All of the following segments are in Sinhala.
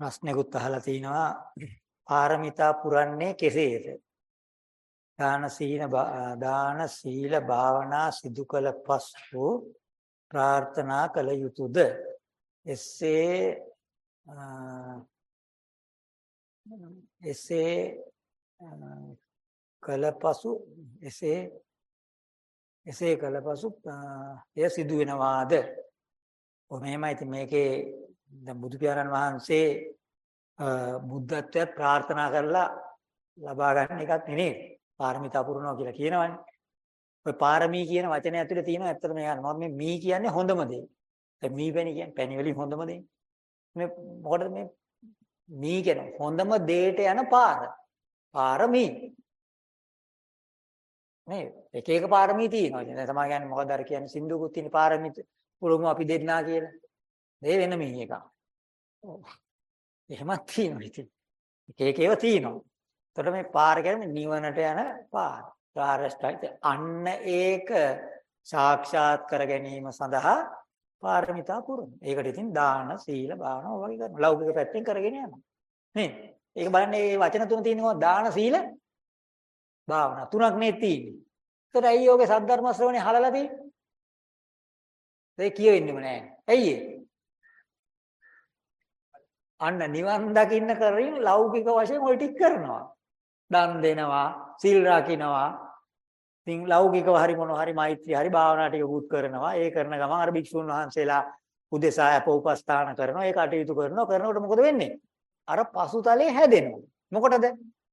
ප්‍රශ්නෙකුත් අහලා තිනවා පාරමිතා පුරන්නේ කෙසේද? දාන සීල දාන සීල භාවනා සිදු කළ පසු ප්‍රාර්ථනා කළ යුතුයද? එසේ එසේ කලපසු එසේ එසේ කලපසු එය සිදු වෙනවාද? ඔ මෙහෙමයි ඉතින් මේකේ දැන් බුදු පියාණන් වහන්සේ බුද්ධත්වයට ප්‍රාර්ථනා කරලා ලබා ගන්න එකක් නෙමෙයි. පාරමිතා පුරනවා කියලා කියනවනේ. ඔය පාරමී කියන වචනේ ඇතුලේ තියෙනවා ඇත්තට මේක මම මේ මී කියන්නේ හොඳම දේ. දැන් මී පැණි කියන්නේ පැණි වලින් හොඳම දේ. මේ මොකටද මේ මී කියන හොඳම දේට යන පාර. පාරමී. මේ එක එක පාරමී තියෙනවා. දැන් තමයි කියන්නේ මොකද අර කියන්නේ සින්දුකුත් තියෙන පාරමී පුරුමු අපි දෙන්නා කියලා. ඒ වෙන මී එකක්. එහෙමත් තියෙනවා ඉතින්. එක එක ඒවා තියෙනවා. එතකොට මේ පාර කියන්නේ නිවනට යන පාර. ප්‍රාරෂ්ඨයිත අන්න ඒක සාක්ෂාත් කර ගැනීම සඳහා පාරමිතා පුරමු. ඒකට ඉතින් දාන, සීල, භාවනා වගේ කරනවා. ලෞකික පැත්තෙන් කරගෙන යනවා. නේද? ඒක බලන්න මේ වචන තුන තියෙනවා දාන, සීල, භාවනා. තුනක් නේ තියෙන්නේ. ඒතර ඇයි යෝගේ සද්ධර්ම ශ්‍රවණේ හලලා තියෙන්නේ? ඒ කියෙන්නෙම නෑ. ඇයි ඒ? අන්න නිවන් දකින්න කරින් ලෞකික වශයෙන් ওই ටික කරනවා. දන් දෙනවා, සිල් රකින්නවා. ඉතින් ලෞකිකව හරි මොන හරි මෛත්‍රී හරි භාවනා ටික උත් කරනවා. ඒ කරන ගමන් අර භික්ෂුන් වහන්සේලා උදෙසා අප උපස්ථාන කරනවා. ඒ කටයුතු කරනවා. කරනකොට මොකද වෙන්නේ? අර පසුතලයේ හැදෙනවා. මොකටද?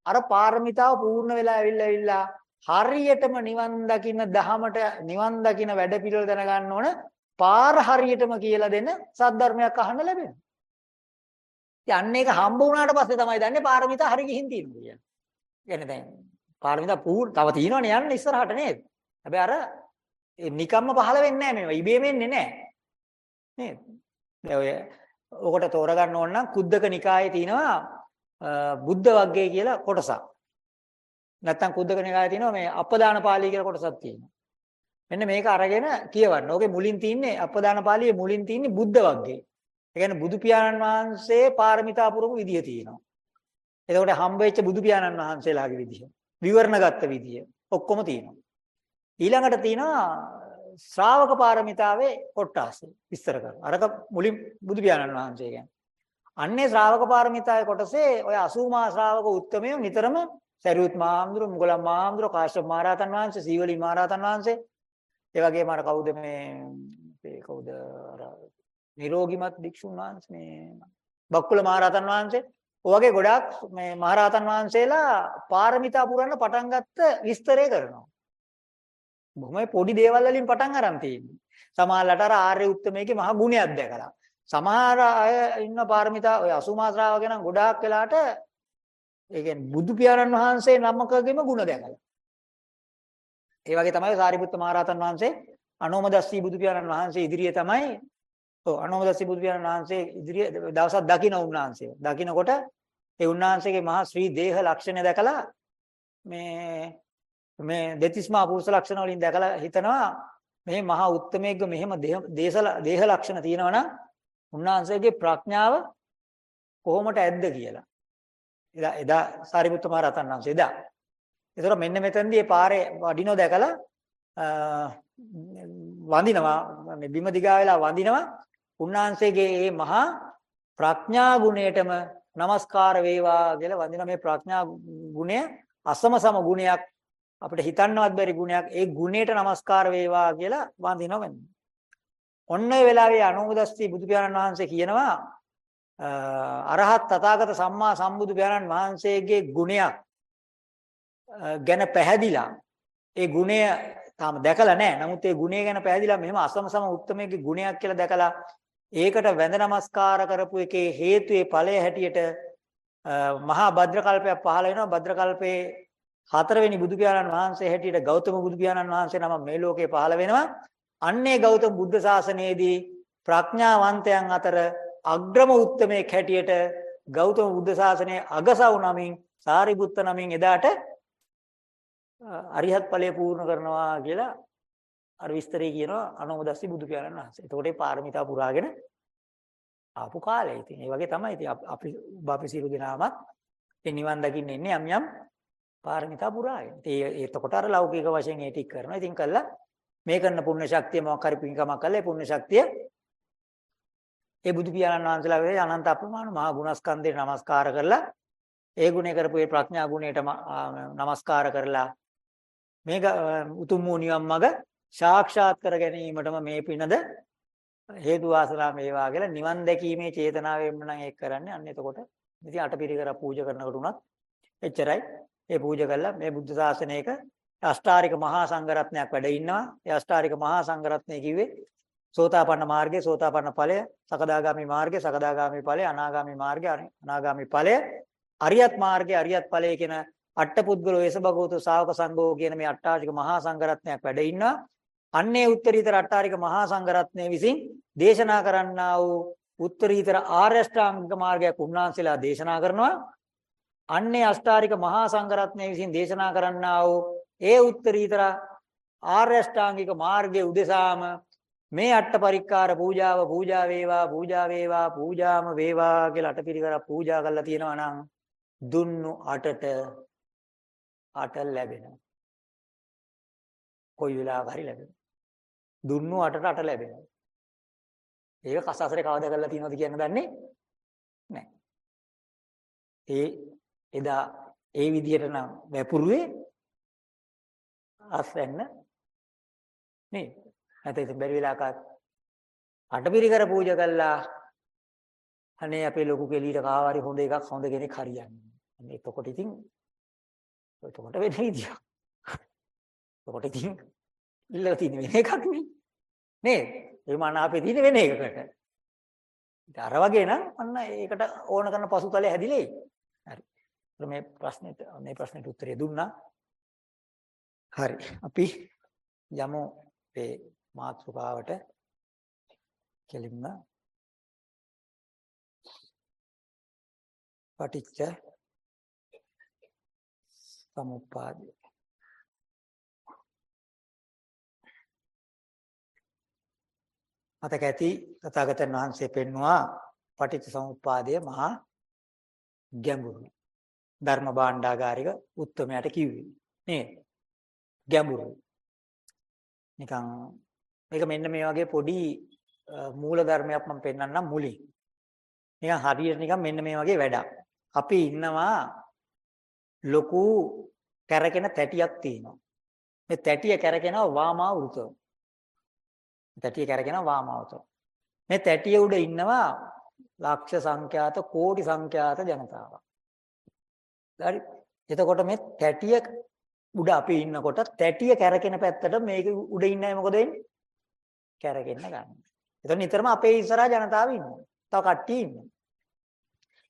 අර පාරමිතාව පූර්ණ වෙලා ඇවිල්ලා ඇවිල්ලා හරියටම නිවන් දකින්න දහමට නිවන් දකින්න වැඩ පිළිවෙල දැනගන්න ඕන පාර හරියටම කියලා දෙන සද්ධර්මයක් අහන්න ලැබෙනවා. ඉතින් අන්න ඒක හම්බ වුණාට පස්සේ තමයි දන්නේ පාරමිතා හරි ගිහින් තියෙනවා කියන්නේ. කියන්නේ දැන් පාරමිතා පූර් තව තියෙනවනේ යන්න ඉස්සරහට නේද? හැබැයි අර නිකම්ම පහළ වෙන්නේ නැහැ මේවා. ඉබේම එන්නේ නැහැ. නේද? දැන් ඔය ඔකට තෝරගන්න ඕන නම් කුද්දක නිකායේ තියෙනවා බුද්ධ වග්ගය කියලා කොටසක්. නැත්තම් කුද්දක නිකායේ තියෙනවා මේ අපදාන පාළිය කියලා කොටසක් තියෙනවා. මෙන්න මේක අරගෙන කියවන්න. ඕකේ මුලින් තියෙන්නේ අපදාන පාළියේ මුලින් තියෙන්නේ බුද්ධ වග්ගය. ඒ කියන්නේ බුදු පියාණන් වහන්සේ පාරමිතා පුරපු විදිය තියෙනවා. එතකොට හම්බ වෙච්ච බුදු පියාණන් වහන්සේලාගේ විදිය. විවරණ ගත්ත විදිය ඔක්කොම තියෙනවා. ඊළඟට තියෙනවා ශ්‍රාවක පාරමිතාවේ කොටස විස්තර කරනවා. අරක මුලින් බුදු පියාණන් වහන්සේ කියන්නේ. අන්නේ ශ්‍රාවක පාරමිතාවේ කොටසේ ඔය 80 මා ශ්‍රාවක උත්තමයෝ නිතරම සරියුත් මහාමුදුර, මුගලන් මහාමුදුර, කාශ්‍යප මහරහතන් වහන්සේ, සීවලි මහරහතන් වහන්සේ, ඒ වගේම අර කවුද මේ මේ කවුද අර නිරෝගිමත් භික්ෂුන් වහන්සේ මේ බක්කුල මහරහතන් වහන්සේ ඔයගේ ගොඩාක් මේ මහරහතන් වහන්සේලා පාරමිතා පුරන්න පටන් ගත්ත විස්තරය කරනවා. බොහොම පොඩි දේවල් වලින් පටන් අරන් තියෙන්නේ. සමහරලාට අර ආර්ය උත්තමයේ මහ ගුණයක් දැකලා. සමහර අය ඉන්න පාරමිතා ඔය 80 ශ්‍රාවක නම් ගොඩාක් වෙලාට ඒ කියන්නේ බුදු පියාණන් වහන්සේ නමකගෙම ගුණ දැකලා. ඒ වගේ තමයි සාරිපුත්ත මහරහතන් වහන්සේ අනෝමදස්සී බුදු පියාණන් වහන්සේ ඉදිරියේ තමයි ඔව් අනෝමදස්සී බුදු පියාණන් වහන්සේ ඉදිරියේ දවසක් දකින්න උන්වහන්සේ. දකින්නකොට ඒ උන්වහන්සේගේ මහා ශ්‍රී දේහ ලක්ෂණ දැකලා මේ මේ දෙතිස්මා පුරුෂ ලක්ෂණ වලින් දැකලා හිතනවා මේ මහා උත්තමයෙක්ගේ මෙහෙම දේශ දේහ ලක්ෂණ තියෙනවනම් උන්වහන්සේගේ ප්‍රඥාව කොහොමද ඇද්ද කියලා. එදා එදා සාරිපුත්ත මහ රහතන් වහන්සේ එදා. ඒතර මෙන්න මෙතනදී පාරේ වඩිනෝ දැකලා වඳිනවා. මේ බිම දිගා වෙලා වඳිනවා. උන්වහන්සේගේ මේ මහා ප්‍රඥා ගුණයටම নমස්කාර වේවා කියලා වඳින මේ ප්‍රඥා ගුණය අසමසම ගුණයක් අපිට හිතන්නවත් බැරි ගුණයක්. ඒ ගුණයට নমස්කාර වේවා කියලා වඳිනවා වෙන්නේ. ඔන්න ඒ වෙලාවේ අනුමුදස්සී බුදු පියාණන් වහන්සේ කියනවා අරහත් තථාගත සම්මා සම්බුදු පියාණන් වහන්සේගේ ගුණයක් ගැන පැහැදිලා ඒ ගුණය තාම දැකලා නැහැ. නමුත් ඒ ගුණය ගැන පැහැදිලා මෙහෙම අසම සම උත්මයේ ගුණයක් කියලා දැකලා ඒකට වැඳ නමස්කාර කරපු එකේ හේතුයේ ඵලය හැටියට මහා භද්‍රකල්පයක් පහළ වෙනවා. භද්‍රකල්පේ හතරවෙනි බුදු පියාණන් වහන්සේ හැටියට ගෞතම බුදු පියාණන් වහන්සේ නම මේ ලෝකේ පහළ වෙනවා. අන්නේ ගෞතම බුද්ධ ශාසනයේදී ප්‍රඥාවන්තයන් අතර අග්‍රම උත්තමයෙක් හැටියට ගෞතම බුද්ධ ශාසනයේ අගසව් නමින් සාරිපුත්ත නමින් එදාට අරිහත් ඵලය පූර්ණ කරනවා කියලා අර විස්තරේ කියනවා අනෝමදස්සි බුදු පියාණන් වහන්සේ. එතකොට ඒ පාරමිතා පුරාගෙන ආපු කාලය. ඉතින් ඒ වගේ තමයි. ඉතින් අපි අපි සියලු දෙනාමත් ඉතින් නිවන් දකින්න ඉන්නේ යම් යම් පාරමිතා පුරාගෙන. ඉතින් එතකොට අර ලෞකික වශයෙන් ඒ ටික කරනවා. ඉතින් කළා මේ කරන පුණ්‍ය ශක්තිය මොකක් හරි පින්කමක් කළා. ඒ පුණ්‍ය ශක්තිය ඒ බුදු පියාණන් වහන්සේලා වේ අනන්ත අප්‍රමාණ මහා ගුණස්කන්ධේ නමස්කාර කරලා ඒ ගුණේ කරපු ඒ ප්‍රඥා ගුණේට නමස්කාර කරලා මේ උතුම් වූ නිවන් මඟ සාක්ෂාත් කර ගැනීමටම මේ පිනද හේතු වාසනා මේවා කියලා නිවන් දැකීමේ චේතනාවෙන්ම නම් ඒක කරන්නේ. අන්න එතකොට ඉතින් අටපිරිකර පූජා කරනකොට උනත් එච්චරයි. ඒ පූජා කළා. මේ බුද්ධ ශාසනයක අෂ්ටාරික මහා සංඝරත්නයක් වැඩ ඉන්නවා. ඒ අෂ්ටාරික මහා සංඝරත්නය කිව්වේ සෝතාපන්න මාර්ගය සෝතාපන්න ඵලය සකදාගාමි මාර්ගය සකදාගාමි ඵලය අනාගාමි මාර්ගය අනාගාමි ඵලය අරියත් මාර්ගය අරියත් ඵලය කියන අට්ඨපුද්ගල වේසභගවතු ශාවක සංඝෝ කියන මේ අට්ටාරික මහා සංඝරත්නයක් වැඩ ඉන්නවා අන්නේ උත්තරීතර අට්ටාරික මහා සංඝරත්නය විසින් දේශනා කරන්නා වූ උත්තරීතර ආර්ය අෂ්ටාංගික මාර්ගයක් උන්වහන්සේලා දේශනා කරනවා. අන්නේ අෂ්ටාරික මහා සංඝරත්නය විසින් දේශනා කරන්නා වූ ඒ උත්තරීතර ආර්ය අෂ්ටාංගික මාර්ගයේ උදෙසාම මේ අට්ඨ පරික්කාර පූජාව පූජා වේවා පූජා වේවා පූජාම වේවා කියලා අටපිරිකර පූජා කරලා තියෙනවා නම් දුන්නු අටට අට ලැබෙනවා. කොයි වෙලාවක හරි ලැබෙනවා. දුන්නු අටට අට ලැබෙනවා. ඒක කසාසරේ කවදා කරලා තියෙනවද කියන්න දන්නේ නැහැ. ඒ එදා ඒ විදිහට නම් වැපුරුවේ අස්වැන්න නේ. නැත්නම් ඉතින් බැරි වෙලාවක අටපිරිකර පූජා කළා අනේ අපේ ලොකු කෙලියට කාවාරි හොඳ එකක් හොඳ කෙනෙක් හරියන්නේ. අනේ එතකොට ඉතින් එතකොට වෙන්නේ විදියක්. එතකොට ඉතින් ඉල්ලලා තියෙන වෙන එකක් නේ. නේද? ඒ මනාපේ තියෙන වෙන එකකට. ඉතින් අර වගේ නම් අන්න ඒකට ඕන කරන පසුතලය හැදිලේ. හරි. මේ ප්‍රශ්නෙට මේ ප්‍රශ්නෙට උත්තරය දුන්නා. හරි. අපි යමු මේ මාතෘකාවට කෙලින්ම පටිච්ච සමුප්පාදය මතක ඇති තථාගතයන් වහන්සේ පෙන්වුවා පටිච්ච සමුප්පාදය මහා ගැඹුරු. ධර්ම භාණ්ඩාගාරික උත්තරමයට කිව්වේ. නේද? ගැඹුරු. නිකන් මේක මෙන්න මේ වගේ පොඩි මූල ධර්මයක් මම පෙන්වන්නම් මුලින්. නිකන් හරියට නිකන් මෙන්න මේ වගේ වැඩක්. අපි ඉන්නවා ලොකු කැරකෙන තැටියක් තියෙනවා. මේ තැටිය කැරකෙනවා වාමා වෘතව. තැටිය කැරකෙනවා වාමා වෘතව. මේ තැටිය උඩ ඉන්නවා ලක්ෂ සංඛ්‍යාත කෝටි සංඛ්‍යාත ජනතාවක්. හරි. එතකොට මේ තැටිය උඩ අපි ඉන්නකොට තැටිය කැරකෙන පැත්තට මේක උඩ ඉන්න අය මොකද වෙන්නේ? කැරකෙන්න ගන්න. එතකොට නිතරම අපේ ඉස්සරහා ජනතාව ඉන්නවා. තව කට්ටිය ඉන්නවා.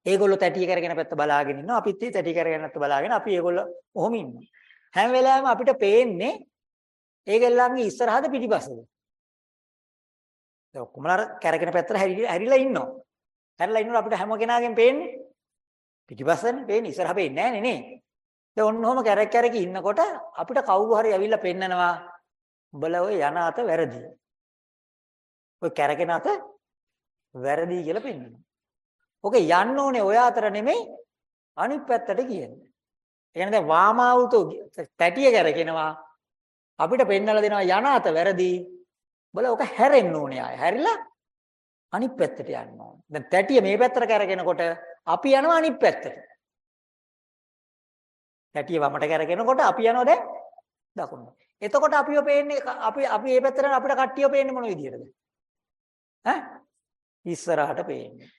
ඒගොල්ලෝ තැටිය කැරගෙන පැත්ත බලාගෙන ඉන්නවා. අපිත් ඒ තැටිය කැරගෙන පැත්ත බලාගෙන අපි ඒගොල්ලෝ ඔහොම ඉන්නවා. හැම වෙලාවෙම අපිට පේන්නේ ඒගොල්ලන්ගේ ඉස්සරහද පිටිපස්සද? දැන් ඔක්කොම අර කැරගෙන පැත්තට හැරිලා ඉන්නවා. හැරිලා ඉන්නකොට අපිට හැම කෙනාගෙන් පේන්නේ පිටිපස්සනේ පේන්නේ ඉස්සරහ පේන්නේ නැහැ නේ. දැන් ඔන්න ඔහම කැරක් කැරක ඉන්නකොට අපිට කවුරු හරි ඇවිල්ලා පෙන්නනවා උඹලා ඔය යන අත වැරදි. ඔය කැරකෙන අත වැරදි කියලා පෙන්නනවා. ඔක යන්න ඕනේ ඔය අතර නෙමෙයි අනිත් පැත්තට කියන්නේ. ඒ කියන්නේ දැන් වාමාවුතු තැටිය කැරකෙනවා අපිට පෙන්නලා දෙනවා යන අත වැරදි. බල ඔක හැරෙන්න ඕනේ ආය. හැරිලා අනිත් පැත්තට යන්න ඕනේ. දැන් තැටිය මේ පැත්තට කැරකෙනකොට අපි යනවා අනිත් පැත්තට. පැටිය වමට කරගෙනකොට අපි යනවා දැන් දකුණට. එතකොට අපිව පේන්නේ අපි අපි මේ පැත්තට අපිට කට්ටියව පේන්නේ මොන විදියටද? ඈ? ඉස්සරහට පේන්නේ.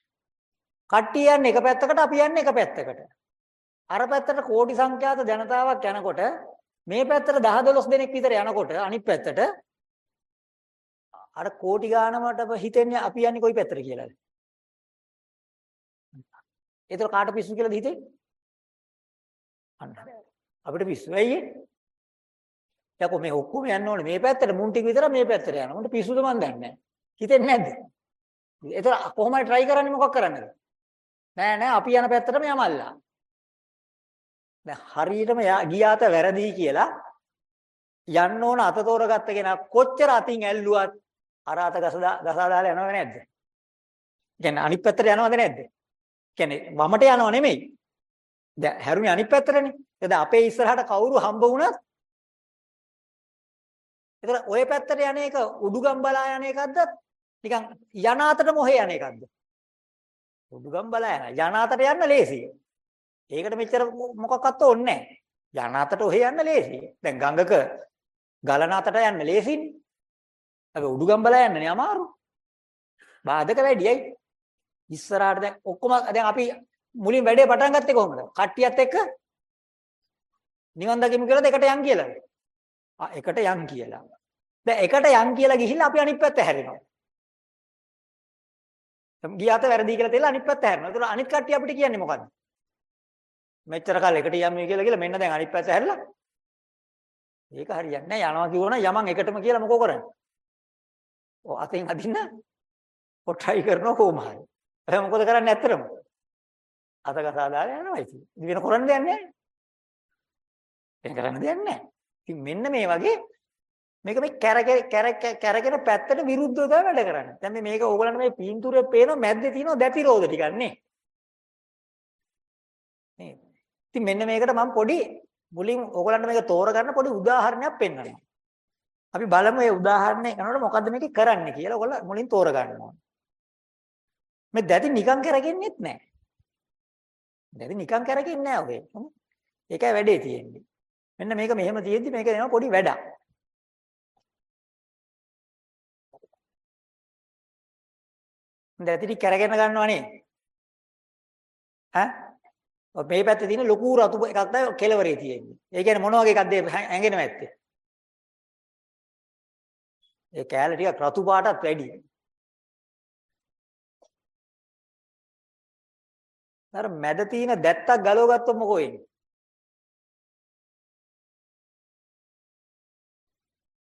කට්ටිය යන්නේ එක පැත්තකට අපි යන්නේ එක පැත්තකට. අර පැත්තට කෝටි සංඛ්‍යාත ජනතාවක් යනකොට මේ පැත්තට 10 12 දෙනෙක් විතර යනකොට අනිත් පැත්තට අර කෝටි ගානකට හිතෙන්නේ අපි යන්නේ කොයි පැත්තට කියලාද? ඒතර කාට පිස්සු කියලාද හිතෙන්නේ? අන්න. අපිට පිස්සු. වෙයි යකෝ මේ ඔක්කොම යන්න ඕනේ. මේ පැත්තට මුන් ටික විතර මේ පැත්තට යනවා. මන්ට පිස්සුද මන් දන්නේ නැහැ. හිතෙන්නේ නැද්ද? ඒතර කොහොමද try කරන්නේ මොකක් කරන්නද? නෑ නෑ අපි යන පැත්තටම යමල්ලා දැන් හරියටම ගියාත වැරදි කියලා යන්න ඕන අත තෝරගත්ත කෙනා කොච්චර අතින් ඇල්ලුවත් අර අත ගසදා ගසා දාලා යනව නැද්ද කියන්නේ අනිත් පැත්තට යනවද නැද්ද? කියන්නේ වමට යනව නෙමෙයි. දැන් හැරුණේ අනිත් පැත්තටනේ. එතද අපේ ඉස්සරහට කවුරු හම්බ වුණත් එතන ওই පැත්තට යන එක උඩුගම් බලා යන එකක්ද නිකන් යනාතට මොහේ යන එකක්ද? උඩුගම් බලා යන. යනාතට යන්න ලේසියි. ඒකට මෙච්චර මොකක්වත් ඕනේ නැහැ. යනාතට ඔහේ යන්න ලේසියි. දැන් ගඟක ගලනාතට යන්න ලේසියිනේ. හැබැයි උඩුගම් බලා යන්නනේ අමාරු. බාධක වැඩියයි. ඉස්සරහට දැන් ඔක්කොම දැන් අපි මුලින් වැඩේ පටන් ගත්තේ කොහොමද? කට්ටියත් එක්ක නිවන් දකිමු කියලා දෙකට යන් කියලා. ආ එකට යන් කියලා. දැන් එකට යන් කියලා ගිහිල්ලා අපි අනිත් පැත්ත හැරෙනවා. ගියාත වැරදි කියලා තේලා අනිත් පැත්ත හැරෙනවා. ඒතකොට අනිත් කට්ටිය අපිට කියන්නේ මොකද්ද? මෙච්චර කාල එකට යන්නේ කියලා කියලා මෙන්න දැන් අනිත් පැත්ත හැරිලා. ඒක හරියන්නේ නැහැ. යනවා කියවන යමන් එකටම කියලා මොකෝ කරන්නේ? ඔව් අතෙන් අදින්න කොටයි කරනවා කොහොම හරි. එහෙනම් මොකද කරන්නේ ඇත්තටම? අත ගසා දාලා යනවා ඉතින්. වෙන කරන්න දෙයක් නැහැ. වෙන කරන්න දෙයක් නැහැ. ඉතින් මෙන්න මේ වගේ මේක මේ කැරක කැරගෙන පැත්තට විරුද්ධව තමයි වැඩ කරන්නේ. දැන් මේ මේක ඕගලන්ට මේ පීන්තුරේ පේන මැද්දේ තියෙන දැතිරෝධ ටිකක් නේ. නේ. ඉතින් මෙන්න මේකට මම පොඩි මුලින් ඕගලන්ට මේක තෝරගන්න පොඩි උදාහරණයක් පෙන්නනවා. අපි බලමු මේ උදාහරණය කරනකොට මොකද්ද මේක කරන්නේ කියලා ඔයගොල්ලෝ මුලින් තෝරගන්න ඕනේ. මේ දැති නිකන් කරගෙන්නෙත් නැහැ. දැති නිකන් කරගෙන්නේ නැහැ ඔගේ. ඒකයි වැඩේ තියෙන්නේ. මෙන්න මේක මෙහෙම තියෙද්දි මේක දෙනවා පොඩි වැඩක්. දැති ටික කරගෙන ගන්නවා නේ. ඈ? ඔය මේ පැත්තේ තියෙන ලොකු රතු එකක් තමයි කෙලවරේ තියෙන්නේ. ඒ කියන්නේ මොන වගේ එකක්ද හැංගෙනව ඇත්තේ? ඒ කෑල්ල ටික රතු පාටත් වැඩි. අර මැද තියෙන දැත්තක් ගලව ගත්තොත් මොකෝ වෙන්නේ?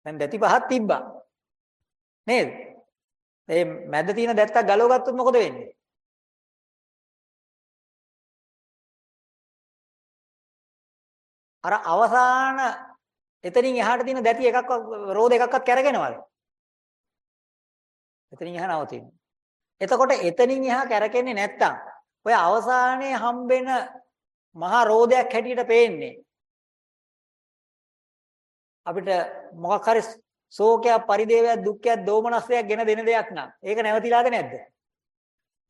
දැන් දැති පහක් තිබ්බා. නේද? ඒ මැද තියෙන දැත්තක් ගලව ගත්තොත් මොකද වෙන්නේ? අර අවසාන එතනින් එහාට තියෙන දැති එකක් රෝද එකක්වත් කැරගෙනවද? එතනින් එහා නවතිනවා. එතකොට එතනින් එහා කැරකෙන්නේ නැත්තම් ඔය අවසානයේ හම්බෙන මහා රෝදයක් හැටියට පේන්නේ. අපිට මොකක් හරි ශෝකයක්, පරිදේවයක්, දුක්ඛයක්, දෝමනස්යක් ගෙන දෙන දෙයක් නම් ඒක නැවතිලාද නැද්ද?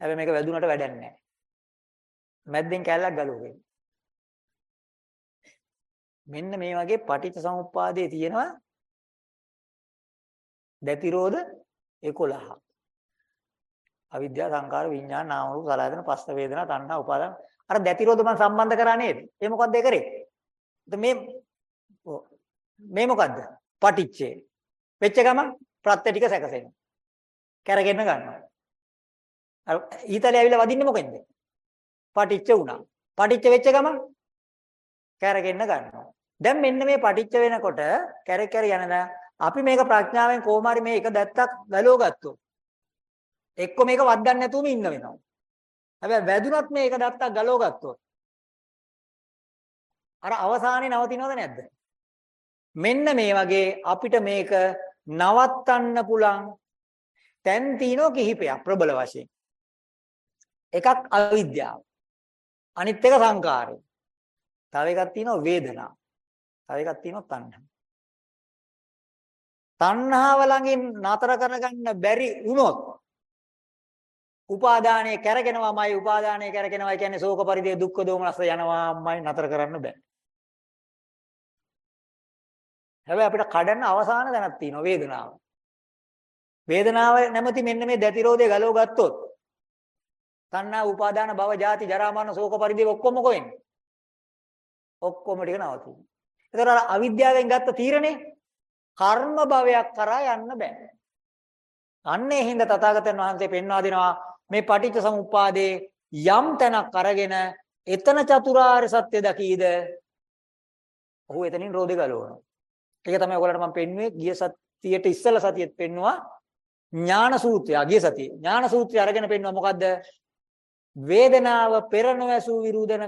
හැබැයි මේක වැදුනට වැඩක් නැහැ. මැද්දෙන් කැල්ලක් ගලුවෙන්නේ. මෙන්න මේ වගේ පටිච්ච සමුප්පාදයේ තියෙනවා දැතිරෝධ 11ක්. අවිද්‍යාව සංකාර විඥාන නාම රූප සලආයතන පස්ස වේදනා තණ්හා උපාදාන අර දැතිරෝධ මම සම්බන්ධ කරා නේද? ඒ මොකද්ද ඒ කරේ? මේ මේ මොකද්ද? පටිච්චේ. වෙච්ච ගමන් ප්‍රත්‍ය ටික සැකසෙනවා. කැරගෙන ගන්නවා. අර ඊතලේ ඇවිල්ලා වදින්නේ මොකෙන්ද? පටිච්ච වුණා. පටිච්ච වෙච්ච ගමන් කැරගෙන ගන්නවා. දැන් මෙන්න මේ පටිච්ච වෙනකොට කැර කැර යන අපි මේක ප්‍රඥාවෙන් කොහොම හරි මේ එක දැත්තක් ගලව ගත්තොත් එක්ක මේක වද්දන්න නැතුවම ඉන්න වෙනවා. හැබැයි වැදුනත් මේක දැත්තක් ගලව ගත්තොත් අර අවසානයේ නවතිනවද නැද්ද? මෙන්න මේ වගේ අපිට මේක නවත්තන්න පුළුවන් තැන් තියෙනවා කිහිපයක් ප්‍රබල වශයෙන්. එකක් අවිද්‍යාව. අනිත් එක සංකාරය. තව එකක් තියෙනවා වේදනාව. තව එකක් තියෙනවා තණ්හා. තණ්හාව ළඟින් නතර කරගන්න බැරි වුණොත් උපාදානය කැරගෙනවාමයි උපාදානය කැරගෙනවා කියන්නේ ශෝක පරිදේ දුක්ඛ දෝමනස්ස යනවාමයි නතර කරන්න බෑ. හැබැයි අපිට කඩන්න අවසාන දැනක් තියෙනවා වේදනාව. වේදනාව නැමැති මෙන්න මේ දැතිරෝධය ගලව ගත්තොත් තණ්හා උපාදාන භව ජාති ජරා මරණ ශෝක පරිදේ ඔක්කොම මොකෝ වෙන්නේ? ඔක්කොම ටික නවතිනවා. ඒතර අර අවිද්‍යාවෙන් ගත්ත තීරණේ කර්ම භවයක් කරා යන්න බෑ. අන්නේ හින්දා තථාගතයන් වහන්සේ පෙන්වා දෙනවා මේ පටිච්ච සමුප්පාදේ යම් තැනක් අරගෙන එතන චතුරාර්ය සත්‍ය දකීද ඔහු එතනින් රෝදේ ගලවනවා. ඒක තමයි ඔයගොල්ලන්ට මම පෙන්වුවේ ගිය සතියේට ඉස්සල සතියෙත් පෙන්නවා ඥාන සූත්‍රය. ගිය සතියේ ඥාන සූත්‍රය අරගෙන පෙන්නවා මොකද්ද? වේදනාව පෙර නොඇසූ විරුදන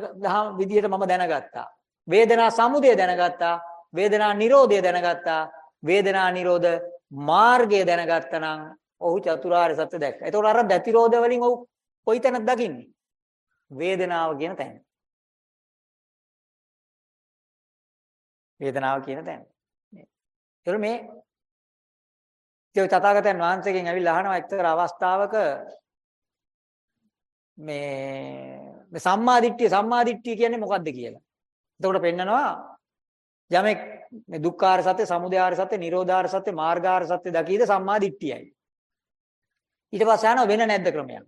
විදියට මම දැනගත්තා. වේදනා සමුදය දැනගත්තා. වේදනා නිරෝධය දැනගත්තා. වේදනා නිරෝධ මාර්ගය දැනගත්තා නම් ඔහු චතුරාර්ය සත්‍ය දැක්කා. එතකොට අර දැතිරෝධ වලින් ඔහු කොයි තැනද දකින්නේ? වේදනාව කියන තැන. වේදනාව කියන තැන. ඒක මේ ඒ තථාගතයන් වහන්සේගෙන් ඇවිල්ලා අහනවා එක්තරා අවස්ථාවක මේ මේ සම්මාදිට්ඨිය සම්මාදිට්ඨිය කියන්නේ මොකද්ද කියලා. එතකොට පෙන්නනවා යමෙක් මේ දුක්ඛාර සත්‍ය, සමුදයාර සත්‍ය, නිරෝධාර සත්‍ය, මාර්ගාර සත්‍ය දකීද සම්මාදිට්ඨියයි. ඊට පස්සේ අහනවා වෙන නැද්ද ක්‍රමයක්?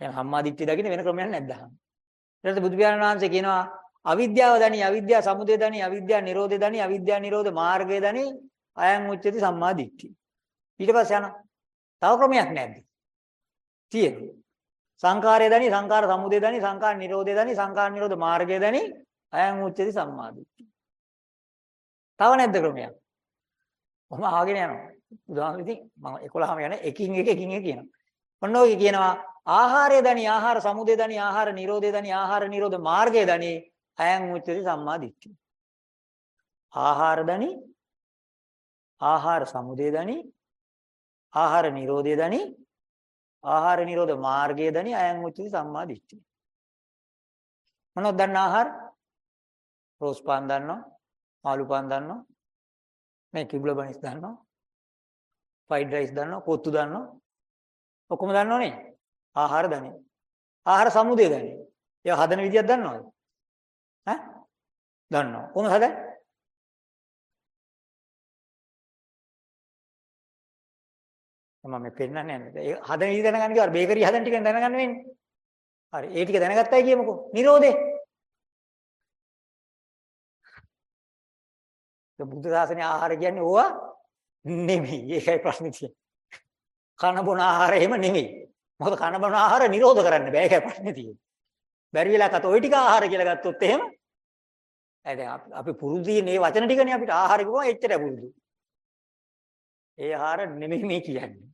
දැන් සම්මාදිට්ඨිය දකින්න වෙන ක්‍රමයක් නැද්ද අහනවා. ඊට බුදු පියාණන් වහන්සේ කියනවා අවිද්‍යාව දනි, අවිද්‍යාව සමුදය දනි, අවිද්‍යාව නිරෝධය දනි, අවිද්‍යාව නිරෝධ මාර්ගය දනි අයං උච්චති සම්මාදිට්ඨිය. ඊට පස්සේ අහනවා තව ක්‍රමයක් නැද්ද? තියෙනවා. සංඛාරය දනි සංඛාර සමුදය දනි සංඛාර නිරෝධය දනි සංඛාර නිරෝධ මාර්ගය දනි අයං උච්චති සම්මාදිට්ඨිය. තව නැද්ද ක්‍රමයක්? ඔහම ආගෙන යනවා. බුදුහාම ඉතින් මම 11ම යන එකින් එක එකින් එක කියනවා. ඔන්න ඔය කියනවා ආහාරය දනි ආහාර සමුදය දනි ආහාර නිරෝධය දනි ආහාර නිරෝධ මාර්ගය දනි අයං උච්චති සම්මාදිට්ඨිය. ආහාර දනි ආහාර සමුදය දනි ආහාර නිරෝධය දනි ආහාර නිරෝධ මාර්ගය දනි අයං උච්චති සම්මා දිට්ඨිය. මොනවද දන්න ආහාර? රෝස් පාන් දන්නවා, ආලු පාන් දන්නවා, මේ කිබ්ල බනිස් දන්නවා, ෆ්‍රයිඩ් රයිස් දන්නවා, කොත්තු දන්නවා. ඔක්කොම දන්නවනේ. ආහාර දනි. ආහාර සමුදය දනි. ඒවා හදන විදියක් දන්නවද? ඈ? දන්නවා. කොහොමද හදන්නේ? මම මේ පෙන්නන්නේ නැහැ. ඒ හදන විදිහ දැනගන්න කිව්වා බේකරි හදන ටික දැනගන්න වෙන්නේ. හරි. ඒ ටික දැනගත්තයි කියමුකෝ. නිරෝධේ. ඒ බුද්ධ ශාසනයේ ආහාර කියන්නේ ඕවා නෙමෙයි. ඒකයි ප්‍රශ්නේ තියෙන්නේ. කන බොන ආහාර එහෙම නෙමෙයි. මොකද කන බොන ආහාර නිරෝධ කරන්න බෑ. ඒකයි ප්‍රශ්නේ තියෙන්නේ. බැරි වෙලාවකට ওই ටික ආහාර කියලා ගත්තොත් එහෙම ඒ දැන් අපි පුරුදුයි මේ වචන ටිකනේ අපිට ආහාර කිව්වම එච්චරයි පුරුදු. ඒ ආහාර නෙමෙයි මේ කියන්නේ.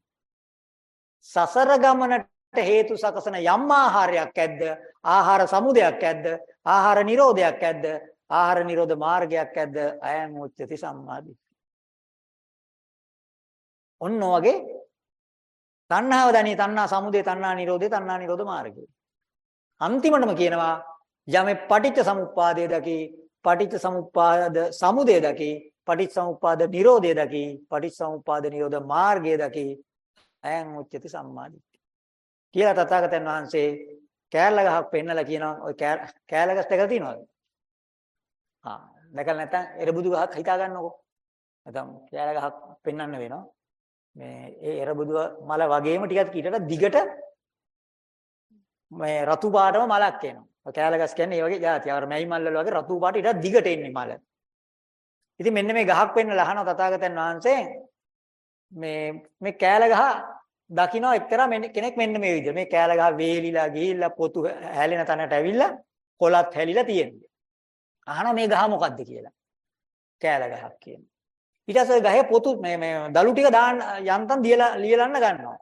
සසර ගමනට හේතු සකසන යම් ආහාරයක් ඇද්ද? ආහාර සමුදයක් ඇද්ද? ආහාර නිරෝධයක් ඇද්ද? ආහාර නිරෝධ මාර්ගයක් ඇද්ද? අයං උච්චති සම්මාදි ඔන්න ඔයගේ තණ්හාව දනි තණ්හා සමුදය තණ්හා නිරෝධය තණ්හා නිරෝධ මාර්ගය. අන්තිමටම කියනවා යමෙ පටිච්ච සමුප්පාදය දකි පටිච්ච සමුප්පාද සමුදය දකි පටිච්ච සමුප්පාද නිරෝධය දකි පටිච්ච සමුප්පාද නිරෝධ මාර්ගය දකි අයං උච්චති සම්මාදිට්ඨි කියලා තථාගතයන් වහන්සේ කෑල්ල ගහක් පෙන්නලා කියනවා ඔය කෑල්ල ගස් දැකලා තියෙනවද? ආ දැකලා නැත්නම් එරබුදු ගහක් හිතා ගන්නකො. නැත්නම් කෑල්ල ගහක් පෙන්වන්න වෙනවා. මේ ඒ එරබුදු මල වගේම ටිකක් ඊටට දිගට මේ රතු පාටම මලක් එනවා. ඔය කෑල්ල ගස් කියන්නේ ඒ වගේ જાති. අර මැයි මල් වල වගේ රතු පාට ඊට දිගට එන්නේ මල. ඉතින් මෙන්න මේ ගහක් පෙන්නලා අහනවා තථාගතයන් වහන්සේ මේ මේ කෑල ගහ දකින්න එක්තරා කෙනෙක් මෙන්න මේ විදිහ. මේ කෑල ගහ වේලිලා ගිහිල්ලා පොතු හැලෙන තැනට ඇවිල්ලා කොලත් හැලිලා තියෙනවා. අහනවා මේ ගහ මොකද්ද කියලා. කෑල ගහක් කියන. ඊට පස්සේ ගහේ පොතු මේ මේ දලු ටික දාන්න යන්තම් දියලා ලියලන්න ගන්නවා.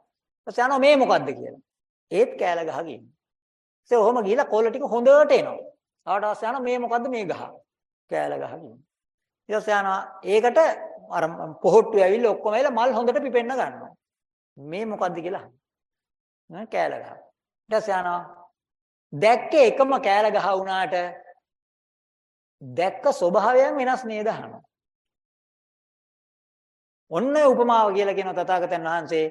ඊපස්සේ අහනවා මේ මොකද්ද කියලා. ඒත් කෑල ගහ කියන්නේ. ඊට ඔහොම ගිහිල්ලා කොළ ටික හොඳට එනවා. ඊට පස්සේ අහනවා මේ මොකද්ද මේ ගහ. කෑල ගහ කියන්නේ. ඊට පස්සේ අහනවා ඒකට අර පොහොට්ටු ඇවිල්ලා ඔක්කොම ඇවිල්ලා මල් හොඳට පිපෙන්න ගන්නවා. මේ මොකද්ද කියලා අහනවා. කෑල ගහ. ඊට පස්සේ යනවා දැක්කේ එකම කෑල ගහ වුණාට දැක්ක ස්වභාවයෙන් වෙනස් නේද අහනවා. ඔන්න උපමාව කියලා කියන තථාගතයන් වහන්සේ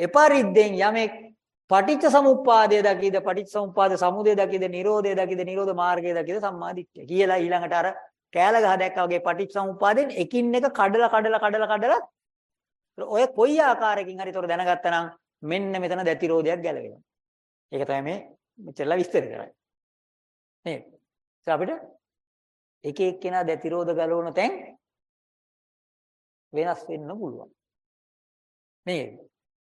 එපරිද්දෙන් යමෙක් පටිච්ච සමුප්පාදය දකීද පටිච්ච සමුප්පාද සමුදය දකීද නිරෝධය දකීද නිරෝධ මාර්ගය දකීද සම්මාදිට්ඨිය කියලා ඊළඟට අර කෑල ගහ දැක්කා වගේ පටිච්චසමුප්පාදෙන් එකින් එක කඩලා කඩලා කඩලා කඩලා ඔය කොයි ආකාරයකින් හරි තොර දැනගත්තා නම් මෙන්න මෙතන දැතිරෝධයක් ගැලවෙනවා. ඒක තමයි මේ මෙච්චරලා විස්තර කරන්නේ. නේද? අපිට එක එක්කෙනා දැතිරෝධ ගලවන තැන් වෙනස් වෙන්න පුළුවන්. නේද?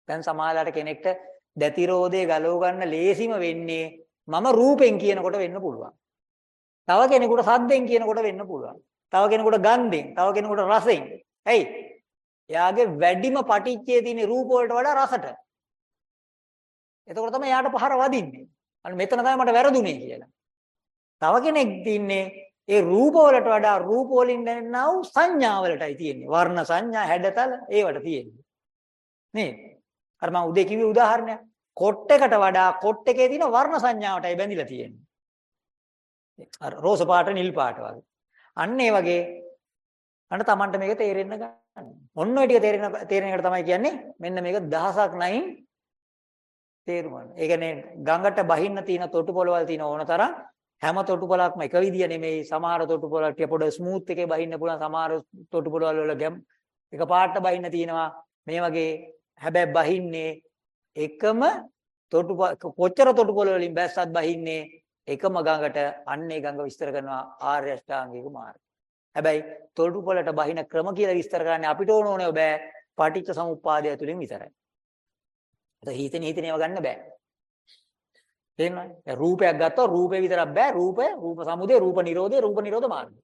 දැන් සමාජලට කෙනෙක්ට දැතිරෝධය ගලව ගන්න ලේසිම වෙන්නේ මම රූපෙන් කියනකොට වෙන්න පුළුවන්. තව කෙනෙකුට සද්දෙන් කියනකොට වෙන්න පුළුවන්. තව කෙනෙකුට ගන්ධෙන්, තව කෙනෙකුට රසෙන්. ඇයි? එයාගේ වැඩිම පටිච්චයේ තියෙන රූප වලට වඩා රසට. එතකොට තමයි එයාට පහර වදින්නේ. අන්න මෙතන තමයි මට වැරදුනේ කියලා. තව කෙනෙක් තින්නේ ඒ රූප වලට වඩා රූප වලින් දැනෙනා වූ සංඥා වලටයි තියෙන්නේ. වර්ණ සංඥා, හැඩතල ඒවට තියෙන්නේ. නේද? අර මම උදේ කිව්වේ උදාහරණයක්. කොට්ටකට වඩා කොට් එකේ තියෙන වර්ණ සංඥාවටයි බැඳිලා තියෙන්නේ. අර රෝස පාට නිල් පාට වගේ. අන්න ඒ වගේ අන්න Tamanට මේක තේරෙන්න ගන්න. ඔන්න ඔය ටික තේරෙන තේරෙන එකට තමයි කියන්නේ මෙන්න මේක දහසක් නැයින් තේරුම් ගන්න. ඒ කියන්නේ ගඟට බහින්න තියෙන තොටු පොළවල් තියෙන ඕන තරම් හැම තොටු පොළක්ම එක විදිය නෙමෙයි. සමහර තොටු පොළ ටික පොඩ ස්මූත් එකේ බහින්න පුළුවන්. සමහර තොටු පොළවල් වල ගැම් එක පාට බහින්න තියෙනවා. මේ වගේ හැබැයි බහින්නේ එකම තොටු කොච්චර තොටු පොළ වලින් බැස්සත් බහින්නේ එකම ගඟට අන්නේ ගඟ විස්තර කරනවා ආර්ය අෂ්ටාංගික මාර්ගය. හැබැයි තොටු පොළට බහින ක්‍රම කියලා විස්තර කරන්නේ අපිට ඕන ඕනේ බෑ පටිච්ච සමුප්පාදය තුලින් විතරයි. ඒක හිතෙන හිතෙන ඒවා ගන්න බෑ. තේරෙනවද? රූපයක් ගත්තොත් රූපේ විතරක් බෑ. රූපය, රූප සමුදය, රූප නිරෝධය, රූප නිරෝධ මාර්ගය.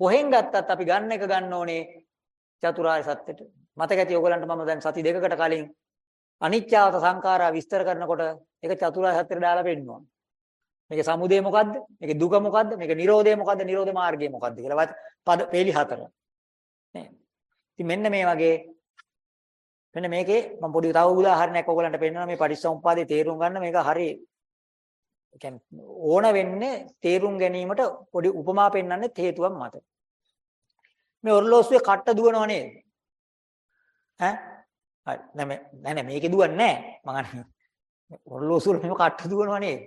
කොහෙන් ගත්තත් අපි ගන්න එක ගන්න ඕනේ චතුරාර්ය සත්‍යෙට. මතක ඇති ඔයගලන්ට මම දැන් සති දෙකකට කලින් අනිත්‍යවත සංඛාරා විස්තර කරනකොට ඒක චතුරාර්ය සත්‍යෙට දාලා පෙන්නනවා. මේක සමුදය මොකද්ද? මේක දුක මොකද්ද? මේක නිරෝධය මොකද්ද? නිරෝධ මාර්ගය මොකද්ද කියලා පද පේලි හතර. නේ. ඉතින් මෙන්න මේ වගේ මෙන්න මේකේ මම පොඩි තව උදාහරණයක් ඔයගලන්ට පෙන්නනවා මේ පටිච්චසමුප්පාදේ තේරුම් ගන්න මේක හරි කියන්නේ ඕන වෙන්නේ තේරුම් ගැනීමට පොඩි උපමා පෙන්වන්නේ හේතුවක් මත. මේ ඔර්ලෝසුවේ කට්ට දුවනව නේද? ඈ? හරි. නෑ නෑ මේකේ දුවන්නේ නෑ. මං ඔර්ලෝසුවල මේක කට්ට දුවනව නේද?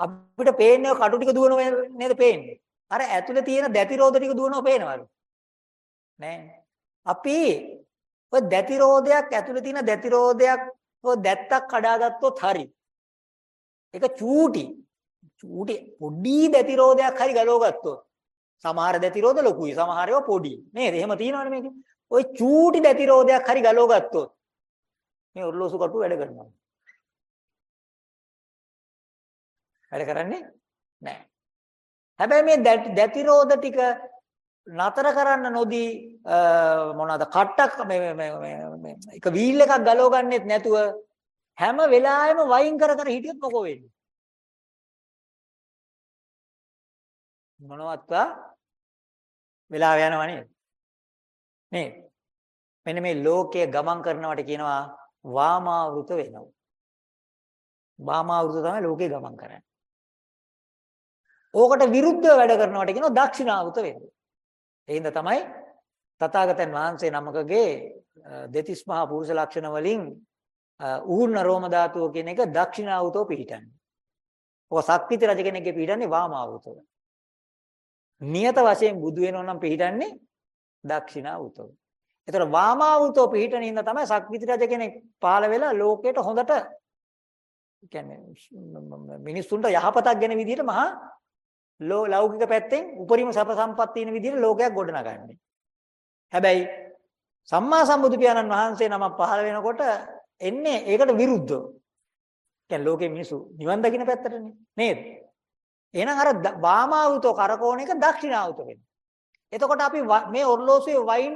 අපිට පේන්නේ කටු ටික දුවනව නේද පේන්නේ? අර ඇතුලේ තියෙන දැතිරෝධ ටික දුවනව පේනවලු. නෑ. අපි ඔය දැතිරෝධයක් ඇතුලේ තියෙන දැතිරෝධයක් ඔය දැත්තක් කඩාගත්තොත් හරි. ඒක චූටි. චූටි පොඩි දැතිරෝධයක් හරි ගලව ගත්තොත් සමහර දැතිරෝධ ලොකුයි සමහර ඒවා පොඩි. නේද? එහෙම තියෙනවනේ මේකේ. ওই චූටි දැතිරෝධයක් හරි ගලව ගත්තොත් මේ ඔරලෝසු කටුව වැඩ කරනවා. වැඩ කරන්නේ නැහැ. හැබැයි මේ දැතිරෝධ ටික නතර කරන්න නොදී මොනවාද කට්ටක් මේ මේ එක වීල් එකක් ගලව ගන්නෙත් නැතුව හැම වෙලාවෙම වයින් කර කර හිටියොත් මොකෝ වෙන්නේ මොනවත් වෙලාව යනවා නේද නේ මෙන්න මේ ලෝකයේ ගමන් කරනවට කියනවා වාමාවෘත වෙනවා වාමාවෘත තමයි ලෝකේ ගමන් කරන්නේ ඕකට විරුද්ධව වැඩ කරනවට කියනවා දක්ෂිනාවෘත වෙනවා එහෙනම් තමයි තථාගතයන් වහන්සේ නමකගේ දෙතිස් මහා පුරුෂ ලක්ෂණ වලින් ඌර්ණ රෝම ධාතුව කියන එක දක්ෂිනාවුතෝ පිහිටන්නේ. ඔක සක්විති රජ කෙනෙක්ගේ පිහිටන්නේ වාමාවුතෝ. නියත වශයෙන් බුදු වෙනෝ නම් පිහිටන්නේ දක්ෂිනාවුතෝ. ඒතර වාමාවුතෝ පිහිටන ඉඳ තමයි සක්විති රජ කෙනෙක් පහළ වෙලා ලෝකයට හොඳට කියන්නේ මිනිස්සුන්ට යහපතක් ගැන විදිහට මහා ලෞකික පැත්තෙන් උපරිම සැප සම්පත් තියෙන විදිහට ලෝකයක් ගොඩනගන්නේ. හැබැයි සම්මා සම්බුදු පියාණන් වහන්සේ නම පහළ වෙනකොට එන්නේ ඒකට විරුද්ධව. කියන්නේ ලෝකේ මිනිස්සු නිවන් දකින්න පැත්තටනේ නේද? එහෙනම් අර වාමාවුතෝ කරකෝණ එක දක්ෂිනාවුතෝ වෙනවා. එතකොට අපි මේ ඔර්ලෝසුවේ වයින්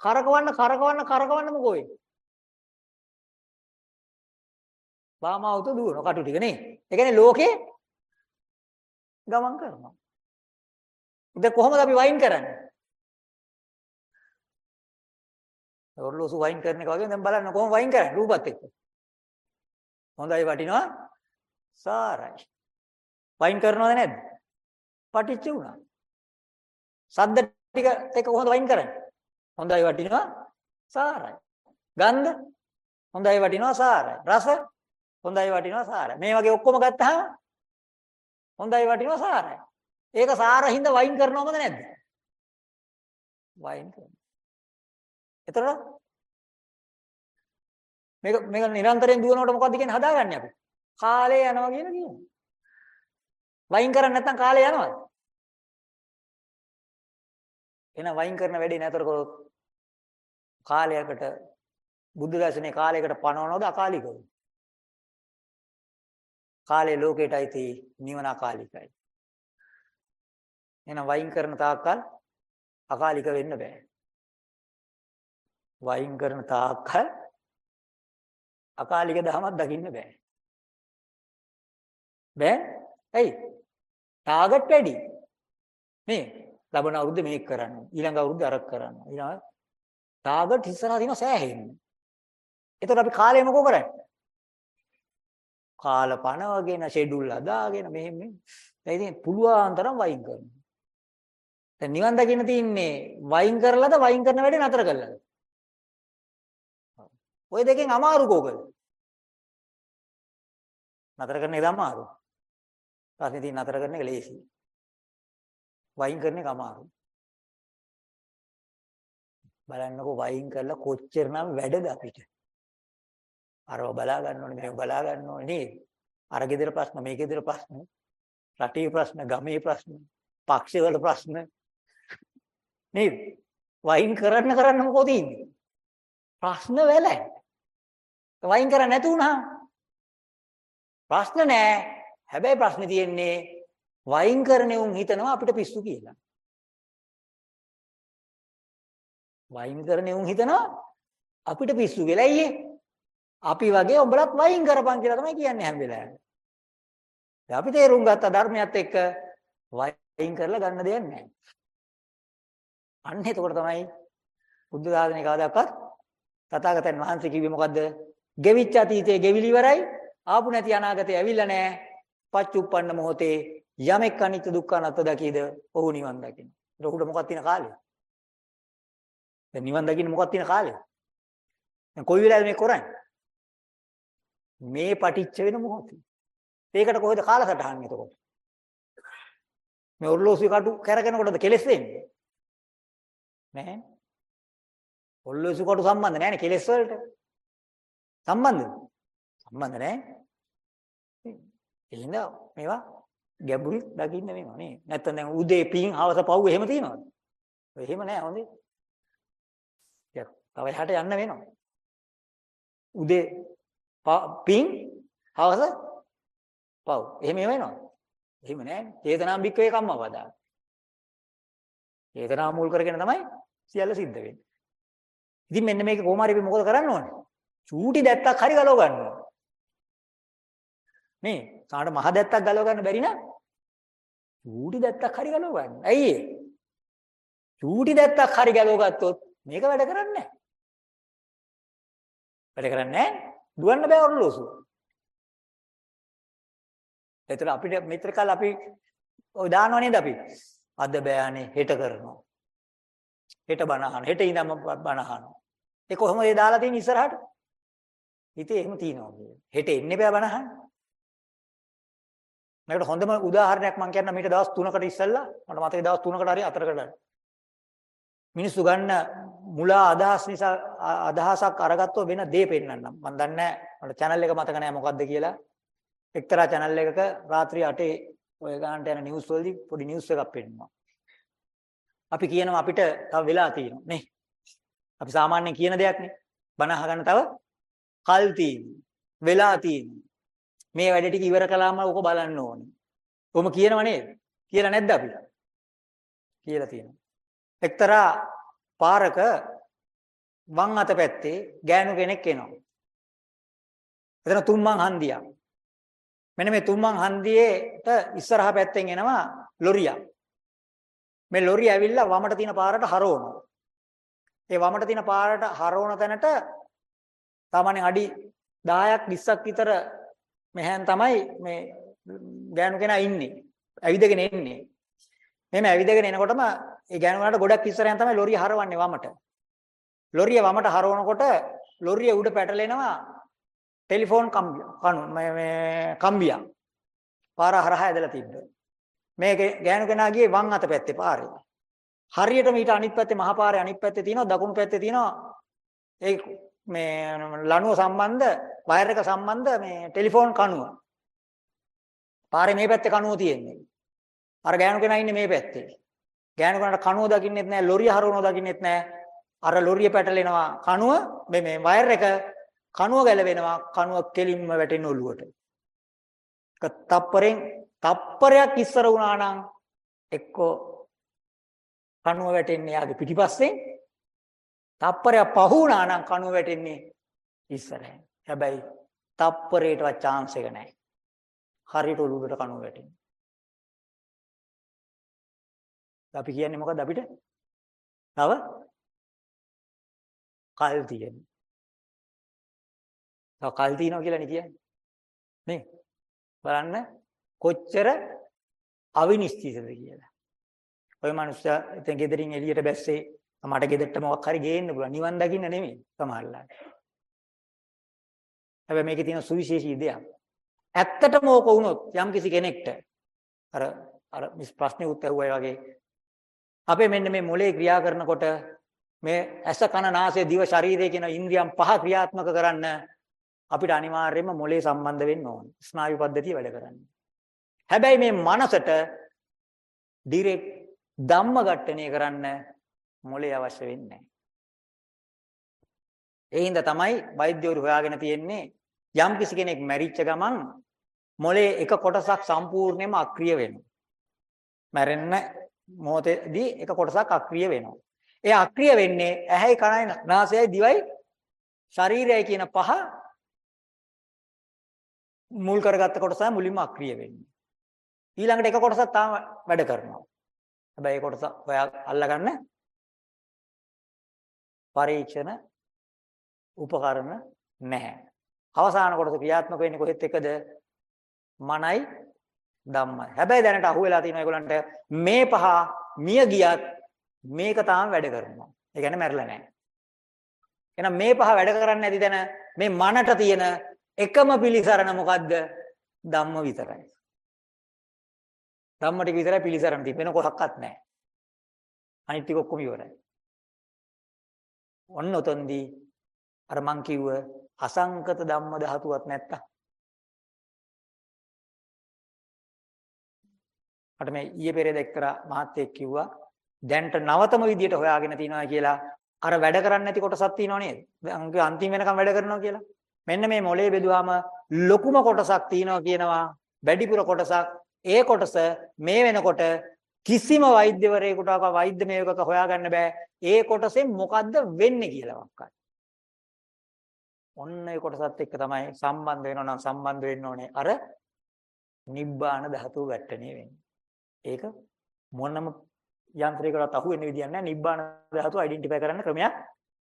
කරකවන්න කරකවන්න කරකවන්න මොකෝ වෙන්නේ? වාමාවුතෝ දුවන කටු ටික නේ. ඒ කියන්නේ ලෝකේ ගමන් කරනවා. ඉතින් කොහොමද අපි වයින් කරන්නේ? ඔරලෝසු වයින් කරන එක වගේ දැන් බලන්න කොහොම වයින් කරන්නේ රූපත් එක්ක. හොඳයි වටිනවා සාරයි. වයින් කරනවද නැද්ද? පටිච්ච වුණා. සද්ද ටික එක්ක කොහොමද වයින් කරන්නේ? හොඳයි වටිනවා සාරයි. ගන්ධ හොඳයි වටිනවා සාරයි. රස හොඳයි වටිනවා සාරයි. මේ වගේ ඔක්කොම ගත්තාම හොඳයි වටිනවා සාරයි. ඒක සාරින්ද වයින් කරනවද නැද්ද? වයින් කරනවා. එතකොට මේක මේක නිරන්තරයෙන් දුවනකොට මොකද්ද කියන්නේ හදාගන්නේ අපි? කාලය යනවා කියන කියනවා. වයින් කරන්නේ නැත්නම් කාලය යනවද? එහෙනම් වයින් කරන වැඩේ නතර කරොත් කාලයකට බුද්ධ දර්ශනේ කාලයකට පනවනවද අකාලිකව? කාලේ ලෝකයටයි තී නිවන අකාලිකයි. එහෙනම් වයින් කරන තාක්කල් අකාලික වෙන්න බෑ. වයින් කරන තාක්කල් අකාලික දහමක් දකින්න බෑ. බෑ? ඇයි? ටාගට් වැඩි. මේ ලබන අවුරුද්ද මේක කරන්න. ඊළඟ අවුරුද්ද අරක් කරන්න. ඊළඟ ටාගට් ඉස්සරහා තියෙන සෑහෙන්න. එතකොට අපි කාලය මොකෝ කරන්නේ? කාල පනවගෙන ෂෙඩියුල් හදාගෙන මෙහෙම මෙහෙම. දැන් ඉතින් පුළුවන් තරම් වයින් කරනවා. දැන් නිවන් දකින්න තියන්නේ වයින් කරලාද වයින් කරන වැඩේ නතර කළාද? ওই දෙකෙන් අමාරු කෝකද? නතර කරන එක අමාරු. ප්‍රශ්නේ තියෙන නතර කරන එක ලේසි. වයින් කරන එක අමාරු. බලන්නකෝ වයින් කරලා කොච්චරනම් වැඩද අපිට. අරව බලා ගන්න ඕනේ මේක බලා ගන්න ඕනේ නේද? අර ගෙදර ප්‍රශ්න මේ ගෙදර ප්‍රශ්න රටේ ප්‍රශ්න ගමේ ප්‍රශ්න පක්ෂවල ප්‍රශ්න නේද? වයින් කරන්න කරන්න මොකද ඉන්නේ? ප්‍රශ්න වෙලයි. වයින් කරන්නේ නැතු වුණා. ප්‍රශ්න නෑ. හැබැයි ප්‍රශ්නේ තියෙන්නේ වයින් කරන උන් හිතනවා අපිට පිස්සු කියලා. වයින් කරන උන් හිතනවා අපිට පිස්සු කියලා අයියේ. අපි වගේ උඹලත් වයින් කරපන් කියලා තමයි කියන්නේ හැම වෙලාවෙම. දැන් අපි තේරුම් ගත්ත ධර්මයත් එක්ක වයින් කරලා ගන්න දෙයක් නැහැ. අන්න එතකොට තමයි බුද්ධ ධාතනේ කවදාකවත් තථාගතයන් වහන්සේ කිව්වේ මොකද්ද? ගෙවිච්ච අතීතයේ ගෙවිලි ඉවරයි. ආපු නැති අනාගතේ ඇවිල්ලා නැහැ. පච්චුප්පන්න මොහොතේ යමෙක් අනිත්‍ය දුක්ඛ අනාත්ම දකීද ඔහු නිවන් දකින්න. ඒකට මොකක්ද තියෙන කාලේ? දැන් නිවන් දකින්න මොකක්ද තියෙන කාලේ? දැන් කොයි වෙලාවෙද මේ කරන්නේ? මේ පටිච්ච වෙන මොහොතේ. ඒකට කොහෙද කාලසටහන් එතකොට? මේ ඔර්ලෝසුවේ කටු කැරගෙනකොටද කෙලස් වෙන්නේ? නැහැ. ඔර්ලෝසු කටු සම්බන්ධ නැහැ නේ කෙලස් වලට. සම්බන්ධද? සම්බන්ධ නැහැ. එහෙනම් මේවා ගැඹුරින් දකින්න වෙනවා නේ. නැත්තම් දැන් උදේ පින් හවස පව් එහෙම තියනවද? එහෙම නැහැ හොඳේ. තව එහාට යන්න වෙනවා. උදේ පින් හවස පව්. එහෙම වෙනවා. එහෙම නෑ. චේතනාම් බික්කවේ කම්මවදා. චේතනාව මුල් කරගෙන තමයි සියල්ල සිද්ධ වෙන්නේ. ඉතින් මෙන්න මේක කොහොම හරි අපි මොකද කරන්න ඕනේ? චූටි දැත්තක් හරි ගලව ගන්න ඕනේ. නේ? සාහට මහ දැත්තක් ගලව ගන්න බැරි නම් චූටි දැත්තක් හරි ගලව ගන්න. ඇයි ඒ? චූටි දැත්තක් හරි ගලව ගත්තොත් මේක වැඩ කරන්නේ නැහැ. වැඩ කරන්නේ නැහැ. දුවන්න බෑ ඔරලෝසුව. ඒතර අපිට මෙතර කාල අපි ඔය දානව නේද අපි? අද බෑනේ හෙට කරනවා. හෙට බනහන. හෙට ඉඳන්ම බනහන. ඒ කොහොමද ඒ දාලා තියෙන්නේ ඉස්සරහට? හිතේ එහෙම තියනවා කියන්නේ. හෙට එන්නේ බෑ බනහන. මේකට හොඳම උදාහරණයක් මම කියන්නම් මීට දවස් 3කට ඉස්සෙල්ලා මට මතකයි දවස් 3කට හරි 4කට මිනිස්සු ගන්න මුලා අදහස් නිසා අදහසක් අරගත්තොත් වෙන දේ පෙන්වන්නම්. මම දන්නේ මට channel එක මතක නැහැ මොකද්ද කියලා. එක්තරා channel එකක රාත්‍රී 8 ඔය ගන්නට යන නිවුස් වලදී පොඩි නිවුස් එකක් පෙන්නනවා. අපි කියනවා අපිට තව වෙලා තියෙනවා නේ. අපි සාමාන්‍යයෙන් කියන දෙයක් නේ. බණ අහගන්න තව කල් තියෙනවා. වෙලා තියෙනවා. මේ වැඩ ටික ඉවර කළාම ඔක බලන්න ඕනේ. කොහොම කියනව නේද? කියලා නැද්ද අපි? කියලා තියෙනවා. එක්තරා පාරක වම් අත පැත්තේ ගෑනු කෙනෙක් එනවා. එතන තුම්මන් හන්දියක්. මෙන්න මේ තුම්මන් හන්දියේට ඉස්සරහා පැත්තෙන් එනවා ලොරියක්. මේ ලොරිය ඇවිල්ලා වමට තියෙන පාරට හරවනවා. ඒ වමට තියෙන පාරට හරවන තැනට සාමාන්‍යයෙන් අඩි 10ක් 20ක් විතර මෙහෙන් තමයි මේ ගෑනු කෙනා ඉන්නේ. ඇවිදගෙන එන්නේ. මෙහෙම ඇවිදගෙන එනකොටම ඒ ගෑනු කෙනාට ගොඩක් ඉස්සරහින් තමයි ලොරිය හරවන්නේ වමට. ලොරිය වමට හරවනකොට ලොරිය උඩ පැටලෙනවා ටෙලිෆෝන් කම්බිය කණු මේ කම්බියක්. පාර හරහා ඇදලා තිබ්බා. මේක ගෑනු කෙනා ගියේ වම් අත පැත්තේ පාරේ. හරියටම ඊට අනිත් පැත්තේ මහා පාරේ අනිත් පැත්තේ තියෙනවා දකුණු පැත්තේ තියෙනවා ඒ මේ ලණුව සම්බන්ධ වයර් එක සම්බන්ධ මේ ටෙලිෆෝන් කණුව. පාරේ මේ පැත්තේ කණුව තියෙන්නේ. අර ගෑනු කෙනා ඉන්නේ මේ පැත්තේ. ගෑනු කෙනාට කණුව දකින්නෙත් නැහැ ලොරිය හරවනව දකින්නෙත් නැහැ. අර ලොරිය පැටලෙනවා කණුව මේ මේ වයර් එක කණුව ගැලවෙනවා කණුව කෙලින්ම වැටෙන ඔලුවට. එක තප්පරෙන් තප්පරයක් ඉස්සර වුණා නම් එක්කෝ කණුව වැටෙන්නේ යාගේ පිටිපස්සෙන් තප්පරයක් පහ වුණා නම් කණුව වැටෙන්නේ ඉස්සරහින්. හැබැයි තප්පරයටවත් chance එක නැහැ. හරියට ඔලුවට කණුව වැටෙන්නේ. අපි කියන්නේ මොකද්ද අපිට? තව කල් තියෙන. තව කල් තියනවා කියලා නේ කියන්නේ. නේ? බලන්න කොච්චර අවිනිශ්චිතද කියලා. ඔය මනුස්සයා ඉතින් ගෙදරින් එළියට බැස්සේ මට ගෙදරට මොකක් හරි ගේන්න පුළුවන්. නිවන් දකින්න නෙමෙයි සමහරලාට. හැබැයි මේකේ තියෙන සුවිශේෂී දෙයක්. ඇත්තටම ඕක වුණොත් යම් කිසි කෙනෙක්ට අර අර මිස් ප්‍රශ්නේ උත්තර වුණා වගේ අපේ මෙන්න මේ මොලේ ක්‍රියා කරනකොට මේ ඇස කන නාසය දිව ශරීරය කියන ඉන්ද්‍රියන් පහ ක්‍රියාත්මක කරන්න අපිට අනිවාර්යයෙන්ම මොලේ සම්බන්ධ වෙන්න ඕන. ස්නායු පද්ධතිය වැඩ කරන්න. හැබැයි මේ මනසට ඩිරෙක්ට් ධම්ම ඝට්ටණය කරන්න මොලේ අවශ්‍ය වෙන්නේ නැහැ. ඒ හින්දා තමයි වෛද්‍යවරු හොයාගෙන තියෙන්නේ යම් කිසි කෙනෙක් මැරිච්ච ගමන් මොලේ එක කොටසක් සම්පූර්ණයෙන්ම අක්‍රිය වෙනවා. මැරෙන්න මොහොතේදී එක කොටසක් අක්‍රිය වෙනවා. ඒ අක්‍රිය වෙන්නේ ඇහැයි කනයි නාසයයි දිවයි ශරීරයයි කියන පහ මුල් කරගත්ත කොටස මුලින්ම අක්‍රිය වෙන්නේ. ඊළඟට එක කොටසක් තාම වැඩ කරනවා. හැබැයි ඒ කොටස ඔයා අල්ලගන්න පරීක්ෂණ උපකරණ නැහැ. අවසාන කොටස ක්‍රියාත්මක වෙන්නේ කොහෙත් එකද? මනයි ධම්මයි. හැබැයි දැනට අහුවෙලා තියෙනවා ඒගොල්ලන්ට මේ පහ මිය ගියත් මේක තාම වැඩ කරනවා. ඒ කියන්නේ මැරිලා නැහැ. එහෙනම් මේ පහ වැඩ කරන්නේ නැති දැන මේ මනට තියෙන එකම පිළිසරණ මොකද්ද? ධම්ම විතරයි. ධම්ම ටික විතරයි පිළිසරණ තියෙන්නේ. වෙන කොහක්වත් නැහැ. අනිත් ටික ඔක්කොම ඉවරයි. ඔන්න උතන්දී අර මං කිව්ව අසංකත ධම්ම ධාතුවක් නැත්තම් මට මේ ඊයේ පෙරේද එක්තරා මහත්තයෙක් කිව්වා දැන්ට නවතම විදියට හොයාගෙන තියනවා කියලා අර වැඩ කරන්නේ නැති කොටසක් තියෙනව නේද? අංගේ අන්තිම වෙනකම් වැඩ කරනවා කියලා. මෙන්න මේ මොලේ බෙදුවාම ලොකුම කොටසක් තියෙනවා කියනවා. වැඩිපුර කොටසක් ඒ කොටස මේ වෙනකොට කිසිම වෛද්‍යවරයෙකුට වෛද්‍ය මේවක හොයාගන්න බෑ. ඒ කොටසෙන් මොකද්ද වෙන්නේ කියලා වක්කයි. ඔන්න ඒ කොටසත් එක්ක තමයි සම්බන්ධ වෙනවා නම් සම්බන්ධ වෙන්න ඕනේ අර නිබ්බාන ධාතුව ගැටණේ වෙන්නේ. ඒක මොනම යන්ත්‍රයකටවත් අහු වෙන්න විදියක් නැහැ. නිබ්බාන ධාතුව අයිඩෙන්ටිෆයි කරන්න ක්‍රමයක්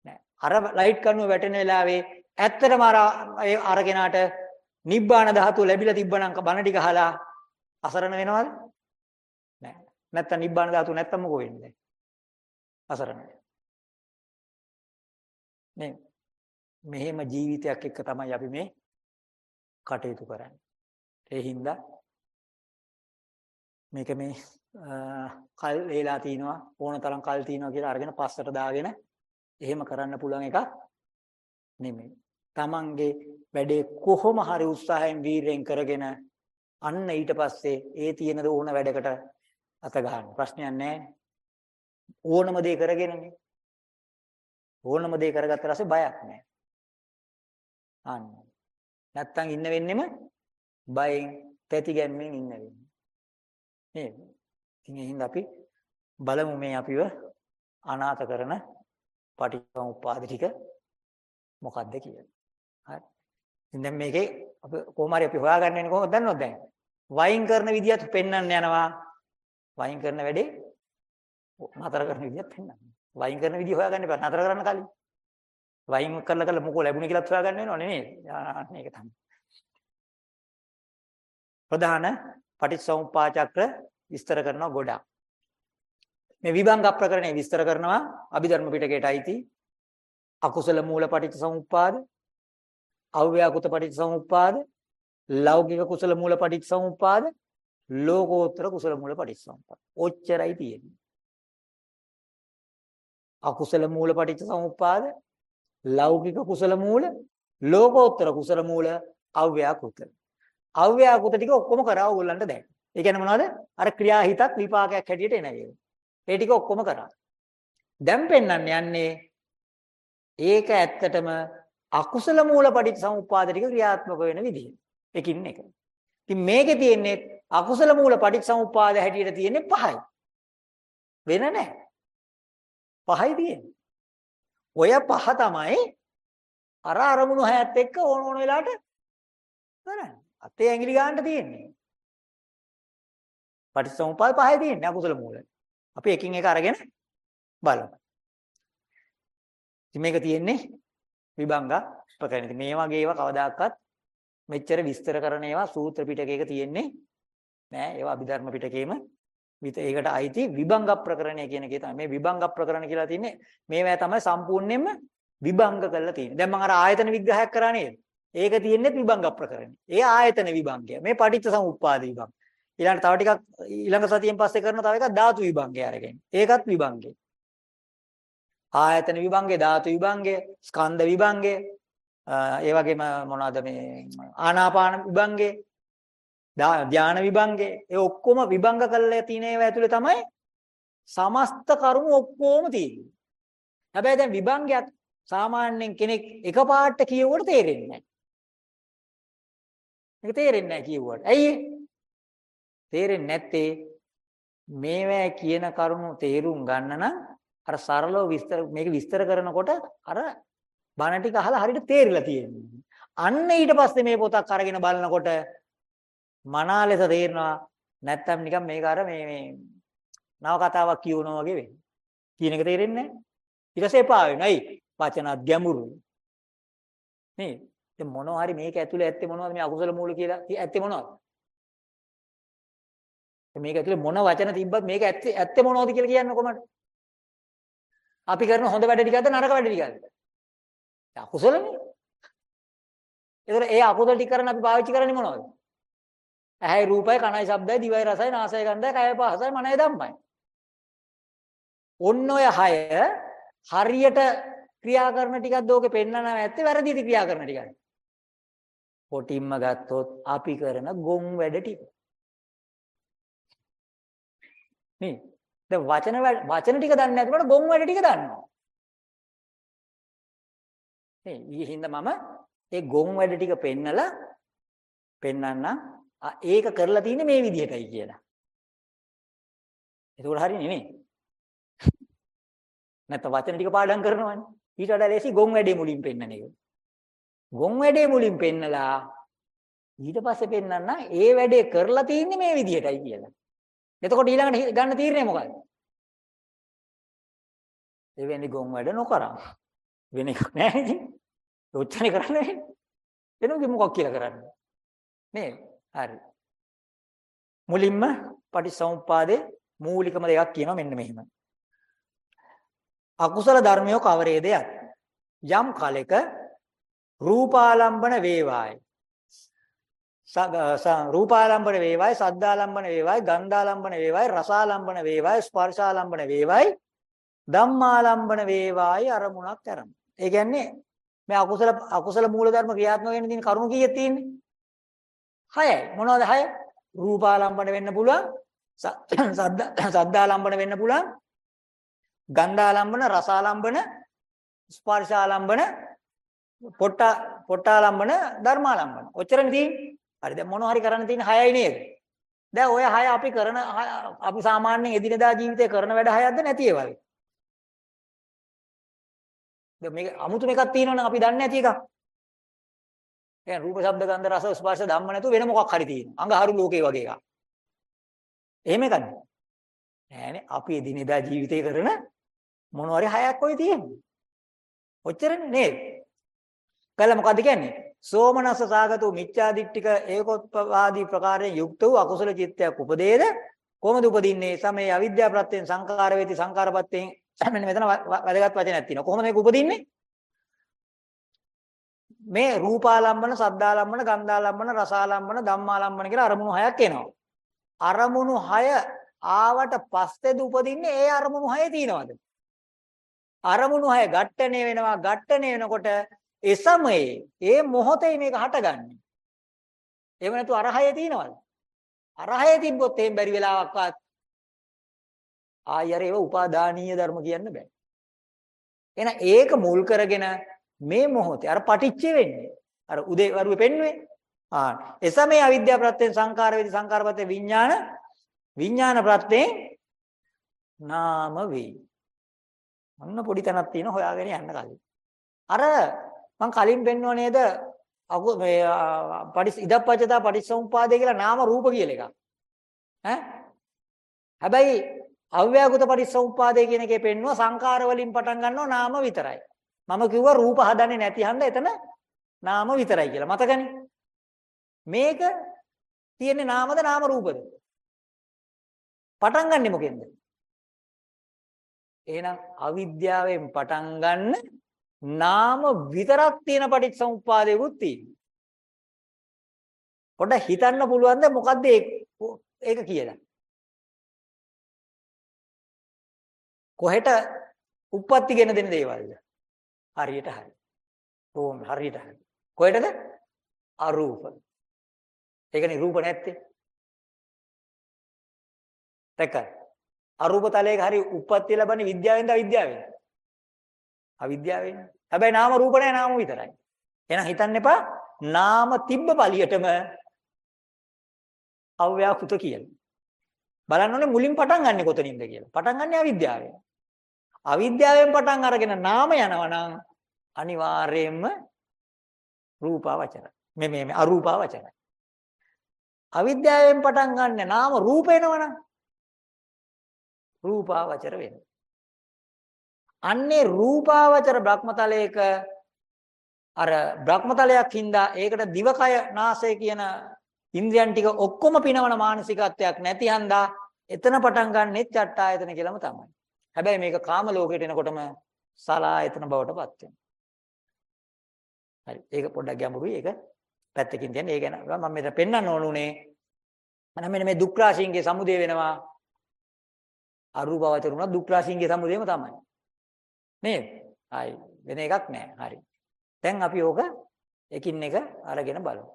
නැහැ. අර ලයිට් කණුව වැටෙන වෙලාවේ ඇත්තටම අර අර කෙනාට නිබ්බාන ධාතුව ලැබිලා තිබ්බනම් බණ ටික අහලා අසරණ වෙනවද? නැහැ. නැත්තම් නිබ්බාන ධාතුව නැත්තම් මොකෝ වෙන්නේ? අසරණ. මේ මෙහෙම ජීවිතයක් එක්ක තමයි අපි මේ කටයුතු කරන්නේ. ඒ හින්දා මේක මේ කල් වේලා තිනවා ඕන තරම් කල් තිනවා කියලා අරගෙන පස්සට දාගෙන එහෙම කරන්න පුළුවන් එකක් නෙමෙයි. Tamange වැඩේ කොහොම හරි උත්සාහයෙන් වීරයෙන් කරගෙන අන්න ඊට පස්සේ ඒ තියෙන ඕන වැඩකට අත ගන්න ප්‍රශ්නයක් නැහැ. ඕනම දේ කරගෙනනේ. ඕනම දේ කරගත්ත රසේ බයක් නැහැ. අන්න. නැත්තම් ඉන්න වෙන්නෙම බයෙන් තැති ගැම්මෙන් ඉන්න වෙන්නේ. නේද? ඉතින් එහෙනම් අපි බලමු මේ අපිව අනාථ කරන පටිච්චසමුප්පාද ටික මොකක්ද කියලා. හරි. ඉතින් දැන් මේකේ අපි කොහොම හරි අපි හොයාගන්න වෙන්නේ කොහොමද දන්නවද දැන්? වයින් කරන විදියත් පෙන්වන්න යනවා. වයින් කරන වැඩේ නතර කරන විදියත් පෙන්වන්න. වයින් කරන විදිය හොයාගන්න එපා නතර කරන්න කලින්. වයින් කරලා කරලා මොකෝ ලැබුණේ කියලාත් හොයාගන්න වෙනව නෙමෙයි. මේක තමයි. ප්‍රධාන පටිච්චසමුප්පාද චක්‍ර විස්තර කරනවා ගොඩක්. මේ විභංග ප්‍රකරණය විස්තර කරනවා අභිධර්ම පිටකයට අයිති අකුසල මූල පටිච්චසමුප්පාද, අව්‍යාකෘත පටිච්චසමුප්පාද, ලෞකික කුසල මූල පටිච්චසමුප්පාද, ලෝකෝත්තර කුසල මූල පටිච්චසමුප්පාද. ඔච්චරයි තියෙන්නේ. අකුසල මූල පටිච්චසමුප්පාද, ලෞකික කුසල මූල, ලෝකෝත්තර කුසල මූල, අව්‍යාකෘත. අව්‍යාකෘත ටික ඔක්කොම කරා ඕගොල්ලන්ට දැන්. ඒ කියන්නේ මොනවද? අර ක්‍රියා හිතක් විපාකයක් හැටියට එන ඒවා. ඒ ටික ඔක්කොම කරා. දැන් පෙන්වන්න යන්නේ ඒක ඇත්තටම අකුසල මූල පටිච්චසමුප්පාද ටික ක්‍රියාත්මක වෙන විදිහ. එකින් එක. ඉතින් මේකේ තියෙන්නේ අකුසල මූල පටිච්චසමුප්පාද හැටියට තියෙන්නේ පහයි. වෙන නැහැ. පහයි තියෙන්නේ. ඔය පහ තමයි අර අරමුණු හැත් එක්ක ඕන ඕන වෙලාවට කරන්නේ. අතේ ඇඟිලි ගන්න තියෙන්නේ. පටිච්චසමුප්පාද පහයි තියෙන්නේ අකුසල මූල. අපි එකින් එක අරගෙන බලමු. ඉතින් මේක තියෙන්නේ විභංග ප්‍රකරණ. ඉතින් මේ වගේ ඒවා කවදාකවත් මෙච්චර විස්තර කරන ඒවා සූත්‍ර පිටකයක තියෙන්නේ නෑ. ඒවා අභිධර්ම පිටකේම ඒකට අයිති විභංග ප්‍රකරණය කියන එකේ තමයි. මේ විභංග ප්‍රකරණ කියලා තියෙන්නේ මේවා තමයි සම්පූර්ණයෙන්ම විභංග කරලා තියෙන්නේ. දැන් මම අර ආයතන විග්‍රහයක් කරා නේද? ඒක තියෙන්නේ විභංග ප්‍රකරණය. ඒ ආයතන විභංගය. මේ පටිච්ච සමුප්පාද විභංග. ඊළඟ තව ටිකක් ඊළඟ සතියෙන් පස්සේ කරන තව එකක් ධාතු විභංගය අරගෙන. ඒකත් විභංගය. ආයතන විභංගය, ධාතු විභංගය, ස්කන්ධ විභංගය, ඒ වගේම මොනවද මේ ආනාපාන විභංගය, ධාන විභංගය. ඒ ඔක්කොම විභංග කරලා තියෙන ඒවා ඇතුලේ තමයි සමස්ත කරුණු ඔක්කොම තියෙන්නේ. හැබැයි දැන් විභංගයක් සාමාන්‍යයෙන් කෙනෙක් එකපාරට කියවුවට තේරෙන්නේ නැහැ. ඒක තේරෙන්නේ නැහැ කියවුවට. ඇයි තේරෙන්නේ නැත්තේ මේවැ කියන කරුණු තේරුම් ගන්න නම් අර සරලව විස්තර මේක විස්තර කරනකොට අර බණ ටික අහලා හරියට තේරිලා තියෙනවා. අන්න ඊට පස්සේ මේ පොතක් අරගෙන බලනකොට මනා ලෙස තේරෙනවා නැත්තම් නිකන් මේක අර මේ මේ නව කතාවක් කියවනවා වගේ වෙන්නේ. කියන එක තේරෙන්නේ නැහැ. ඊට පස්සේ එපා වෙනවා. ඇයි? වචනත් ගැඹුරුයි. නේ? දැන් මොනවා හරි මේක ඇතුලේ ඇත්තේ මොනවද මේ අකුසල මූල කියලා ඇත්තේ මොනවද? මේක ඇතුලේ මොන වචන තිබ්බත් මේක ඇත්තේ ඇත්තේ මොනවද කියලා කියන්න කොහමද? අපි කරන හොඳ වැඩ ටිකක්ද නරක වැඩ ටිකක්ද? අකුසලනේ. ඒතර ඒ අකුසල ටික කරන් අපි පාවිච්චි කරන්නේ මොනවද? ඇහැයි රූපයි කනයි ශබ්දයි දිවයි රසයි නාසයයි ගන්ධයි කයයි පහසයි මනයි ධම්මයි. ඔන්න ඔය හය හරියට ක්‍රියා කරන ටිකක්ද ඕකේ පෙන්නනවා ඇත්තේ වැරදිද ක්‍රියා කරන ටිකක්. කොටින්ම ගත්තොත් අපි කරන ගොම් වැඩ ටික. නේ දැන් වචන වචන ටික දන්නේ නැතිවට ගොම් වැඩ ටික දන්නවා. නේ ඊහින්ද මම ඒ ගොම් වැඩ ටික පෙන්නලා පෙන්නන්න ඒක කරලා තියෙන්නේ මේ විදිහටයි කියලා. ඒක හරියනේ නේ. නැත්නම් වචන ටික පාඩම් කරනවනේ. ඊට වඩා ලේසි ගොන් වැඩේ මුලින් පෙන්නන එක. ගොන් වැඩේ මුලින් පෙන්නලා ඊට පස්සේ පෙන්නන්න ඒ වැඩේ කරලා තියෙන්නේ මේ විදිහටයි කියලා. එතකොට ඊළඟට ගන්න තීරණය මොකක්ද? එවැනි ගොන් වැඩ නොකරා. වෙන එකක් නැහැ ඉතින්. ඔච්චරේ කරන්නේ නැහැ. එනෝගේ මොකක් කියලා කරන්නේ? නේද? හරි. මුලින්ම පටිසමුප්පාදේ මූලිකම දෙකක් කියනවා මෙන්න මෙහෙම. අකුසල ධර්මයෝ කවරේද යම් කලෙක රූපාලම්බන වේවායි රූපාලම්බන වේවායි සද්දාලම්බන වේවායි ගන්ධාලම්බන වේවායි රසාලම්බන වේවායි ස්පර්ශාලම්බන වේවායි ධම්මාලම්බන වේවායි අරමුණක් කරමු. ඒ කියන්නේ මේ අකුසල අකුසල මූල ධර්ම ක්‍රියාත්මක වෙන්න තියෙන කරුණු කීයක් තියෙන්නේ? 6යි. මොනවද 6? රූපාලම්බන වෙන්න පුළුවන්. සද්දාලම්බන වෙන්න පුළුවන්. ගන්ධාලම්බන, රසාලම්බන, ස්පර්ශාලම්බන, පොට්ට පොට්ටාලම්බන, ධර්මාලම්බන. ඔච්චරනේ තියෙන්නේ. හරි දැන් මොනවා හරි කරන්න තියෙන 6යි නේද? දැන් ඔය 6 අපි කරන අපි සාමාන්‍යයෙන් එදිනදා ජීවිතේ කරන වැඩ 6ක්ද නැති ඒවාද? දැන් මේක අමුතුම එකක් තියෙනවනම් අපි දන්නේ නැති එකක්. දැන් රූප, ශබ්ද, ගන්ධ, රස, ස්පර්ශ ධම්ම නැතුව වෙන මොකක් හරි තියෙනවා. අඟහරු ලෝකේ වගේ එකක්. එහෙම එකද? නෑනේ අපි එදිනෙදා ජීවිතේ කරන මොනවාරි හයක් ඔය තියෙන්නේ. ඔච්චරනේ නේද? කළ මොකද්ද කියන්නේ? සෝමනස්ස සාගතෝ මිච්ඡාදිට්ඨික ඒකෝත්පාදී ප්‍රකාරයෙන් යුක්ත වූ අකුසල චිත්තයක් උපදේද කොහොමද උපදින්නේ? සමේ අවිද්‍යාව ප්‍රත්‍යයෙන් සංකාර වේති සංකාරපත්යෙන් මෙන්න මෙතන වැදගත් වචනයක් තියෙනවා. කොහොමද මේක උපදින්නේ? මේ රූපාලම්බන, සද්දාලම්බන, ගන්ධාලම්බන, රසාලම්බන, ධම්මාලම්බන කියලා අරමුණු හයක් එනවා. අරමුණු හය ආවට පස්සේද උපදින්නේ ඒ අරමුණු හය තියනවාද? අරමුණු හය ඝට්ටණය වෙනවා ඝට්ටණය වෙනකොට ඒ සමයේ ඒ මොහොතේ මේක හටගන්නේ. එහෙම නැතු අරහය තියනවද? අරහය තිබ්බොත් එහෙම බැරි වෙලාවක්වත් ආයර ඒව උපාදානීය ධර්ම කියන්න බෑ. එහෙනම් ඒක මුල් කරගෙන මේ මොහොතේ අර පටිච්ච වෙන්නේ. අර උදේ වරුවේ පෙන්වුවේ. ආ එසමේ අවිද්‍යාව ප්‍රත්‍යයෙන් සංකාර වේදි සංකාර ප්‍රත්‍යයෙන් විඥාන විඥාන ප්‍රත්‍යයෙන් නාම වේ. අන්න පොඩි තැනක් තියෙන හොයාගෙන යන්න කලින්. අර මං කලින් පෙන්වුව නේද අකු මේ පටිස් ඉදප්පචතා පටිච්චසමුපාදේ කියලා නාම රූප කියලා එකක්. ඈ හැබැයි අව්‍යාකෘත පටිච්චසමුපාදේ කියන එකේ පෙන්වුව සංකාර වලින් පටන් ගන්නව නාම විතරයි. මම කිව්වා රූප හදන්නේ නැති හන්ද එතන නාම විතරයි කියලා. මතකනේ? මේක තියෙන්නේ නාමද නාම රූපද? පටන් ගන්නෙ මොකෙන්ද? එහෙනම් අවිද්‍යාවෙන් පටන් ගන්න නාම විතරක් තියෙන පටිච්චසමුප්පාදයකුත් තියෙනවා. පොඩ්ඩක් හිතන්න පුළුවන්ද මොකද්ද ඒක කියලා? කොහෙට උප්පත්ති ගෙන දෙන දේවල්ද? හරියට හරි. ඕම් හරියට හරි. කොහෙටද? අරූප. ඒකනේ රූප නැත්තේ. දැක්කද? අරූප තලයක හරි උප්පත්ති ලැබන්නේ විද්‍යාවෙන්ද අවිද්‍යාවෙන්ද? අවිද්‍යාවෙන්. හැබැයි නාම රූප නැහැ නාම විතරයි. එහෙනම් හිතන්න එපා නාම තිබ්බ පළියටම අව්‍යාකෘත කියලා. බලන්න ඕනේ මුලින් පටන් ගන්නෙ කොතනින්ද කියලා. පටන් ගන්නෙ අවිද්‍යාවෙන්. අවිද්‍යාවෙන් පටන් අරගෙන නාම යනවා නම් අනිවාර්යයෙන්ම රූපාවචර. මේ මේ අරූපාවචරයි. අවිද්‍යාවෙන් පටන් ගන්න නාම රූප එනවනම් රූපාවචර වෙනවා. අන්නේ රූපාවචර බ්‍රහ්මතලයක අර බ්‍රහ්මතලයක් හින්දා ඒකට දිවකය නාසය කියන ඉන්ද්‍රියන් ටික ඔක්කොම පිනවන මානසිකත්වයක් නැති හන්දා එතන පටන් ගන්නෙත් චට්ටායතන කියලාම තමයි. හැබැයි මේක කාම ලෝකයට එනකොටම සලායතන බවට පත් වෙනවා. හරි. ඒක පොඩ්ඩක් ගැඹුරුයි. ඒක පැත්තකින් තියන්න. ඒ ගැන මම මෙතන පෙන්වන්න ඕනුනේ. මම මෙන්න මේ දුක් රාශීන්ගේ සමුදය වෙනවා. අරූපවචර උනා දුක් රාශීන්ගේ සමුදයම තමයි. නේද? ආයි වෙන එකක් නෑ. හරි. දැන් අපි ඕක එකින් එක අරගෙන බලමු.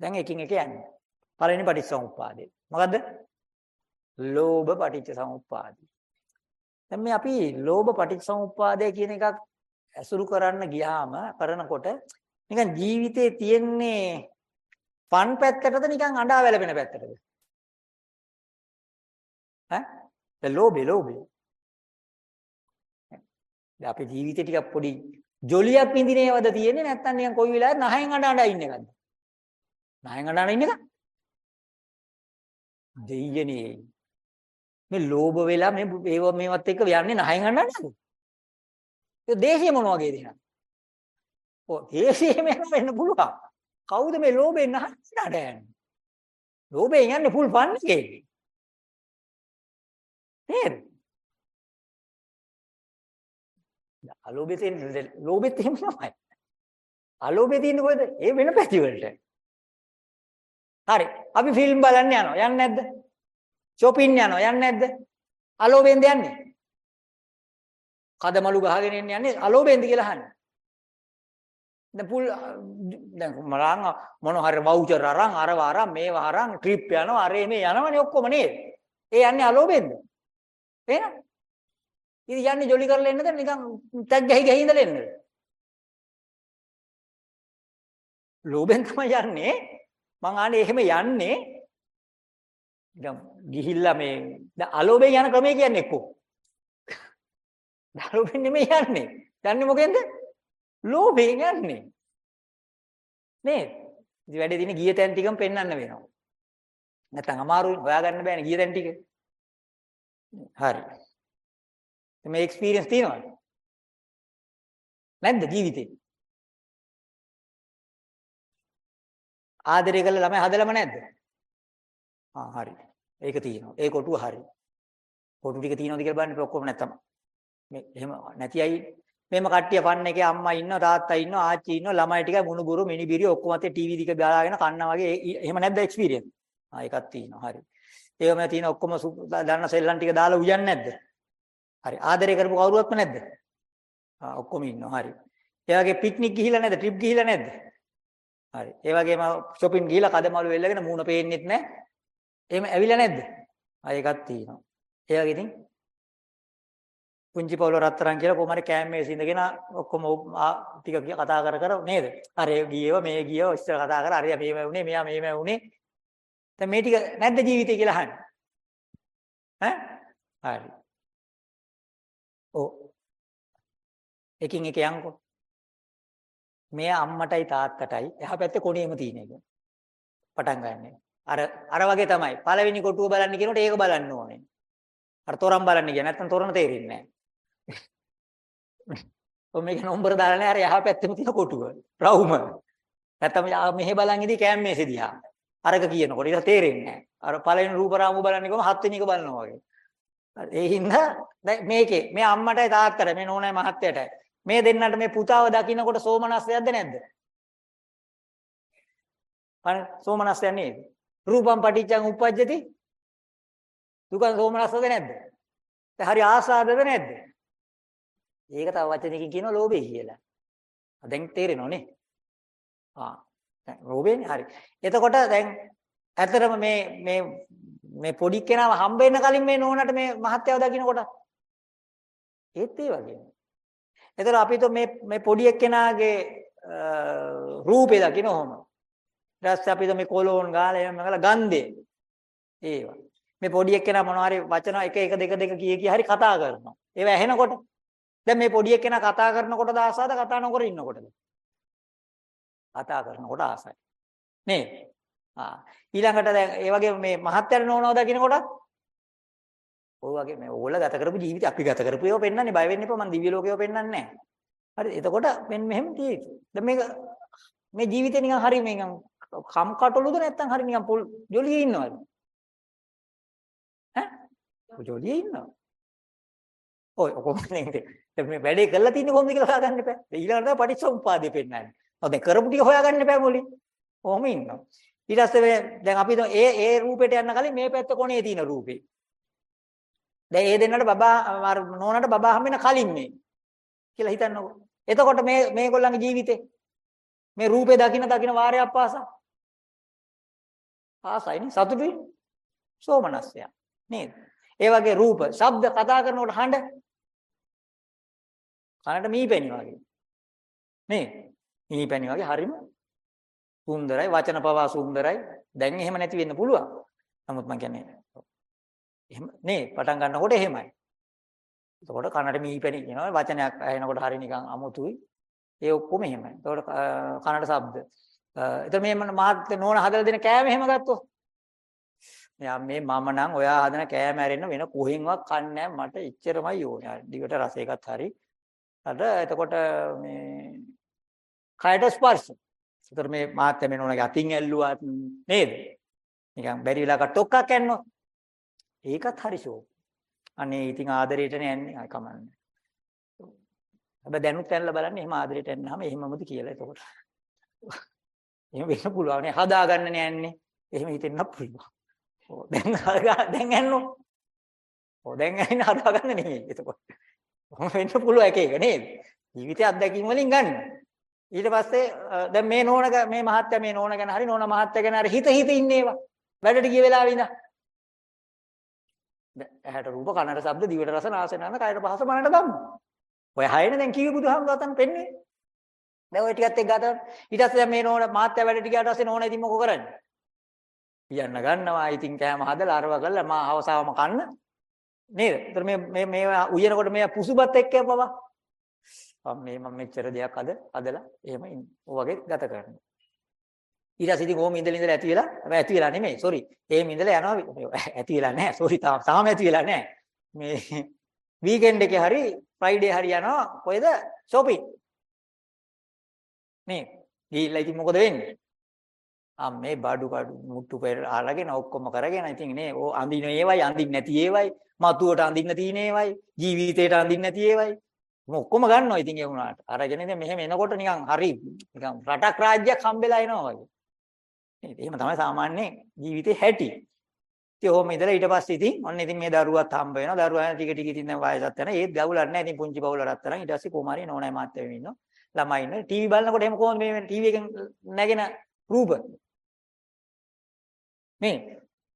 දැන් එකින් එක යන්නේ. පළවෙනි පටිච්චසමුප්පාදේ. මොකද්ද? ලෝභ පටිච්චසමුප්පාදේ. දැන් මේ අපි ලෝභ පටිච්චසමුප්පාදය කියන එකක් ඇසුරු කරන්න ගියාම කරනකොට නිකන් ජීවිතේ තියෙන්නේ පන් පැත්තටද නිකන් අඬා වැළපෙන පැත්තටද? ඈ? ඒ ලෝභේ ලෝභේ. දැන් අපේ ජීවිතේ ටිකක් පොඩි ජොලියක් විඳිනේවද තියෙන්නේ නැත්නම් නිකන් කොයි වෙලාවෙත් නහයෙන් අඬ අඬ ඉන්න එකද? නහයෙන් අඬ අඬ ඉන්න එක? දෙයියනේ. මේ ලෝභ වෙලා මේ ඒව මේවත් එක්ක යන්නේ නහයෙන් අඬ අඬ. ඒ දේශය මොන වගේද එහෙනම්? ඔව් දේශය මෙහෙම වෙන්න පුළුවන්. කවුද මේ ලෝභයෙන් නහයට යන්නේ? ලෝභයෙන් යන්නේ ෆුල් ෆන් එකේ. නේද? අලෝභය තියෙන ලෝභෙත් එහෙම තමයි. අලෝභය තියෙන්නේ කොහෙද? ඒ වෙන පැති වලට. හරි. අපි ෆිල්ම් බලන්න යනවා. යන්නේ නැද්ද? shopping යනවා. යන්නේ නැද්ද? අලෝභයෙන්ද යන්නේ? කදමලු ගහගෙන යන්නේ අලෝභයෙන්ද කියලා අහන්නේ. දැන් පුල් දැන් මරං මොන හරි වවුචර් අරන් අරව අරන් මේව අරන් ට්‍රිප් යනවා අරේ මේ යනවනේ ඔක්කොම නේද? ඒ යන්නේ අලෝභයෙන්ද? එහෙනම් ඉතින් යන්නේ ජොලි කරලා එන්නද නිකන් ටැග් ගහි ගහි ඉඳලා එන්නද? ලෝභෙන් තමයි යන්නේ. මං ආන්නේ එහෙම යන්නේ නිකන් ගිහිල්ලා මේ දැන් අලෝභයෙන් යන ක්‍රමය කියන්නේ එක්කෝ. අලෝභයෙන් නෙමෙයි යන්නේ. යන්නේ මොකෙන්ද? ලෝභයෙන් යන්නේ. නේද? ඉතින් වැඩේ දින ගිය තැන් ටිකම පෙන්වන්න වෙනවා. නැත්නම් අමාරුයි හොයාගන්න බෑනේ ගිය තැන් ටික. හරි. මේ එක්ස්පීරියන්ස් තියෙනවද? නැද්ද ජීවිතේ? ආදරය කළ ළමයි හදලම නැද්ද? ආ හරි. ඒක තියෙනවා. ඒ කොටුව හරි. කොටු ටික තියෙනවද කියලා බලන්න ඔක්කොම නැත්තම්. මේ එහෙම නැති අය මේම කට්ටිය ෆන් එකේ අම්මා ඉන්නවා තාත්තා ඉන්නවා ආච්චි ඉන්නවා ළමයි ටික මුණුබුරු මිනිබිරි ඔක්කොම අතේ ටීවී දික දාලාගෙන කන්න වගේ එහෙම නැද්ද එක්ස්පීරියන්ස්? ආ ඒකක් තියෙනවා. හරි. ඒවම තියෙන ඔක්කොම දන්න සෙල්ලම් ටික දාලා උයන්නේ නැද්ද? හරි. ආදරය කරපු කවුරුවත්ම නැද්ද? ආ ඔක්කොම ඉන්නවා. හරි. ඒ වගේ පික්නික් ගිහිල්ලා නැද්ද? ට්‍රිප් ගිහිල්ලා නැද්ද? හරි. ඒ වගේම shopping ගිහිල්ලා කදමලු වෙල්ලගෙන මූණ පේන්නෙත් නැහැ. එහෙම ඇවිල්ලා නැද්ද? ආ ඒකක් තියෙනවා. ඒ වගේ ඉතින් පුංචි පොළ රත්තරන් කියලා කොහමද කෑමේ සිඳගෙන ඔක්කොම ටික කතා කර කර නේද? අර ගියව මේ ගියව ඉස්සර කතා කර අර මේව වුනේ මෙයා මේව වුනේ. දැන් මේ ටික නැද්ද ජීවිතේ කියලා අහන්නේ? ඈ? හරි. ඔව්. එකින් එක යන්කෝ. මේ අම්මටයි තාත්තටයි එහා පැත්තේ කොණේම තියෙන එක. පටන් ගන්න. අර අර වගේ තමයි. පළවෙනි කොටුව බලන්න කියනකොට ඒක බලන්න ඕනේ. අර තොරන් බලන්න කියන නැත්නම් තොරණ තේරෙන්නේ නැහැ. ඔය මේක නම්බර දාලා නැහැ අර යහ පැත්තෙම තියෙන කොටුව. රවුම. නැත්තම් මෙහෙ බලන් ඉදී කෑම් මේසේ දිහා. අරක කියනකොට ඒක තේරෙන්නේ නැහැ. අර පළවෙනි රූප රාමු බලන්නේ කොහොම හත්වෙනි එක බලනවා වගේ. ඒ හින්දා දැන් මේකේ මේ අම්මටයි තාත්තට මේ නෝනයි මහත්තයටයි මේ දෙන්නට මේ පුතාව දකින්නකොට සෝමනස්සයක්ද නැද්ද? අනේ සෝමනස්සයක් නේද? රූපම් පටිච්චං උප්පජ්ජති දුකං සෝමනස්සද නැද්ද? ඒ හරි ආසාදද නැද්ද? ඒක තව වචනකින් කියනවා ලෝභය කියලා. දැන් තේරෙනවනේ. ආ දැන් ලෝභයනේ හරි. එතකොට දැන් ඇත්තටම මේ මේ මේ පොඩි කෙනාව හම්බ වෙන්න කලින් මේ නෝනට මේ මහත්යව දකින්නකොට ඒත් ඒ වගේ. එතකොට අපි તો මේ මේ පොඩි එක්කෙනාගේ රූපේ දකින්න ඕම. ඊට පස්සේ අපි તો මේ කොලෝන් ගාලා එහෙම ගාලා ගන්ධේ. ඒවා. මේ පොඩි එක්කෙනා මොනවා හරි වචන එක එක දෙක දෙක කිය කිය හරි කතා කරනවා. ඒවා ඇහෙනකොට දැන් මේ පොඩි එක්කෙනා කතා කරනකොටද ආසාද කතා නොකර ඉන්නකොටද? කතා කරනකොට ආසයි. නේ? ආ ඊළඟට දැන් ඒ වගේ මේ මහත්යර නෝනව දකින්නකොටත් ඔය වගේ මේ ඕගොල්ලෝ ගත කරපු ජීවිතය අපි ගත කරපු ඒවා පෙන්වන්නේ බය වෙන්න එපා මම දිව්‍ය ලෝකේව පෙන්වන්නේ නැහැ. හරි එතකොට මෙන්න මෙහෙම තියෙන්නේ. දැන් මේක මේ ජීවිතේ නිකන් හරි නිකන් කම් කටලුද නැත්නම් හරි නිකන් පොල් ජොලියේ ඉන්නවද? ඈ? ජොලියේ ඉන්නවා. ඔය කොහොමද දැන් මේ වැඩේ කරලා තින්නේ කොහොමද කියලා හොයාගන්න එපා. ඊළඟට තමයි පටිච්චසමුපාදේ පෙන්වන්නේ. ඔව් දැන් කරපු ටික හොයාගන්න එපා මුලින්. කොහොම ඉන්නවා. ඊට පස්සේ දැන් අපි ඒ ඒ රූපෙට යන්න කලින් මේ පැත්ත කොනේ තියෙන රූපේ. දැන් ඒ දෙන්නට බබා නෝනට බබා හම්බෙන කලින් මේ කියලා හිතන්නකෝ. එතකොට මේ මේගොල්ලන්ගේ ජීවිතේ මේ රූපේ දකින්න දකින්න වාරයක් පාසා ආසයිනේ සතුටුයි සෝමනස්සය නේද? ඒ වගේ රූප, ශබ්ද කතා කරනකොට හඬ කනට මීපැණි වගේ. නේ? මීපැණි වගේ හරිම සුන්දරයි වචන පවා සුන්දරයි. දැන් එහෙම නැති වෙන්න පුළුවන්. නමුත් මම කියන්නේ එහෙම නේ පටන් ගන්නකොට එහෙමයි. එතකොට කනට මීපැණි කියනවා වචනයක් ඇහෙනකොට හරි නිකන් අමුතුයි. ඒ ඔක්කොම එහෙමයි. එතකොට කනට ශබ්ද. එතකොට මේ මහත් නෝන හදලා දෙන කෑම එහෙම ගත්තොත් මෙයා මේ මම නම් ඔයා හදන කෑම ඇරෙන්න වෙන කොහෙන්වත් කන්නේ මට එච්චරමයි ඕනේ. දිගට රස එකත් හරි. අර එතකොට මේ කයට ස්පර්ශ. ඒතර මේ මාත්‍ය මේ නෝනගේ අතින් ඇල්ලුවත් නේද? නිකන් බැරි වෙලාවක ටොක්කක් කන්නොත් ඒකත් හරි ෂෝ. අනේ ඉතින් ආදරේටනේ යන්නේ. අය කමන්නේ. හැබැයි දැනුත් ඇල්ල බලන්න එහෙම ආදරේට එන්නාම එහෙමමද කියලා එතකොට. එහෙම වෙන්න පුළුවන් නේ හදාගන්න නෑන්නේ. එහෙම හිතෙන්නත් පුළුවන්. ඔව් දැන් දැන් ඇන්නෝ. ඔව් දැන් ඇන්න හදාගන්න නෙමෙයි එතකොට. කොහොම වෙන්න පුළුවන් එක එක නේද? ජීවිතය අත්දැකීම් වලින් ගන්න. ඊට පස්සේ දැන් මේ නෝන මේ මහත්තයා මේ නෝන ගැන හරි නෝන මහත්තයා ගැන හරි හිත හිත ඉන්නේවා. වැඩට ගිය වෙලාවෙ ඉඳන්. ඇහැට රූප කනට ශබ්ද දිවට රස නාසයට නන කයට පහස මනට ධම්ම. ඔය හයනේ දැන් කිව්වේ බුදුහාමුදුරුවෝ පෙන්නේ. දැන් ඔය ටිකත් එක්ක ගත ඊට පස්සේ මේ නෝන මාත්‍ය වැඩට ගියාට පස්සේ නෝන ඉතින් මොකෝ කරන්නේ? පියන්න ගන්නවා. ඉතින් කෑම හදලා අරව කරලා මා හවසාවම කන්න. නේද? ඒතර මේ මේ මේ උයනකොට මේ පුසුබත් එක්ක පවා. මේ මම මෙච්චර දෙයක් අද අදලා එහෙම ඔය වගේ ගත කරනවා. ඊට පස්සේ ඉතින් ඕම ඉඳලා ඉඳලා ඇති වෙලා? හැබැයි ඇති වෙලා නෙමෙයි. සෝරි එහෙම ඉඳලා යනවා. ඇති වෙලා නැහැ. සෝරි තාම ඇති වෙලා නැහැ. මේ වීකෙන්ඩ් එකේ හරි ෆ්‍රයිඩේ හරි යනවා. කොහෙද? shopping. නේ ගිහිල්ලා ඉතින් මොකද වෙන්නේ? ආ මේ බඩු බඩු මුට්ටු පෙර අරගෙන ඔක්කොම කරගෙන ඉතින් නේ ඕ අඳින ඒවයි අඳින්න නැති ඒවයි. මතුවට අඳින්න තියෙන ඒවයි. ජීවිතේට අඳින්න නැති ඒවයි. ඔක්කොම ගන්නවා ඉතින් ඒ වුණාට අරගෙන ඉතින් මෙහෙම එනකොට නිකන් හරි නිකන් රටක් රාජ්‍යයක් හම්බෙලා එනවා වගේ නේද? එහෙම තමයි සාමාන්‍ය ජීවිතේ හැටි. ඉතින් ඔහොම ඉඳලා ඊට පස්සේ ඉතින් ඔන්න ඉතින් මේ දරුවත් හම්බ වෙනවා. දරුවා ටික ටික ඉතින් දැන් වයසත් යනවා. ඒත් ගවුලක් නැහැ. ඉතින් පුංචි බවුලක් තරම් ඊට පස්සේ කොමාරි නෝනයි මාත්‍යෙම ඉන්නවා. ළමයි ඉන්නවා. ටීවී බලනකොට එහෙම කොහොමද මේ ටීවී එකෙන් නැගෙන රූප? මේ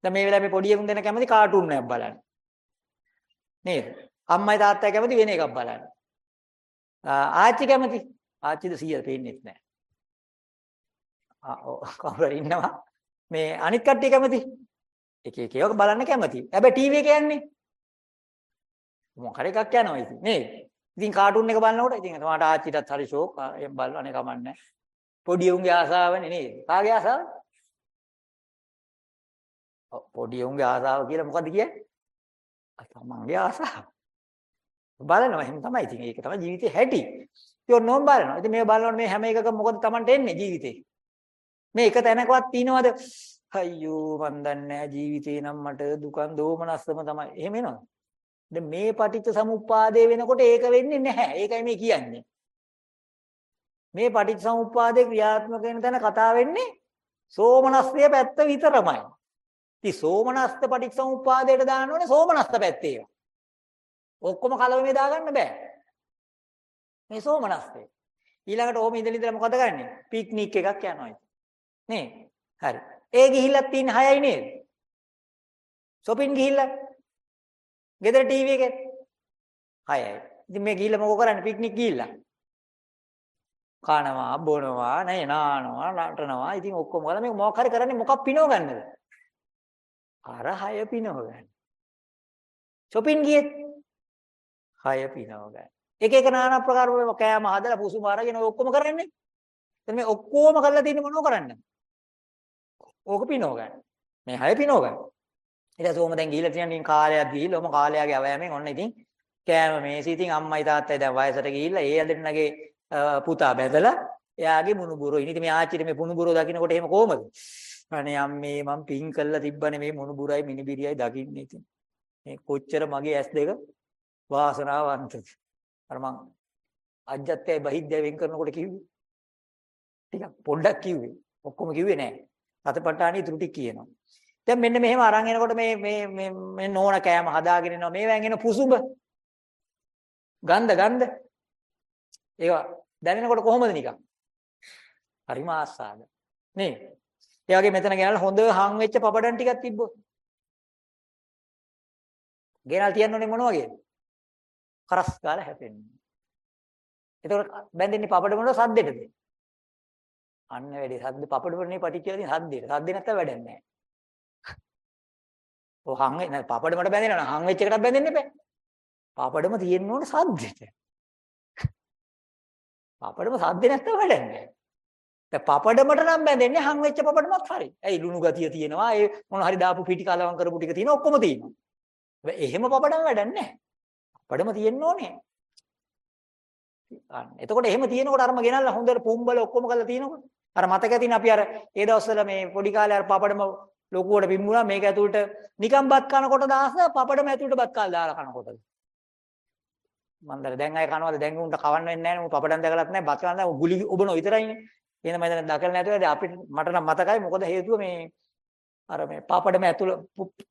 දැන් මේ වෙලාවේ මේ පොඩි එකුන් දෙන කැමති කාටුන් එකක් බලන්න. නේද? අම්මයි තාත්තයි කැමති වෙන එකක් බලන්න. ආච්චි කැමති. ආච්චිද 100 පේන්නේත් නැහැ. කවුරු ඉන්නවා? මේ අනිත් කට්ටිය කැමති? එක එක ඒවා බලන්න කැමති. හැබැයි ටීවී එක යන්නේ. මොකද එකක් යනවා ඉතින්. නේද ඉතින් කාටුන් එක බලනකොට ඉතින් තමාට ආච්චිටත් හරි ෂෝක්. එම් බලන්නේ කමන්නේ. පොඩි උන්ගේ ආසාවනේ නේද? කාගේ ආසාව? පොඩි උන්ගේ ආසාව කියලා මොකද්ද කියන්නේ? තමන්ගේ ආසාව. බලනවා එහෙම තමයි. ඉතින් ඒක තමයි ජීවිතේ හැටි. ඉතින් ඔන්නෝම බලනවා. ඉතින් මේ බලනකොට මේ හැම එකකම මොකද Tamanට එන්නේ ජීවිතේ? මේ එක තැනකවත් තියනවද? අයියෝ මන් දන්නේ ජීවිතේ නම් මට දුකන් දෝමනස්සම තමයි. එහෙම එනවද? දැන් මේ පටිච්ච සමුප්පාදේ වෙනකොට ඒක වෙන්නේ නැහැ. ඒකයි මේ කියන්නේ. මේ පටිච්ච සමුප්පාදේ ක්‍රියාත්මක වෙන තැන කතා වෙන්නේ සෝමනස්ය පැත්ත විතරමයි. ඉතින් සෝමනස්ත පටිච්ච සමුප්පාදයට දාන්න ඕනේ සෝමනස්ත පැත්තේ. ඔක්කොම කලවමේ දාගන්න බෑ. මේ සෝමනස්තේ. ඊළඟට ඕම ඉඳලා ඉඳලා මොකද ගන්නෙ? පික්නික් එකක් යනවා. නේ? හරි. ඒ ගිහිල්ලා තින් 6යි නේද? shopping ගිහිල්ලා. ගෙදර ටීවී එකේ 6යි. ඉතින් මේ ගිහිල්ලා මොකෝ කරන්නේ? පික්නික් ගිහිල්ලා. කනවා, බොනවා, නේ නානවා, නටනවා. ඉතින් ඔක්කොම කරලා මේ මොකක් හරි කරන්නේ මොකක් පිනව ගන්නද? අර 6 පිනව ගන්න. shopping ගියෙත් 6 පිනව ගන්න. එක එක নানা ප්‍රකාර කෑම හදලා පුසුම අරගෙන ඔය ඔක්කොම කරන්නේ. එතන මේ ඔක්කොම කරලා තියෙන්නේ මොනව කරන්නද? ඕක පිනව ගන්න. මේ 6 පිනව ගන්න. ඊට පස්සේ ඕම දැන් ගිහිල්ලා තියෙන කාලයක් ගිහිල්ලා ඕම කාලයාගේ අවයමෙන් ඔන්න ඉතින් කෑම මේසි ඉතින් අම්මයි තාත්තයි දැන් වයසට ගිහිල්ලා ඒ ඇදෙන්නගේ පුතා බැඳලා එයාගේ මුණුබුරෝ ඉන්නේ. ඉතින් මේ ආච්චිට මේ මුණුබුරෝ දකින්නකොට එහෙම කොහමද? අනේ අම්මේ මං පින් කළා තිබ්බනේ මේ මුණුබුරයි මිනිබිරියයි දකින්නේ ඉතින්. මේ කොච්චර මගේ ඇස් දෙක වාසනාවන්තද. අර මං අජ්ජත්‍යයි බහිද්දය වෙන් කරනකොට කිව්වේ. ටිකක් පොඩ්ඩක් කිව්වේ. ඔක්කොම කිව්වේ නෑ. සතපට්ඨානිය ත්‍රුටි කියනවා. දැන් මෙන්න මෙහෙම අරන් එනකොට මේ මේ මේ මේ නෝන කෑම හදාගෙන එනවා. මේවෙන් එන පුසුඹ. ගන්ධ ගන්ධ. ඒවා දැනෙනකොට කොහොමද නිකන්? හරිම ආස්වාද. නේ? ඒ වගේ මෙතන ගෙනල්ලා හොඳ හම් වෙච්ච පපඩම් ටිකක් තිබ්බොත්. ගෙනල් තියන්නේ මොන වගේද? කරස් ගාලා හැපෙන්නේ. එතකොට බැඳෙන්නේ පපඩම වල සද්දෙටද? අන්න වැඩි සද්ද පපඩමනේ පටිච්චයදී සද්දෙට. සද්ද නැත්තම් වැඩක් නැහැ. ඔය හම් වේ පපඩමට බැඳෙනවා නම් හම් වෙච්ච එකටත් බැඳෙන්න එපා. පපඩම තියෙන්න ඕනේ සද්දෙට. පපඩම සද්ද නැත්තම් වැඩක් නැහැ. දැන් පපඩමට නම් බැඳෙන්නේ හම් වෙච්ච පපඩමත් හරි. ඇයි ලුණු ගතිය තියෙනවා. ඒ මොන හරි දාපු පිටි කලවම් කරපු ටික තියෙනවා ඔක්කොම තියෙනවා. එහෙම පපඩම් වැඩක් නැහැ. පපඩම තියෙන්න ඕනේ. අන්න. එතකොට එහෙම තියෙනකොට අරම ගෙනල්ලා හොඳට පුම්බල ඔක්කොම කරලා තියෙනකොට අර මතක ඇතින් අපි අර ඒ දවස්වල මේ පොඩි කාලේ අර පපඩම ලොකුවට පිම්මුණා මේක ඇතුළට නිකන් බත් කනකොට දාස පපඩම ඇතුළට බත් කාලා දාලා කනකොටද මන්දර දැන් අය කනවද? දැන් උන්ට කවන්න වෙන්නේ නැහැ නේ. පපඩම් දැකලත් නැහැ බත් කන්න නැහැ. ගුලි ඔබන විතරයිනේ එහෙනම් මම දැන් දකලා නැතුව අපිට මට නම් මතකයි මොකද හේතුව මේ අර මේ පපඩම ඇතුළ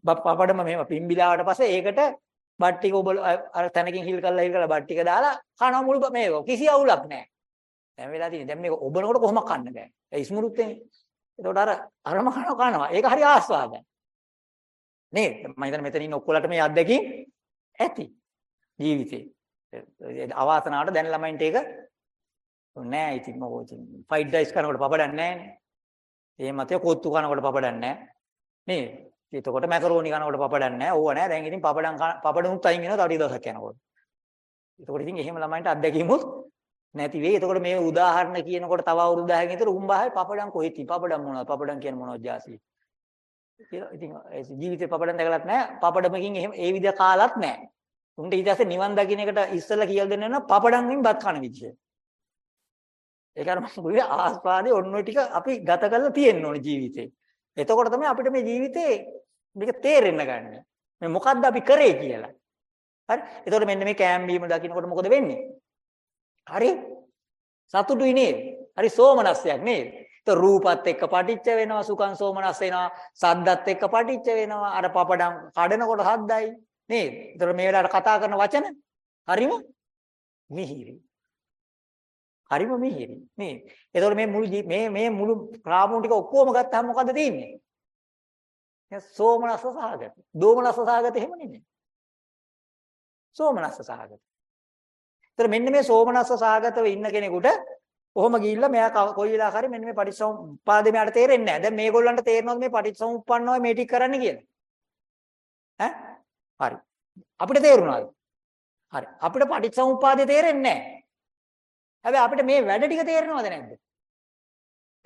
පපඩම මෙහෙම පිම්බිලාවට පස්සේ ඒකට බත් ටික ඔබ අර තැනකින් හිල් කරලා හිල් කරලා බත් ටික දාලා කනවා මුළු මේක. කිසි අවුලක් නැහැ. දැන් වෙලා තියෙන්නේ. දැන් මේක ඔබනකොට කොහොමද කන්න බෑ ඒ ඉස්මුරුත් එන්නේ එතකොට අර අරම කනවා කනවා. ඒක හරි ආස්වාදයි. නේද? මම හිතන්නේ මෙතන ඉන්න ඔක්කොලට මේ අත්දැකීම් ඇති ජීවිතේ. අවාසනාවට දැන් ළමයින්ට ඒක නෑ ඉතින් මොකෝ ඉතින් ෆයිඩ් රයිස් කනකොට පපඩක් නෑනේ. ඒ මතය කොත්තු කනකොට පපඩක් නෑ. නේද? එතකොට මැකරෝනි කනකොට පපඩක් නෑ ඕව නෑ දැන් ඉතින් පපඩම් පපඩමුත් අයින් වෙනවා තව ටික දවසක් යනකොට එතකොට ඉතින් එහෙම ළමයින්ට අත්දැකීමුත් නැති වෙයි. එතකොට මේ උදාහරණ කියනකොට තව අවුරුදු 10කින් විතර උඹහයි පපඩම් කොහෙද? පපඩම් මොනවද? පපඩම් කියන්නේ මොනවද ජාසි? කියලා ඉතින් ජීවිතේ පපඩම් දැකලත් නැහැ. පපඩමකින් එහෙම ඒ විදිහ කාලත් නැහැ. උන්ට ඊට පස්සේ නිවන් දකින්න එකට ඉස්සෙල්ලා කියලා දෙන්න නම් පපඩම්ෙන් බත් කන විදිය. ඒක අර මම කිව්වේ ආස්වාදේ ඔන්න ඔය ටික අපි ගත කරලා තියෙන්න ඕනේ ජීවිතේ. එතකොට තමයි අපිට මේ ජීවිතේ මේක තේරෙන්න ගන්න. මේ මොකද්ද අපි කරේ කියලා. හරි? එතකොට මෙන්න මේ කෑම් බීම දකින්නකොට මොකද වෙන්නේ? හරි? සතුටුයි නේද? හරි සෝමනස්සයක් නේද? તો රූපත් එක්ක පටිච්ච වෙනවා සුඛං සෝමනස් වෙනවා සද්දත් එක්ක පටිච්ච වෙනවා අර පපඩම් කඩනකොට සද්දයි නේද? ඒතර මේ වෙලාවට කතා කරන වචන හරිම මිහිරි. හරිම මිහිරි නේද? ඒතකොට මේ මුළු මේ මේ මුළු රාමුන් ටික ඔක්කොම ගත්තාම මොකද තියෙන්නේ? සෝමනස්ස සහගත. දෝමනස්ස සහගත එහෙම නෙමෙයි. සෝමනස්ස සහගත. ඒතර මෙන්න මේ සෝමනස්ස සාගතව ඉන්න කෙනෙකුට කොහොම ගිහිල්ලා මෙයා කොයි වෙලාවක හරි මෙන්න මේ පටිච්චසමුප්පාදේ මෙයාට තේරෙන්නේ නැහැ. දැන් මේගොල්ලන්ට තේරෙනවද මේ පටිච්චසමුප්පන්නවයි මේ ටික කරන්න කියලා? ඈ? හරි. අපිට තේරුණාද? හරි. අපිට පටිච්චසමුප්පාදේ තේරෙන්නේ නැහැ. හැබැයි අපිට මේ වැඩ ටික තේරෙනවද නැද්ද?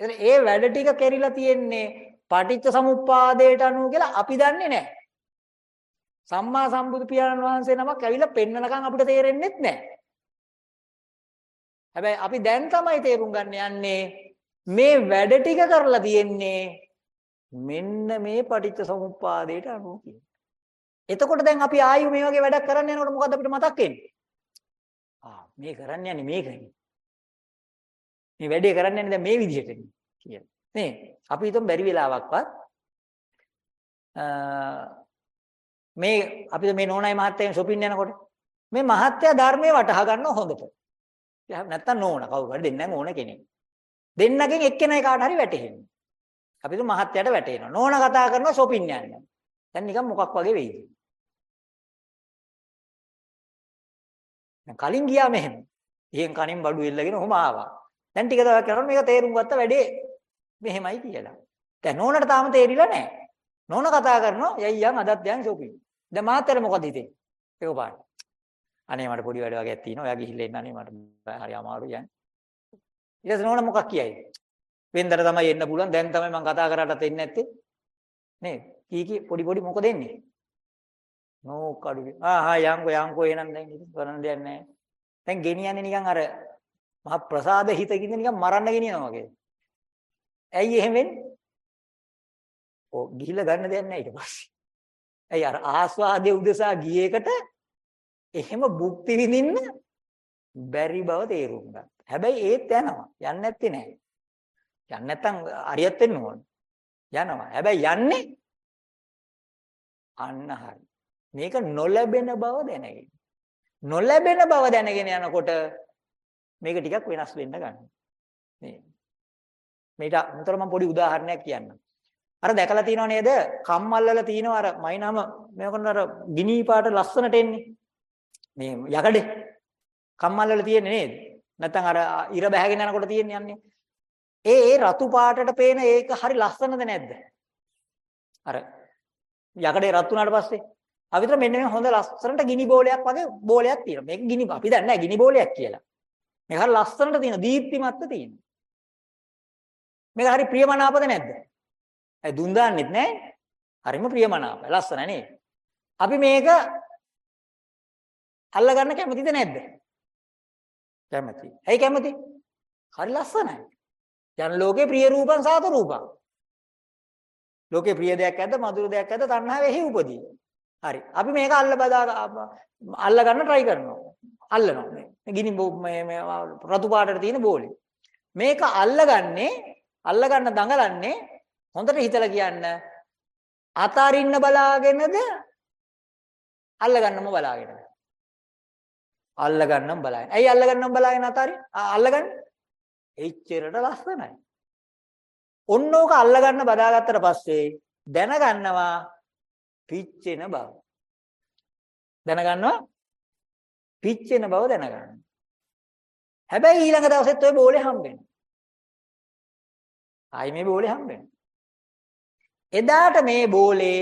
එතන ඒ වැඩ ටික කෙරිලා තියෙන්නේ පටිච්චසමුප්පාදයට අනුව කියලා අපි දන්නේ නැහැ. සම්මා සම්බුදු පියාණන් වහන්සේ නමක් ඇවිල්ලා පෙන්නනකම් අපිට තේරෙන්නේ නැහැ. හැබැයි අපි දැන් තමයි තේරුම් ගන්න යන්නේ මේ වැඩ ටික කරලා තියෙන්නේ මෙන්න මේ පටිච්ච සමුප්පාදයට අනුව කියන. එතකොට දැන් අපි ආයු මේ වගේ වැඩක් කරන්න යනකොට මොකද්ද අපිට මතක් වෙන්නේ? ආ මේ කරන්න යන්නේ මේකනේ. මේ වැඩේ කරන්න යන්නේ දැන් මේ විදිහට කියන. නේ අපි හිතමු බැරි වෙලාවක්වත් මේ අපිට මේ නෝනායි මහත්තයන් shopping යනකොට මේ මහත්තයා ධර්මයේ වටහා ගන්න හොඳට. නැත්තම් නෝන කවුරු හරි දෙන්නෙන් ඕන කෙනෙක්. දෙන්නගෙන් එක්කෙනා කාට හරි වැටෙන්නේ. අපි તો මහත්යට වැටෙනවා. නෝන කතා කරනවා shopping යන්න. දැන් නිකන් මොකක් වගේ වෙයිද? දැන් කලින් ගියා මෙහෙම. එහෙන් කනින් බඩු එල්ලගෙන ඔහම ආවා. දැන් ටික දවසක් යනකොට මේක තේරුම් ගත්ත වැඩේ මෙහෙමයි කියලා. දැන් නෝනට තාම තේරිලා නැහැ. නෝන කතා කරනවා යයියන් අදත් යන් shopping. දැන් මාතර මොකද හිතේ? ඒක පාට. අනේ මට පොඩි වැඩ වගේක් තියෙනවා. ඔයා ගිහිල්ලා එන්න අනේ මට හරි අමාරුයි යන්නේ. ඊට පස්සේ නෝන මොකක් කියයිද? වෙන්දර තමයි එන්න පුළුවන්. දැන් තමයි මම කතා කරාටත් එන්නේ නැත්තේ. නේද? කී කී පොඩි පොඩි මොකද එන්නේ? නෝ කඩු. ආ හා යන්කෝ යන්කෝ එහෙනම් දැන් ඉතින් කරන්න දෙයක් නැහැ. දැන් ගෙනියන්නේ නිකන් අර මහ ප්‍රසාද හිතකින් නිකන් මරන්න ගෙනියනවා වගේ. ඇයි එහෙම වෙන්නේ? ඔව් ගිහිල්ලා ගන්න දෙයක් නැහැ ඊට පස්සේ. ඇයි අර ආස්වාදයේ උදෙසා ගියේකට එහෙම භුක්ති විඳින්න බැරි බව තේරුම් ගන්න. හැබැයි ඒත් යනවා. යන්නේ නැත්තේ නෑ. යන්නේ නැත්තම් අරියත් වෙන්න ඕන. යනවා. හැබැයි යන්නේ අන්න හරි. මේක නොලැබෙන බව දැනගෙන. නොලැබෙන බව දැනගෙන යනකොට මේක ටිකක් වෙනස් වෙන්න ගන්නවා. මේ මේට උතර මම පොඩි උදාහරණයක් කියන්නම්. අර දැකලා තියෙනව නේද? කම්මල් වල තියෙනව අර මයින්හම මේකන අර ගිනි පාට ලස්සනට එන්නේ. මේ යකඩේ කම්මල් වල තියෙන්නේ නේද? නැත්නම් අර ඉර බැහැගෙන යනකොට තියෙන්නේ යන්නේ. ඒ ඒ රතු පාටට පේන ඒක හරි ලස්සනද නැද්ද? අර යකඩේ රත් වුණාට පස්සේ අවිතර මෙන්න මේ හොඳ ලස්සනට ගිනි බෝලයක් වගේ බෝලයක් තියෙනවා. මේක ගිනි අපි දන්නේ නැහැ ගිනි බෝලයක් කියලා. මේක හරි ලස්සනට තියෙන දීප්තිමත්ව තියෙන. මේක හරි ප්‍රියමනාපද නැද්ද? ඒ දුන් දාන්නෙත් නැහැ. හරිම ප්‍රියමනාපයි. ලස්සන නේද? අපි මේක අල්ල ගන්න කැමතිද නැද්ද? කැමති. ඇයි කැමති? හරි ලස්සනයි. යන ලෝකේ ප්‍රිය රූපං සාත රූපං. ලෝකේ ප්‍රිය දෙයක් ඇද්ද මధుර දෙයක් ඇද්ද තණ්හාව එහි උපදී. හරි. අපි මේක අල්ල බදා අල්ල ගන්න try කරනවා. අල්ලනවා. මේ ගිනි මේ මේ රතු පාටට තියෙන බෝලේ. මේක අල්ලගන්නේ අල්ලගන්න දඟලන්නේ හොඳට හිතලා කියන්න. අතාරින්න බලාගෙනද අල්ලගන්නම බලාගෙනද? අල්ලගන්නම බලාගෙන. ඇයි අල්ලගන්නම බලාගෙන අතාරින්? අල්ලගන්න. එච්චරට ලස්සනයි. ඔන්න ඕක අල්ලගන්න බදාගත්තට පස්සේ දැනගන්නවා පිච්චෙන බව. දැනගන්නවා පිච්චෙන බව දැනගන්න. හැබැයි ඊළඟ දවසෙත් ඔය බෝලේ හම්බෙනවා. ආයි මේ බෝලේ හම්බෙනවා. එදාට මේ බෝලේ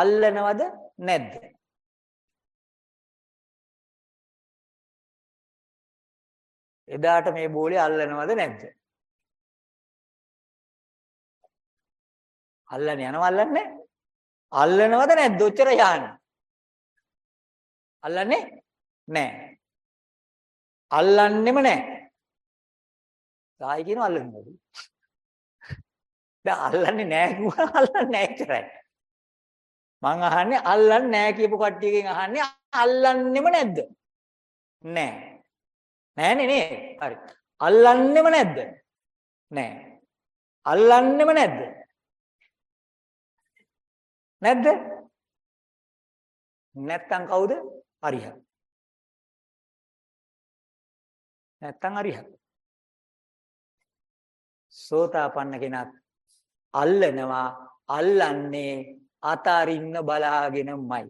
අල්ලනවද නැද්ද? එදාට මේ බෝලේ අල්ලනවද නැද්ද? අල්ලන්නේ යනව අල්ලන්නේ? අල්ලනවද නැද්ද? ඔච්චර යහන. අල්ලන්නේ නැහැ. අල්ලන්නෙම නැහැ. සායි කියන අල්ලන්නේ. දැන් අල්ලන්නේ නැහැ කිව්වා අල්ලන්නේ නැහැ ඉතරයි. මං අහන්නේ අල්ලන්නේ නැහැ කියපු කට්ටියකින් අහන්නේ අල්ලන්නෙම නැද්ද? නැහැ. නෑනේ නේ. හරි. අල්ලන්නෙම නැද්ද? නෑ. අල්ලන්නෙම නැද්ද? නැද්ද? නැත්තම් කවුද? අරිහත්. නැත්තම් අරිහත්. සෝතාපන්න කෙනත් අල්ලනවා අල්ලන්නේ අතාරින්න බලාගෙනමයි.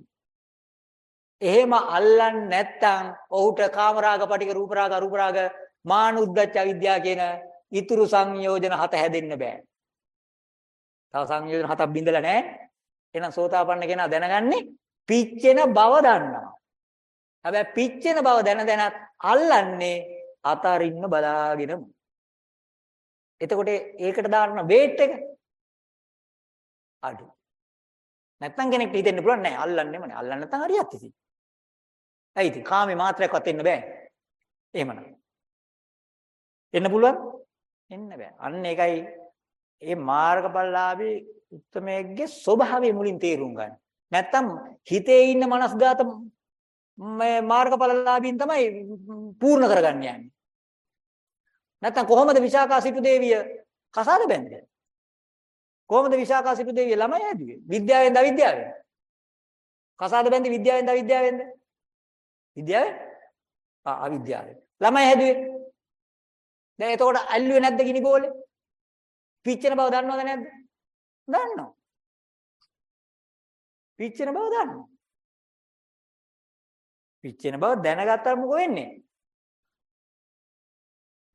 එහෙම අල්ලන්නේ නැත්නම් ඔහුට කාමරාග පටික රූපරාග අරූපරාග මානුද්දච්ච අවිද්‍යාව කියන ඉතුරු සංයෝජන හත හැදෙන්න බෑ. තව සංයෝජන හතක් බින්දලා නැහැ. එහෙනම් සෝතාපන්න කෙනා දැනගන්නේ පිච්චෙන බව දන්නවා. හැබැයි පිච්චෙන බව දැන දැනත් අල්ලන්නේ අතරින්න බලාගෙනම. එතකොට ඒකට දාන්න වේට් එක අඩු. නැත්තම් කෙනෙක්ට හිතෙන්න පුළුවන් නෑ අල්ලන්නෙම නෑ. අල්ලන්න නැත්තම් හරියත් ඉතින්. ඇයිද? කාමේ මාත්‍රයක්වත් එන්න බෑ. එහෙමනම්. එන්න පුළුවන්? එන්න බෑ. අන්න ඒකයි මේ මාර්ගඵලලාභී උත්මයේගේ ස්වභාවය මුලින් තේරුම් ගන්න. නැත්තම් හිතේ ඉන්න මනස්ගත මේ මාර්ගඵලලාභීන් තමයි පූර්ණ කරගන්න යන්නේ. නැත්තම් කොහොමද විශාකා සිටු දේවිය කසාද බැඳන්නේ? කොහොමද විශාකා සිටු දේවිය ළමයි හැදුවේ? විද්‍යාවෙන්ද අවිද්‍යාවෙන්ද? කසාද බැඳි විද්‍යාවෙන්ද අවිද්‍යාවෙන්ද? විද්‍යාවෙන්? ආ අවිද්‍යාවෙන්. ළමයි හැදුවේ. දැන් එතකොට ඇල්ලුවේ නැද්ද ගිනි බෝලේ? පිච්චෙන බව දන්නවද නැද්ද? දන්නවා. පිච්චෙන බව දන්නවා. පිච්චෙන බව දැනගත්තාම මොකෝ වෙන්නේ?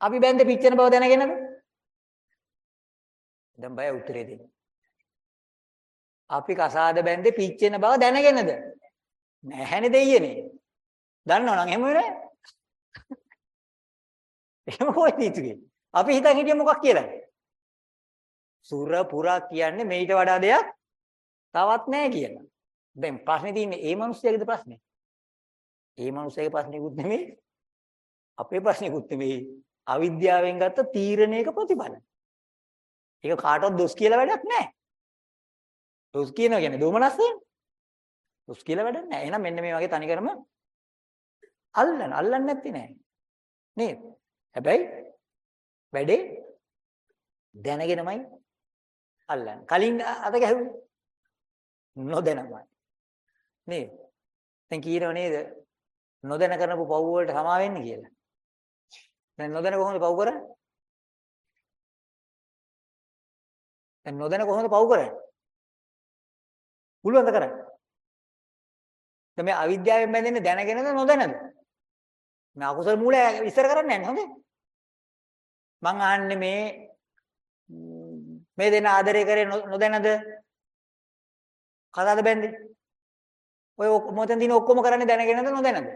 අපි බැන්ද පිච්චෙන බව දැනගෙනද? දැන් බය උත්තරේ දෙන්න. අපි කසාද බැන්දේ පිච්චෙන බව දැනගෙනද? නැහැනේ දෙයියනේ. දන්නවනම් එහෙම වෙන්නේ එහෙම කොහෙද හිතුවේ? අපි හිතන් හිටියේ මොකක් කියලාද? සුර පුරා කියන්නේ මේිට වඩා දෙයක් තවත් නැහැ කියලා. දැන් ප්‍රශ්නේ තියෙන්නේ ඒ මිනිස්සයාගේද ප්‍රශ්නේ? ඒ මිනිස්සයාගේ ප්‍රශ්නේකුත් නෙමෙයි. අපේ ප්‍රශ්නේකුත් නෙමෙයි. අවිද්‍යාවෙන් ගත්ත තීරණයක ප්‍රතිඵල. ඒක කාටවත් දොස් කියලා වැඩක් නැහැ. දොස් කියනවා කියන්නේ දෝමනස්සේ. දොස් කියලා වැඩක් නැහැ. එහෙනම් මෙන්න මේ වගේ තනිකරම අල්ලන්න අල්ලන්නේ නැත්තේ නෑ. නේද? හැබැයි වැඩේ දැනගෙනමයි අල්ලන්නේ. කලින් අත ගැහුවේ නොදැනමයි. නේද? දැන් කියනව නේද? නොදැන කරපු පව් වලට සමා වෙන්නේ කියලා. දැන් නොදැන කොහොමද පව් කරන්නේ? දැන් නොදැන කොහොමද පව් කරන්නේ? පුළුවන්ද කරන්නේ? දැන් මේ අවිද්‍යාවෙන් බැඳෙන්නේ දැනගෙනද නොදැනද? මේ අකුසල මූලය විස්තර කරන්නේ නැහැ හොඳේ. මං අහන්නේ මේ මේ දෙන ආදරය කරේ නොදැනද? කතාවද බැන්නේ? ඔය මොතෙන් දින ඔක්කොම කරන්නේ දැනගෙනද නොදැනද?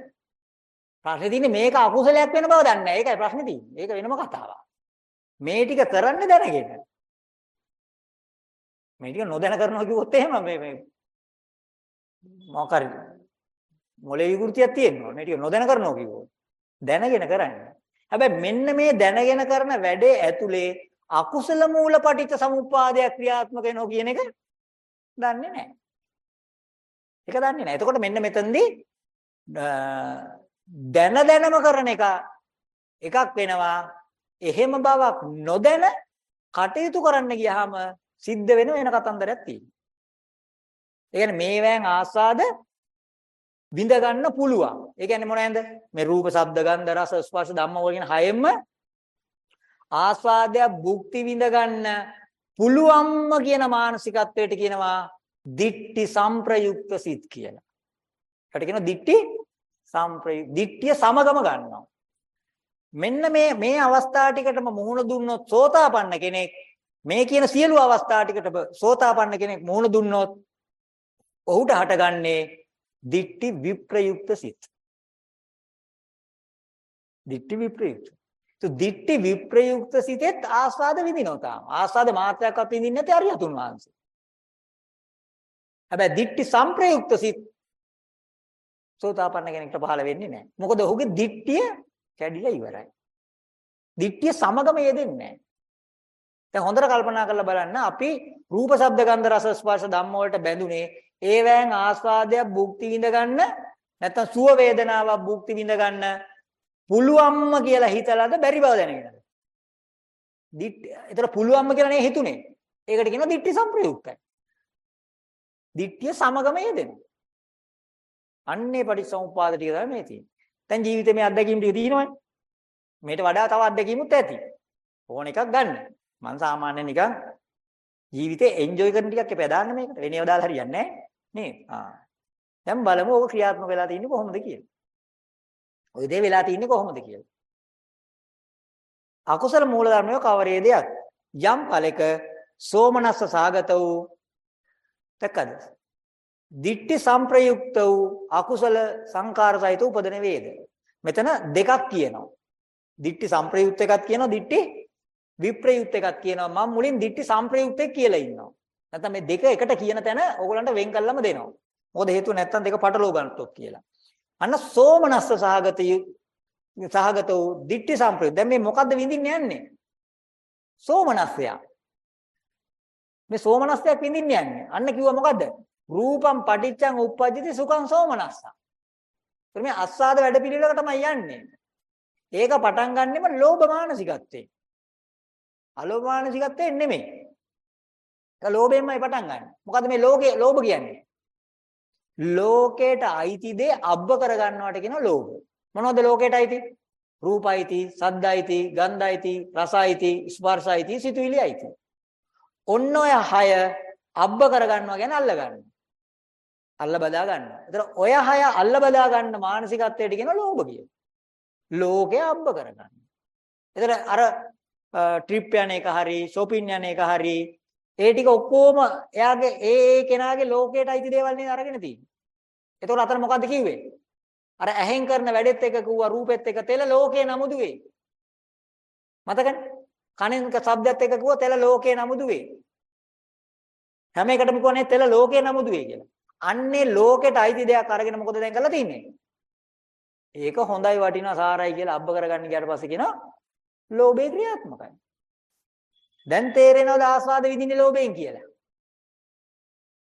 ප්‍රශ්නේ තියෙන්නේ මේක අකුසලයක් වෙන බව දන්නේ නැහැ. ඒකයි ප්‍රශ්නේ තියෙන්නේ. ඒක වෙනම කතාවක්. මේ ටික කරන්න දැනගෙන. මේ ටික නොදැන කරනවා කිව්වොත් එහෙම මේ මේ මොකක්ද මොලේ විකෘතියක් තියෙනවා. මේ ටික නොදැන කරනවා කිව්වොත්. දැනගෙන කරන්නේ. හැබැයි මෙන්න මේ දැනගෙන කරන වැඩේ ඇතුලේ අකුසල මූලපටිච්ච සමුප්පාදයක් ක්‍රියාත්මක වෙනවා කියන එක දන්නේ නැහැ. ඒක දන්නේ නැහැ. එතකොට මෙන්න මෙතනදී දැන දැනම කරන එක එකක් වෙනවා. එහෙම බවක් නොදැන කටයුතු කරන්න ගියාම සිද්ධ වෙන වෙන කතන්දරයක් තියෙනවා. ඒ කියන්නේ මේවැන් ආස්වාද විඳ ගන්න පුළුවන්. ඒ කියන්නේ මොනවද? මේ රූප, ශබ්ද, ගන්ධ, රස, ස්පර්ශ, ධම්ම වල කියන හයෙම ආස්වාදය භුක්ති විඳ ගන්න පුළුවන්ම කියන මානසිකත්වයට කියනවා දිට්ටි සම්ප්‍රයුක්ත සිත් කියලා. ඒකට කියනවා දිට්ටි සම්ප්‍රයුක්ත දිට්ඨිය සමගම ගන්නවා. මෙන්න මේ මේ අවස්ථා ටිකටම මුහුණ දුන්නොත් සෝතාපන්න කෙනෙක් මේ කියන සියලු අවස්ථා ටිකට සෝතාපන්න කෙනෙක් මුහුණ දුන්නොත් ඔහුට හටගන්නේ දිට්ටි විප්‍රයුක්ත සිත්. දිට්ටි විප්‍රයුක්ත. તો දිට්ටි විප්‍රයුක්ත සිතෙත් ආස්වාද විඳිනවා තාම. ආස්වාද මාත්‍රයක්වත් විඳින්නේ නැති අරියතුන් වහන්සේ. හැබැයි දිට්ටි සංප්‍රයුක්ත සිත් සෝතාපන්න කෙනෙක්ට පහළ වෙන්නේ නැහැ. මොකද ඔහුගේ දිට්ටිය කැඩිලා ඉවරයි. දිට්ටිය සමගම යෙදෙන්නේ නැහැ. දැන් හොඳට කල්පනා කරලා බලන්න අපි රූප ශබ්ද ගන්ධ රස ස්පර්ශ ධම්ම වලට බැඳුනේ ඒවැන් ආස්වාදයක් භුක්ති විඳ ගන්න නැත්නම් සුව වේදනාවක් භුක්ති විඳ ගන්න පුළුවන්ම කියලා හිතලාද බැරි බව දැනගෙනද? දිට්ඨි. ඒතර පුළුවන්ම කියලා නේ හිතුනේ. ඒකට කියනවා දිට්ඨි සංප්‍රයුක්තයි. දිට්ඨිය සමගම යෙදෙනවා. අන්නේ පටිච්චසමුප්පාද ටික තමයි මේ තියෙන්නේ. දැන් ජීවිතේ මේ අත්දැකීම් ටික තියෙනවනේ. මේට වඩා තව අත්දැකීමුත් ඇති. ඕන එකක් ගන්න. මම සාමාන්‍යයෙන් නිකන් ජීවිතේ එන්ජොයි කරන ටිකක් එපා දාන්න මේකට. වෙන ඒවා දාලා හරියන්නේ නැහැ. නේද? ආ. දැන් බලමු ඕක ක්‍රියාත්මක වෙලා තින්නේ කොහොමද කියලා. ওই දේ වෙලා තින්නේ කොහොමද කියලා. අකුසල මූල ධර්මය කවරේදයක් යම් ඵලක සෝමනස්ස සාගත වූ තකද දිට්ටි සංප්‍රයුක්ත වූ අකුසල සංකාර සහිත උපදන වේද මෙතන දෙකක් කියනවා දිට්ටි සංප්‍රයුක්ත එකක් කියනවා දිට්ටි විප්‍රයුක්ත එකක් කියනවා මම මුලින් දිට්ටි සංප්‍රයුක්ත කියලා ඉන්නවා නැත්නම් මේ දෙක එකට කියන තැන ඕගලන්ට වෙන් කළාම දෙනවා. මොකද හේතුව නැත්නම් දෙක පටලව ගන්නතොත් කියලා. අන්න සෝමනස්ස සහගත සහගත වූ ditthi සම්ප්‍රයුක්ත. දැන් මේ මොකද්ද විඳින්න යන්නේ? සෝමනස්සය. මේ සෝමනස්සයක් විඳින්න යන්නේ. අන්න කිව්වා මොකද්ද? රූපම් පටිච්චං උප්පජ්ජති සුඛං සෝමනස්ස. එතකොට මේ අස්සාද වැඩපිළිවෙලක තමයි යන්නේ. ඒක පටන් ගන්නෙම ලෝභ මානසිකත්වේ. අලෝභ මානසිකත්වේ නෙමෙයි. ඒක ලෝභයෙන්මයි පටන් ගන්න. මොකද්ද මේ ලෝකේ ලෝභ කියන්නේ? ලෝකයට අයිති දේ අබ්බ කර ගන්නවට කියන ලෝභ. මොනවද ලෝකයට අයිති? රූපයිති, සද්දයිති, ගන්ධයිති, රසයිති, ස්පර්ශයිති, සිතුවිලියිති. ඔන්න ඔය හය අබ්බ කර ගන්නවා කියන්නේ අල්ල ගන්නවා. අල්ල බදා ගන්නවා. ඒතර ඔය හය අල්ල බදා ගන්න මානසිකත්වයට කියන ලෝභ කියලා. ලෝකේ අබ්බ කර ගන්න. ඒතර අර ට්‍රිප් යන එක හරි, shopping යන එක හරි, ඒ ටික ඔක්කොම එයාගේ ඒ ඒ කෙනාගේ ලෝකයට අයිති දේවල් නේද අරගෙන තියෙන්නේ. එතකොට අතන මොකද්ද කිව්වේ? අර ඇහෙන් කරන වැඩෙත් එක කිව්වා රූපෙත් එක තෙල ලෝකේ නමුදු වේ. මතකනේ? කනෙන් ශබ්දත් එක කිව්වා තෙල ලෝකේ නමුදු වේ. හැම එකටම කිව්වනේ තෙල ලෝකේ නමුදු වේ කියලා. අන්නේ ලෝකෙට අයිති දෙයක් අරගෙන මොකද දැන් කරලා තින්නේ? ඒක හොඳයි වටිනා සාරයි කියලා අබ්බ කරගන්න ගියාට පස්සේ කියනවා ලෝභේ ක්‍රියාත්මකයි. දැන් තේරෙනවද ආස්වාද විඳින්නේ ලෝභයෙන් කියලා?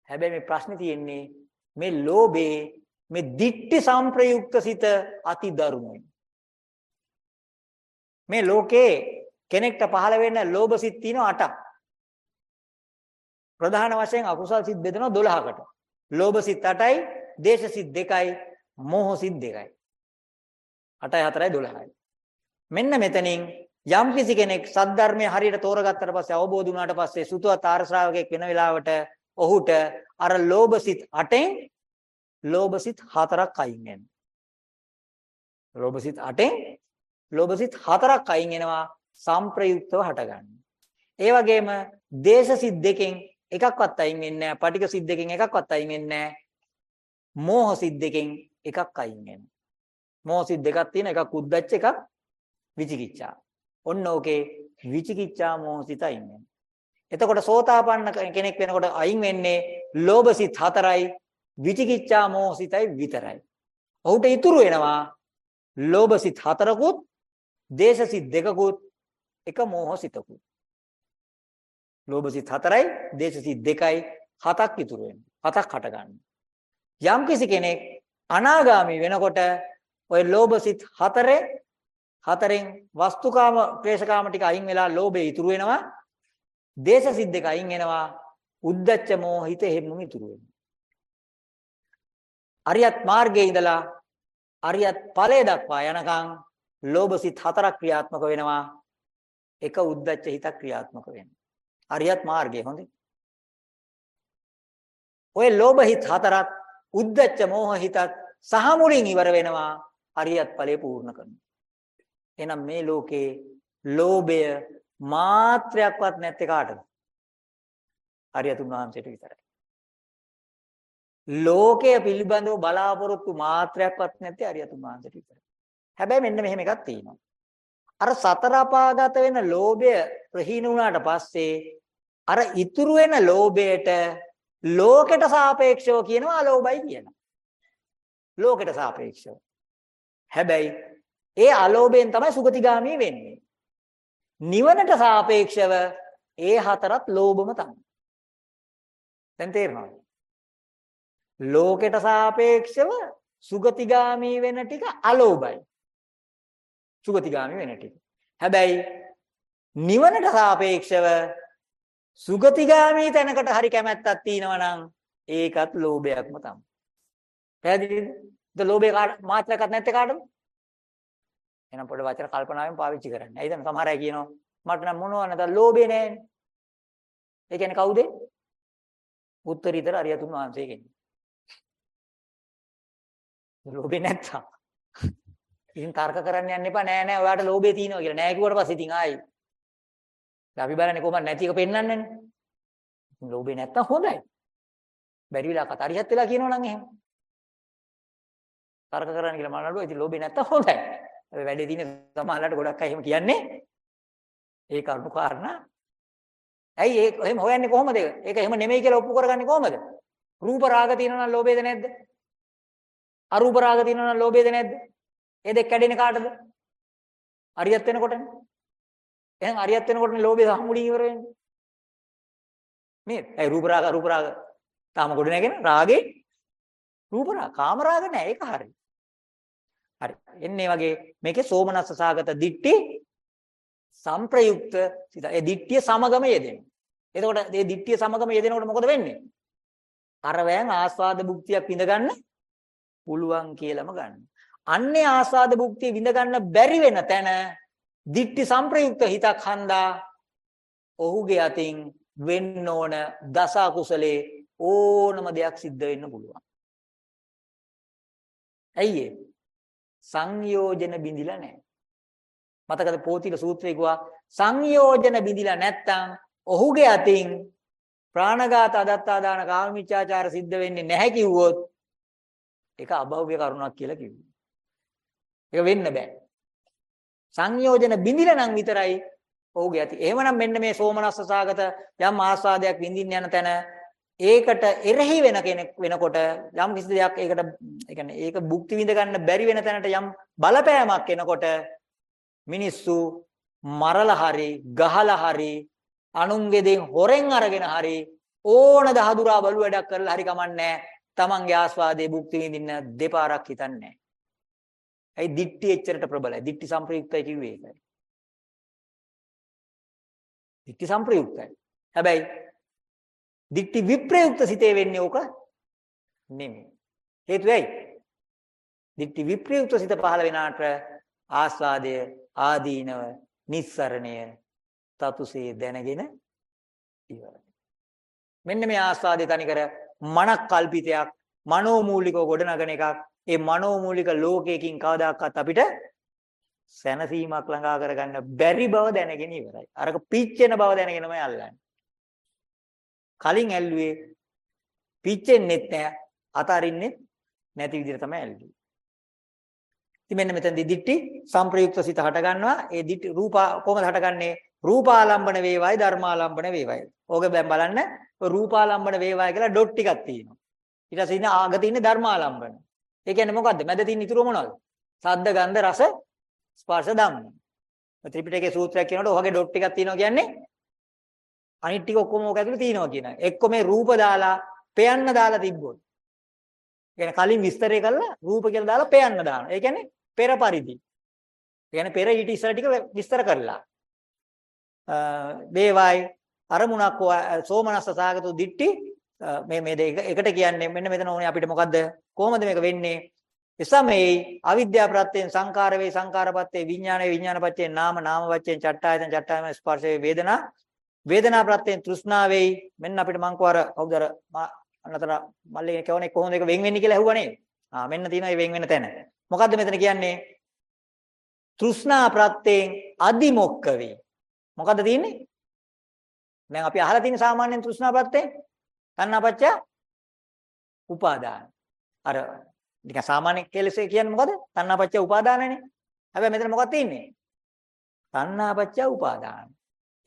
හැබැයි මේ ප්‍රශ්නේ තියෙන්නේ මේ ලෝභේ මේ දික්ටි සංප්‍රයුක්ත සිත අති දරුණුයි. මේ ලෝකේ කෙනෙක්ට පහළ වෙන්න ලෝභ සිත් තියෙනවා 8ක්. ප්‍රධාන වශයෙන් අකුසල් සිත් බෙදෙනවා 12කට. ලෝභ සිත් 8යි, දේශ සිත් 2යි, මෝහ සිත් 2යි. 8යි 4යි 12යි. මෙන්න මෙතනින් යම් කිසි කෙනෙක් සද්ධර්මයේ හරියට තෝරගත්තට පස්සේ අවබෝධ වුණාට පස්සේ සුතවත් ආර ශ්‍රාවකෙක් වෙන වෙලාවට ඔහුට අර ලෝභ සිත් 8න් ලෝභ සිත් 4ක් අයින් වෙනවා. ලෝභ සිත් 8න් ලෝභ සිත් 4ක් අයින් වෙනවා සංප්‍රයුක්තව හටගන්න. ඒ වගේම දේශ සිත් දෙකෙන් එකක්වත් අයින් වෙන්නේ නැහැ. පටික සිත් දෙකෙන් එකක්වත් අයින් වෙන්නේ නැහැ. මෝහ සිත් දෙකෙන් එකක් අයින් වෙනවා. මෝහ සිත් දෙකක් තියෙන එකක් උද්දච්ච එකක් විචිකිච්ඡා. ඔන්න ඕකේ විචිකිච්ඡා මෝහසිත අයින් වෙනවා. එතකොට සෝතාපන්න කෙනෙක් වෙනකොට අයින් වෙන්නේ ලෝභසිත හතරයි විචිකිච්ඡා මෝහසිතයි විතරයි. ඔහුට ඉතුරු වෙනවා ලෝභසිත හතරකුත් දේශසිත දෙකකුත් එක මෝහසිතකුත්. ලෝභසිත හතරයි දේශසිත දෙකයි හතක් ඉතුරු වෙනවා. හතක් හට ගන්නවා. යම් කිසි කෙනෙක් අනාගාමි වෙනකොට ওই ලෝභසිත හතරේ හතරෙන් වස්තුකාම ක්ලේශකාම ටික අයින් වෙලා ලෝභය ඉතුරු වෙනවා. දේශ සිද්දක අයින් වෙනවා. උද්දච්ච මොහිත හැමම ඉතුරු වෙනවා. අරියත් මාර්ගයේ ඉඳලා අරියත් ඵලය දක්වා යනකම් ලෝභසිත හතරක් ක්‍රියාත්මක වෙනවා. එක උද්දච්ච හිතක් ක්‍රියාත්මක වෙනවා. අරියත් මාර්ගයේ හොඳේ. ඔය ලෝභ හිත හතරත් උද්දච්ච මෝහ හිතත් සහ මුලින් ඉවර වෙනවා. අරියත් ඵලය පූර්ණ කරනවා. එහෙනම් මේ ලෝකේ ලෝභය මාත්‍රයක්වත් නැත්තේ කාටද? අරියතුන් වහන්සේට විතරයි. ලෝකය පිළිබඳව බලාපොරොත්තු මාත්‍රයක්වත් නැත්තේ අරියතුන් වහන්සේට විතරයි. හැබැයි මෙන්න මෙහෙම එකක් තියෙනවා. අර සතර අපාගත වෙන ලෝභය ප්‍රහීන වුණාට පස්සේ අර ඉතුරු වෙන ලෝභයට ලෝකයට සාපේක්ෂව කියනවා අලෝභයි කියනවා. ලෝකයට සාපේක්ෂව. හැබැයි ඒ අලෝභයෙන් තමයි සුගතිගාමී වෙන්නේ. නිවනට සාපේක්ෂව ඒ හතරත් ලෝභම තමයි. දැන් තේරෙනවද? ලෝකයට සාපේක්ෂව සුගතිගාමී වෙන ටික අලෝභයි. සුගතිගාමී වෙන ටික. හැබැයි නිවනට සාපේක්ෂව සුගතිගාමී තැනකට හරි කැමැත්තක් තියෙනවා නම් ඒකත් ලෝභයක්ම තමයි. පැහැදිලිද? ද ලෝභේ කාට මාත්‍රයක්වත් නැත්තේ කාටද? එහෙනම් පොඩි වචන කල්පනාවෙන් පාවිච්චි කරන්න. ඇයිද සමහර අය කියනවා මට නම් මොනව නැතත් ලෝභේ නැහැනේ. ඒ කියන්නේ කවුද? උත්තරීතර අරියතුන් වහන්සේ කියන්නේ. ලෝභේ නැත්තම්. ඉතින් තර්ක කරන්න යන්න එපා නෑ නෑ ඔයාට ලෝභේ තියෙනවා කියලා. නෑ කිව්වට පස්සේ ඉතින් ආයි. අපි බලන්නේ කොහොමද නැති එක පෙන්වන්නේනේ. ලෝභේ නැත්තම් හොඳයි. බැරි වෙලා කතා හරියත් වෙලා කියනවා නම් එහෙම. තර්ක කරන්න කියලා මම නළුවා ඉතින් ලෝභේ නැත්තම් හොඳයි. හැබැයි වැඩේ තියෙන සමහරලාට ගොඩක් අය එහෙම කියන්නේ ඒ කරුණු කාරණා ඇයි ඒක එහෙම හොයන්නේ කොහොමද ඒක? ඒක එහෙම නෙමෙයි කියලා ඔප්පු කරගන්නේ කොහොමද? රූප රාග තියෙනවා නම් ලෝභයද නැද්ද? අරූප රාග තියෙනවා නම් ලෝභයද නැද්ද? ඒ දෙක කැඩෙන්නේ කාටද? අරියත් වෙනකොටනේ. එහෙනම් අරියත් වෙනකොටනේ ලෝභය සම්මුලින් ඉවර වෙන්නේ. නේද? ඒ රූප රාග රූප රාග තාම ගොඩ නැගෙන රාගේ රූප රාග කාම රාග නෑ ඒක හරි. හරි. එන්නේ වගේ මේකේ සෝමනස්ස සාගත දිට්ටි සංප්‍රයුක්ත සිත. ඒ දිට්ඨිය සමගම යෙදෙන. එතකොට මේ දිට්ඨිය සමගම යෙදෙනකොට මොකද වෙන්නේ? අරවැයන් ආස්වාද භුක්තියක් විඳ ගන්න පුළුවන් කියලාම ගන්න. අන්නේ ආස්වාද භුක්තිය විඳ ගන්න බැරි වෙන තැන දිට්ඨි සංප්‍රයුක්ත හිතක් හන්දා ඔහුගේ අතින් වෙන්න ඕන දස කුසලේ ඕනම දෙයක් සිද්ධ වෙන්න පුළුවන්. ඇයි ඒ? සංයෝජන බිඳිලා නැහැ. මතකද පෝතිල සූත්‍රය කිව්වා සංයෝජන බිඳිලා නැත්තම් ඔහුගේ අතින් ප්‍රාණඝාත අදත්තා දාන කාමීච්ඡාචාර සිද්ධ වෙන්නේ නැහැ කිව්වොත් ඒක අභව්‍ය කරුණක් කියලා කිව්වා. ඒක වෙන්න බෑ. සංයෝජන බිඳිලා නම් විතරයි ඔහුගේ ඇති. එහෙමනම් මෙන්න මේ සෝමනස්ස සාගත යම් ආස්වාදයක් විඳින්න යන තැන ඒකට එරෙහි වෙන කෙනෙක් වෙනකොට යම් කිසි දෙයක් ඒකට ඒ කියන්නේ ඒක භුක්ති විඳ ගන්න බැරි වෙන තැනට යම් බලපෑමක් එනකොට මිනිස්සු මරලා හරි ගහලා හරි අනුන්ගේ දෙන් හොරෙන් අරගෙන හරි ඕන දහදුරා බලු වැඩක් කරලා හරි කමන්නේ තමන්ගේ ආස්වාදයේ භුක්ති විඳින්න දෙපාරක් හිතන්නේ නැහැ. ඒ දිට්ටි එච්චරට ප්‍රබලයි. දිට්ටි සංප්‍රයුක්තයි කිව්වේ ඒකයි. දිට්ටි සංප්‍රයුක්තයි. හැබැයි දිට්ටි විප්‍රයුක්ත සිතේ වෙන්නේ ඕක නෙමෙයි. හේතුව ඇයි? දිට්ටි විප්‍රයුක්ත සිත පහළ වෙනාට ආස්වාදය ආදීනව නිස්සරණය තතුසේ දැනගෙන ඉවරයි. මෙන්න මේ ආස්වාදේ තනිකර මනක් කල්පිතයක් මනෝමූලිකව ගොඩනගන එකක්. ඒ මනෝමූලික ලෝකයකින් කවදාකවත් අපිට සැනසීමක් ළඟා කරගන්න බැරි බව දැනගෙන ඉවරයි. අරක පිච්චෙන බව දැනගෙනමයි අල්ලන්නේ. කලින් ඇල්ලුවේ පිච්චෙන්නෙත් නැහැ, අතාරින්නෙත් නැති විදිහට තමයි ඇල්ලුවේ. ඉතින් මෙන්න මෙතනදී දිට්ටි සංප්‍රයුක්ත සිත හට ගන්නවා. ඒ දිට්ටි රූපා කොහොමද හටගන්නේ? රූපාලම්බන වේවයි ධර්මාලම්බන වේවයි. ඕක දැන් බලන්න රූපාලම්බන වේවයි කියලා ඩොට් ටිකක් තියෙනවා. ඊට පස්සේ ඉන්න ආග තියෙන්නේ ධර්මාලම්බන. ඒ කියන්නේ මොකද්ද? මැද තියෙන ඉතුරු මොනවද? සද්ද ගන්ධ රස ස්පර්ශ ධම්ම. ත්‍රිපිටකයේ සූත්‍රයක් කියනකොට ඔයගේ ඩොට් ටිකක් තියෙනවා කියන්නේ අනිත් ටික ඔක්කොම ඕක ඇතුලේ තියෙනවා කියන එක. එක්ක මේ රූප දාලා පෙයන්න දාලා තිබ්බොත්. කියන්නේ කලින් විස්තරය කළා රූප කියලා දාලා පෙයන්න දානවා. ඒ කියන්නේ පෙර පරිදි. කියන්නේ පෙර ඊට ඉස්සර ටික විස්තර කරලා. දේවයි අරමුණක් සෝමනස්ස සාගතු දිට්ටි මේ මේ දෙක එකට කියන්නේ මෙන්න මෙතන ඕනේ අපිට මොකද්ද කොහොමද මේක වෙන්නේ එසමේ අවිද්‍යා ප්‍රත්‍යයෙන් සංකාර වේ සංකාරපත්තේ විඥානේ විඥානපත්තේ නාම නාමපත්තේ චට්ඨායතන චට්ඨායම ස්පර්ශේ වේදනා වේදනා ප්‍රත්‍යයෙන් තෘෂ්ණා වෙයි මෙන්න අපිට මං කවර කවුද අර අන්නතර මල්ලේ කවනේ කොහොමද ඒක වෙන් වෙන්නේ කියලා ඇහුවා නේද ආ මෙන්න තියෙනවා මේ වෙන් වෙන තැන මොකද්ද මෙතන කියන්නේ? තෘෂ්ණා ප්‍රත්‍යයෙන් අදිමොක්ක වේ. මොකද්ද තියෙන්නේ? දැන් අපි අහලා තියෙන සාමාන්‍යයෙන් තෘෂ්ණා ප්‍රත්‍යයෙන් තණ්හාපච්ච උපාදාන. අර නිකන් සාමාන්‍ය කෙලෙස කියන්නේ මොකද? තණ්හාපච්ච උපාදානනේ. හැබැයි මෙතන මොකක්ද තියෙන්නේ? තණ්හාපච්ච උපාදාන.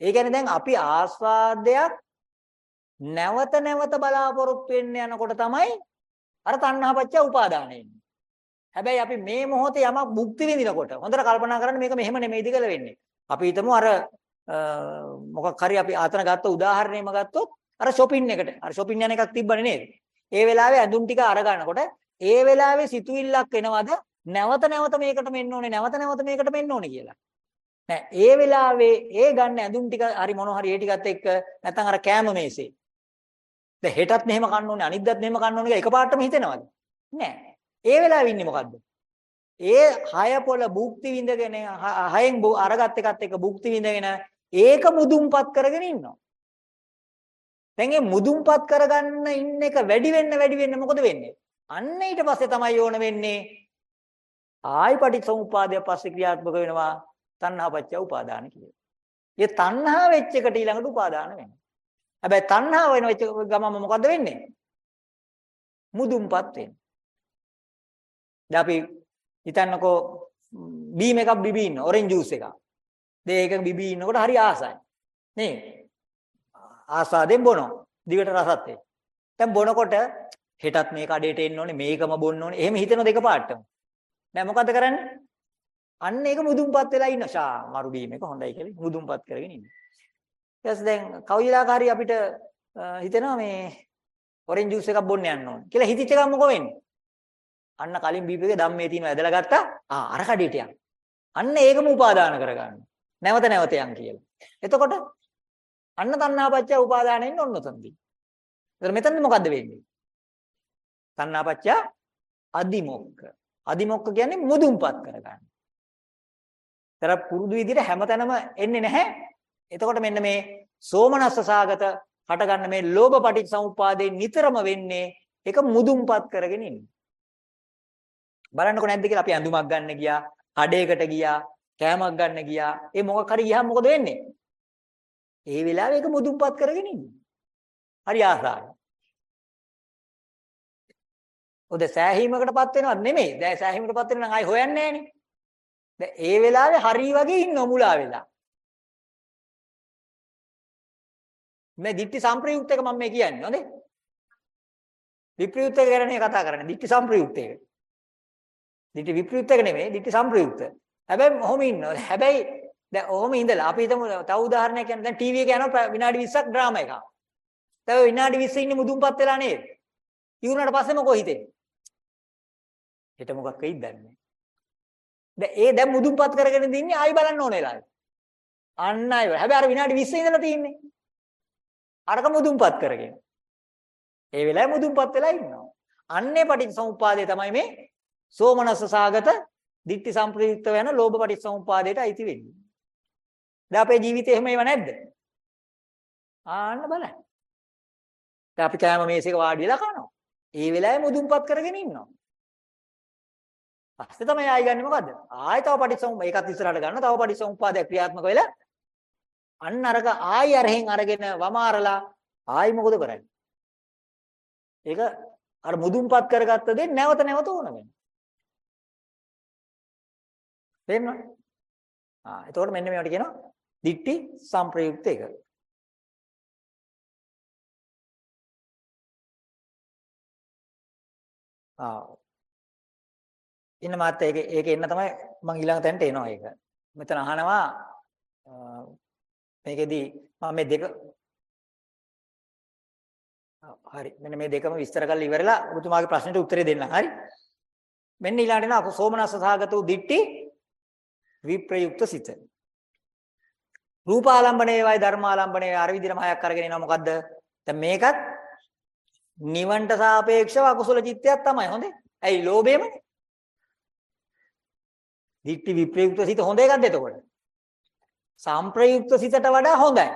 ඒ කියන්නේ දැන් අපි ආස්වාදයක් නැවත නැවත බලාපොරොත්තු වෙන්න යනකොට තමයි අර තණ්හාපච්ච උපාදාන එන්නේ. හැබැයි අපි මේ මොහොතේ යමක් භුක්ති විඳිනකොට හොඳට කල්පනා කරන්න මේක මෙහෙම නෙමෙයිද කියලා වෙන්නේ. අපි හිතමු අර මොකක් හරි අපි ආතන ගත්ත උදාහරණයම ගත්තොත් අර shopping එකට අර shopping යන එකක් තිබ්බනේ නේද? ඒ වෙලාවේ ඇඳුම් ටික අර ගන්නකොට ඒ වෙලාවේ සිතුවිල්ලක් එනවද නැවත නැවත මේකට මෙන්න ඕනේ නැවත නැවත මේකට මෙන්න ඕනේ කියලා. නෑ ඒ වෙලාවේ ඒ ගන්න ඇඳුම් ටික හරි මොන හරි ඒ ටිකත් එක්ක නැත්නම් අර කෑම මේසේ. දැන් හෙටත් මෙහෙම කන්න ඕනේ අනිද්දාත් මෙහෙම කන්න ඕනේ කියලා එකපාරටම හිතෙනවද? නෑ. ඒ වෙලාවේ ඉන්නේ මොකද්ද? ඒ හය පොළ භුක්ති විඳගෙන හයෙන් අරගත් එකත් එක්ක භුක්ති විඳගෙන ඒක මුදුන්පත් කරගෙන ඉන්නවා. දැන් මේ මුදුන්පත් කරගන්න ඉන්න එක වැඩි වෙන්න වැඩි වෙන්න මොකද වෙන්නේ? අන්න ඊට පස්සේ තමයි ඕන වෙන්නේ ආයි පටිච්චසමුපාදය පස්සේ ක්‍රියාත්මක වෙනවා තණ්හාපච්චය උපාදාන කියලා. ඒ තණ්හා වෙච්ච එකට ඊළඟට උපාදාන වෙනවා. හැබැයි තණ්හා වෙන වෙච්ච ගමම මොකද්ද වෙන්නේ? මුදුන්පත් වෙන්නේ. දැන් අපි හිතන්නකෝ බීම් එකක් බිබී ඉන්න ඔරෙන්ජ් ජූස් එකක්. දැන් ඒක බිබී ඉන්නකොට හරි ආසයි. නේ? ආස්වාදයෙන් බොනවා. දිවට රසත් ඒ. දැන් බොනකොට හෙටත් මේ කඩේට එන්න ඕනේ මේකම බොන්න ඕනේ. එහෙම හිතන දෙක පාටම. දැන් මොකද කරන්නේ? අන්න ඒක මුදුන්පත් වෙලා ඉන්න. ෂා මරු බීම එක හොඳයි කියලා මුදුන්පත් කරගෙන ඉන්න. ඊට පස්සේ දැන් කවුයිලාකාරී අපිට හිතෙනවා මේ ඔරෙන්ජ් ජූස් එකක් බොන්න යන්න ඕනේ කියලා හිතිච්ච ගමන් මොකෝ වෙන්නේ? අන්න කලින් බීපේක ධම්මේ තියෙන ඇදලා ගත්තා. ආ අර කඩේට යන්න. අන්න ඒකම උපාදාන කරගන්න. නැවත නැවත යන් කියලා. එතකොට අන්න තණ්හාපච්චය උපාදානෙන්න ඔන්න ඔතනදී. එතන මෙතනදී මොකද්ද වෙන්නේ? තණ්හාපච්චය අදිමොක්ක. අදිමොක්ක කියන්නේ මුදුන්පත් කරගන්න. තර පුරුදු විදිහට හැමතැනම එන්නේ නැහැ. එතකොට මෙන්න මේ සෝමනස්ස සාගත හටගන්න මේ ලෝභ පටිච්චසමුප්පාදේ නිතරම වෙන්නේ ඒක මුදුන්පත් කරගෙන ඉන්නේ. බලන්නකො නැද්ද කියලා අපි ඇඳුමක් ගන්න ගියා, කඩේකට ගියා, කෑමක් ගන්න ගියා. ඒ මොකක් හරි ගියාම මොකද වෙන්නේ? ඒ වෙලාවේ ඒක මුදුන්පත් කරගෙන ඉන්නේ. හරි ආසාවයි. ඔද සෑහීමකටපත් වෙනවත් නෙමෙයි. දැන් සෑහීමකටපත් වෙන නම් ආයි හොයන්නේ නැහනේ. දැන් ඒ වෙලාවේ හරි වගේ ඉන්න මුලා වෙලා. මේ ditthi සම්ප්‍රයුක්ත එක මම මේ කියන්නේ හොඳේ. විප්‍රයුක්ත එක ගැන කතා කරන්නේ. ditthi සම්ප්‍රයුක්ත එක. ditthi විප්‍රයුක්ත එක නෙමෙයි ditthi සම්ප්‍රයුක්ත. හැබැයි ඔහොම ඉන්නවා. හැබැයි දැන් ඔහොම ඉඳලා අපි හිතමු තව උදාහරණයක් කියන්න දැන් ටීවී එක යනවා විනාඩි 20ක් ඩ්‍රාමා එකක්. තව විනාඩි 20 ඉන්නේ මුදුන්පත් වෙලා නේද? ඉවරනට පස්සේ මොකෝ හිතෙන්නේ? හෙට මොකක් වෙයිද දන්නේ දැන් ඒ දැන් මුදුන්පත් කරගෙන ඉන්නේ ආයි බලන්න ඕන වෙලාවේ. අන්න ආයි. හැබැයි අර විනාඩි 20 ඉඳලා තියෙන්නේ. අරක මුදුන්පත් කරගෙන. ඒ වෙලාවේ මුදුන්පත් වෙලා ඉන්නවා. අන්නේ පටිච්චසමුප්පාදය තමයි මේ සෝමනස්ස සාගත ditthi සම්ප්‍රයුක්ත වෙන ලෝභ පටිච්චසමුප්පාදයට අයිති වෙන්නේ. දැන් අපේ ජීවිතේ එහෙම ඒවා නැද්ද? ආන්න බලන්න. දැන් අපි කෑම මේසෙක වාඩි වෙලා කනවා. ඒ වෙලාවේ මුදුන්පත් කරගෙන ඉන්නවා. පස්සේ තමයි ආයි ගන්නෙ මොකද්ද? ආයි තව පටිච්චසමුප්පාද ඒකත් ඉස්සරහට ගන්න තව පටිච්චසමුප්පාදයක් ක්‍රියාත්මක වෙලා අන්න අරක ආයි අරහෙන් අරගෙන වමාරලා ආයි මොකද කරන්නේ? ඒක අර මුදුන්පත් කරගත්ත දේ නැවත නැවත ඕන වෙනවා. තේරෙනවද? ආ එතකොට මෙන්න මේවට කියනවා දික්ටි සංප්‍රයුක්ත එක. ආ ඉන්න මාත් ඒක ඒක එන්න තමයි මම ඊළඟ තැනට එනවා ඒක. මෙතන අහනවා මේකෙදි මම මේ දෙක හරි මෙන්න මේ දෙකම විස්තර කරලා ඉවරලා ඔබතුමාගේ ප්‍රශ්නෙට උත්තරේ දෙන්න. හරි. මෙන්න ඊළඟට එන අකුසෝමනස්ස සහගත වූ දිට්ටි විප්‍රයුක්ත සිත. රූපාලම්බනේ වයි ධර්මාලම්බනේ අර විදිහටම හයක් අරගෙන එනවා මොකද්ද? දැන් මේකත් නිවන්ට සාපේක්ෂව අකුසල චිත්තයක් තමයි හොඳේ. ඇයි ලෝභයමනේ? දිට්ටි විප්‍රයුක්ත සිත හොඳ එකක්ද එතකොට? සම්ප්‍රයුක්ත සිතට වඩා හොඳයි.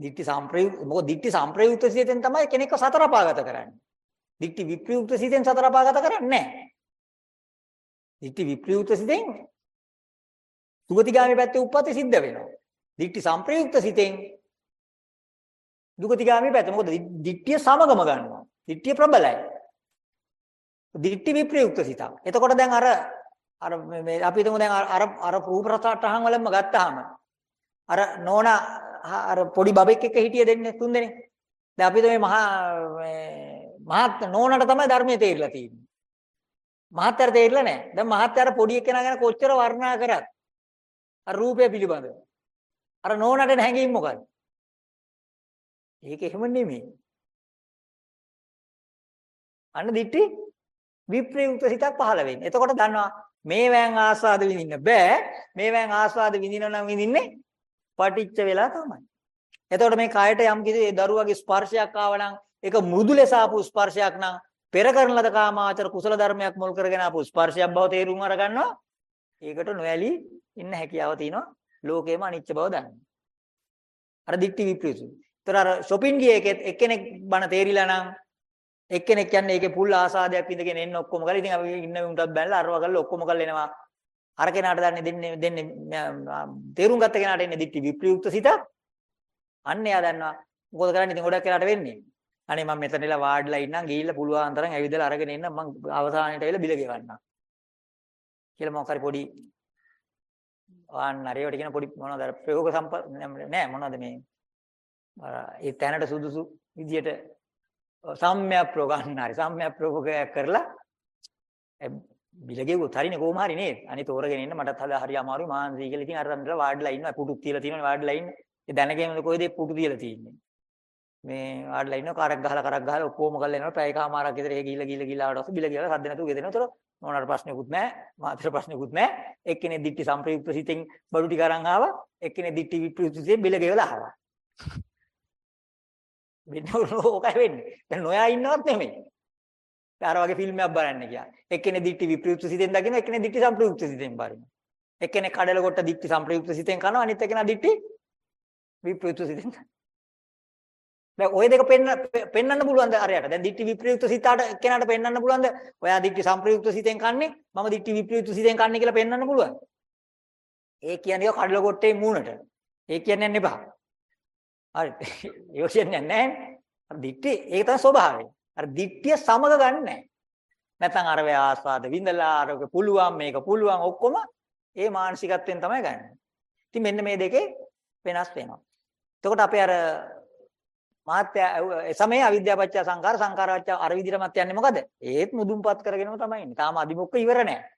දිට්ටි සම්ප්‍රයුක්ත මොකද දිට්ටි සම්ප්‍රයුක්ත සිතෙන් තමයි කෙනෙක්ව සතර අපාගත කරන්නේ. දිට්ටි විප්‍රයුක්ත සිතෙන් සතර අපාගත කරන්නේ නැහැ. දිට්ටි විප්‍රයුක්ත සිතෙන් සුගතිගාමී පැත්තේ උප්පත්ති සිද්ධ වෙනවා. දිට්ටි සම්ප්‍රයුක්ත සිතෙන් දුගතිගාමී පැත්ත. මොකද දිට්ටිය සමගම ගන්නවා. දිට්ටිය ප්‍රබලයි. දිට්ටි විප්‍රයුක්ත සිතක්. එතකොට දැන් අර අර මේ අපි හිතමු දැන් අර අර රූප රසටහන් වලම ගත්තාම අර නෝනා අර පොඩි බබෙක් එක්ක හිටිය දෙන්නේ තුන් දෙනෙක්. දැන් අපි මේ මහා මේ මහත් නෝනට තමයි ධර්මයේ තේරිලා තියෙන්නේ. මහත්තයාට තේරිලා නැහැ. දැන් මහත්තයාට පොඩි එක්කෙනා ගැන කොච්චර වර්ණනා කරත් අර රූපය පිළිබඳව. අර නෝනට හැංගීම් මොකද්ද? ඒක එහෙම නෙමෙයි. අන්න දිට්ටි විප්‍රයුක්ත සිතක් පහළ වෙන්නේ. එතකොට දන්නවා මේවැන් ආස්වාද විඳින්න බෑ. මේවැන් ආස්වාද විඳිනවා නම් විඳින්නේ පටිච්ච වෙලා තමයි. එතකොට මේ කයට යම් කිසි ඒ දරුවගේ ස්පර්ශයක් ආවනම් ඒක මෘදු ලෙස ආපු ස්පර්ශයක් නම් පෙර කරන ලද කාමාචර කුසල ධර්මයක් මුල් කරගෙන ආපු ස්පර්ශයක් බව තේරුම් අරගන්නවා. ඒකට නොඇලී ඉන්න හැකියාව තියෙනවා. ලෝකේම අනිච්ච බව දන්න. අර දික්ටි විප්‍රයුතු. ඒතර අර shopping ගියේ එක්කෙනෙක් බණ තේරිලා නම් එක්කෙනෙක් කියන්නේ ඒකේ පුල් ආසාදයක් විඳගෙන එන්න ඔක්කොම කරලා. ඉතින් අපි ඉන්න උන්ටත් බැලලා අරවා කරලා ඔක්කොම කරලා එනවා. අර කෙනාට දන්නේ දෙන්නේ දෙන්නේ තේරුම් ගත්ත කෙනාට එන්නේ දික්ටි විප්‍රයුක්ත සිත. අන්න එයා දන්නවා මොකද කරන්නේ. ඉතින් ගොඩක් වෙලාට වෙන්නේ. අනේ මම මෙතන ඉලා වාඩිලා ඉන්නම් ගිහිල්ලා පුළුවන් තරම් ඇවිදලා අරගෙන එන්න. මම අවසානයේට ඇවිල්ලා බිල ගෙවන්නම්. කියලා මොකක් හරි පොඩි ආන්න හරි ඒවට කියන පොඩි මොනවද අර ප්‍රයෝග සම්ප නෑ මොනවද මේ? ඒ තැනට සුදුසු විදියට සම්‍යක් ප්‍රෝගන්න හරි සම්‍යක් ප්‍රෝගයක් කරලා බිලගෙවුත් හරිනේ කොහොම හරි නේද අනිත් තෝරගෙන ඉන්න මටත් හදා හරි අමාරුයි මාන්සී කියලා ඉතින් අර රන්දලා වාඩිලා ඉන්නවා පුටුක් තියලා තියෙනවනේ වාඩිලා ඉන්නේ ඒ දැනගෙනද කොයිද පුටු තියලා තියෙන්නේ මේ වාඩිලා ඉන්නවා කරක් ගහලා කරක් ගහලා ඔක්කොම කරලා එනවා පැයකමාරක් විතර ඒ ගිහිල්ලා ගිහිල්ලා ගිහිල්ලා ආවට පස්සේ බිල ගිහලා සද්ද නැතුව ගෙදෙනවා. ඒතර මොනවාට ප්‍රශ්නකුත් නැහැ. මාතර ප්‍රශ්නකුත් නැහැ. එක්කෙනෙක් දික්ටි සම්ප්‍රයුක්ත සිතෙන් බඩු ටික අරන් ආවා. එක්කෙනෙක් දික්ටි විප්‍රයුක්ත සිතෙන් බිල ගෙවලා ආවා. වෙන්නේ ඕකයි වෙන්නේ. දැන් නොයා ඉන්නවත් නෙමෙයි. අර වගේ ෆිල්ම් එකක් බලන්න ගියා. එක්කෙනෙක් දික්ටි විප්‍රයුක්ත සිතෙන් දකින්න එක්කෙනෙක් දික්ටි සම්ප්‍රයුක්ත සිතෙන් බලනවා. එක්කෙනෙක් කඩල කොට දික්ටි සම්ප්‍රයුක්ත සිතෙන් කරනවා අනිත් එක්කෙනා දික්ටි විප්‍රයුක්ත සිතෙන් දැන් ওই දෙක පෙන්න පෙන්වන්න පුළුවන්ද අරයට? දැන් දික්ටි විප්‍රයුක්ත සිතාට කෙනාට පෙන්වන්න පුළුවන්ද? ඔයා දික්ටි සම්ප්‍රයුක්ත සිතෙන් කන්නේ මම දික්ටි විප්‍රයුක්ත සිතෙන් කන්නේ කියලා පෙන්වන්න පුළුවන්. ඒ කියන්නේ කඩල කොටේ මූණට. ඒ කියන්නේ යන්න එපා. හරි. ඒක කියන්නේ නැහැ. අර දික්ටි ඒක තමයි ස්වභාවය. අර දික්ටිය සමග ගන්නෑ. නැත්නම් අර වේ ආස්වාද විඳලා අර පුළුවන් මේක පුළුවන් ඔක්කොම ඒ මානසිකත්වයෙන් තමයි ගන්න. ඉතින් මෙන්න මේ දෙකේ වෙනස් වෙනවා. එතකොට අපේ අර මාත්‍ය සමේ අවිද්‍යාපච්චය සංකාර සංකාරපච්චය අර විදිහටමත් යන්නේ මොකද? ඒත් මුදුන්පත් කරගෙනම තමයි ඉන්නේ. තාම අදිමොක්ක ඉවර නැහැ.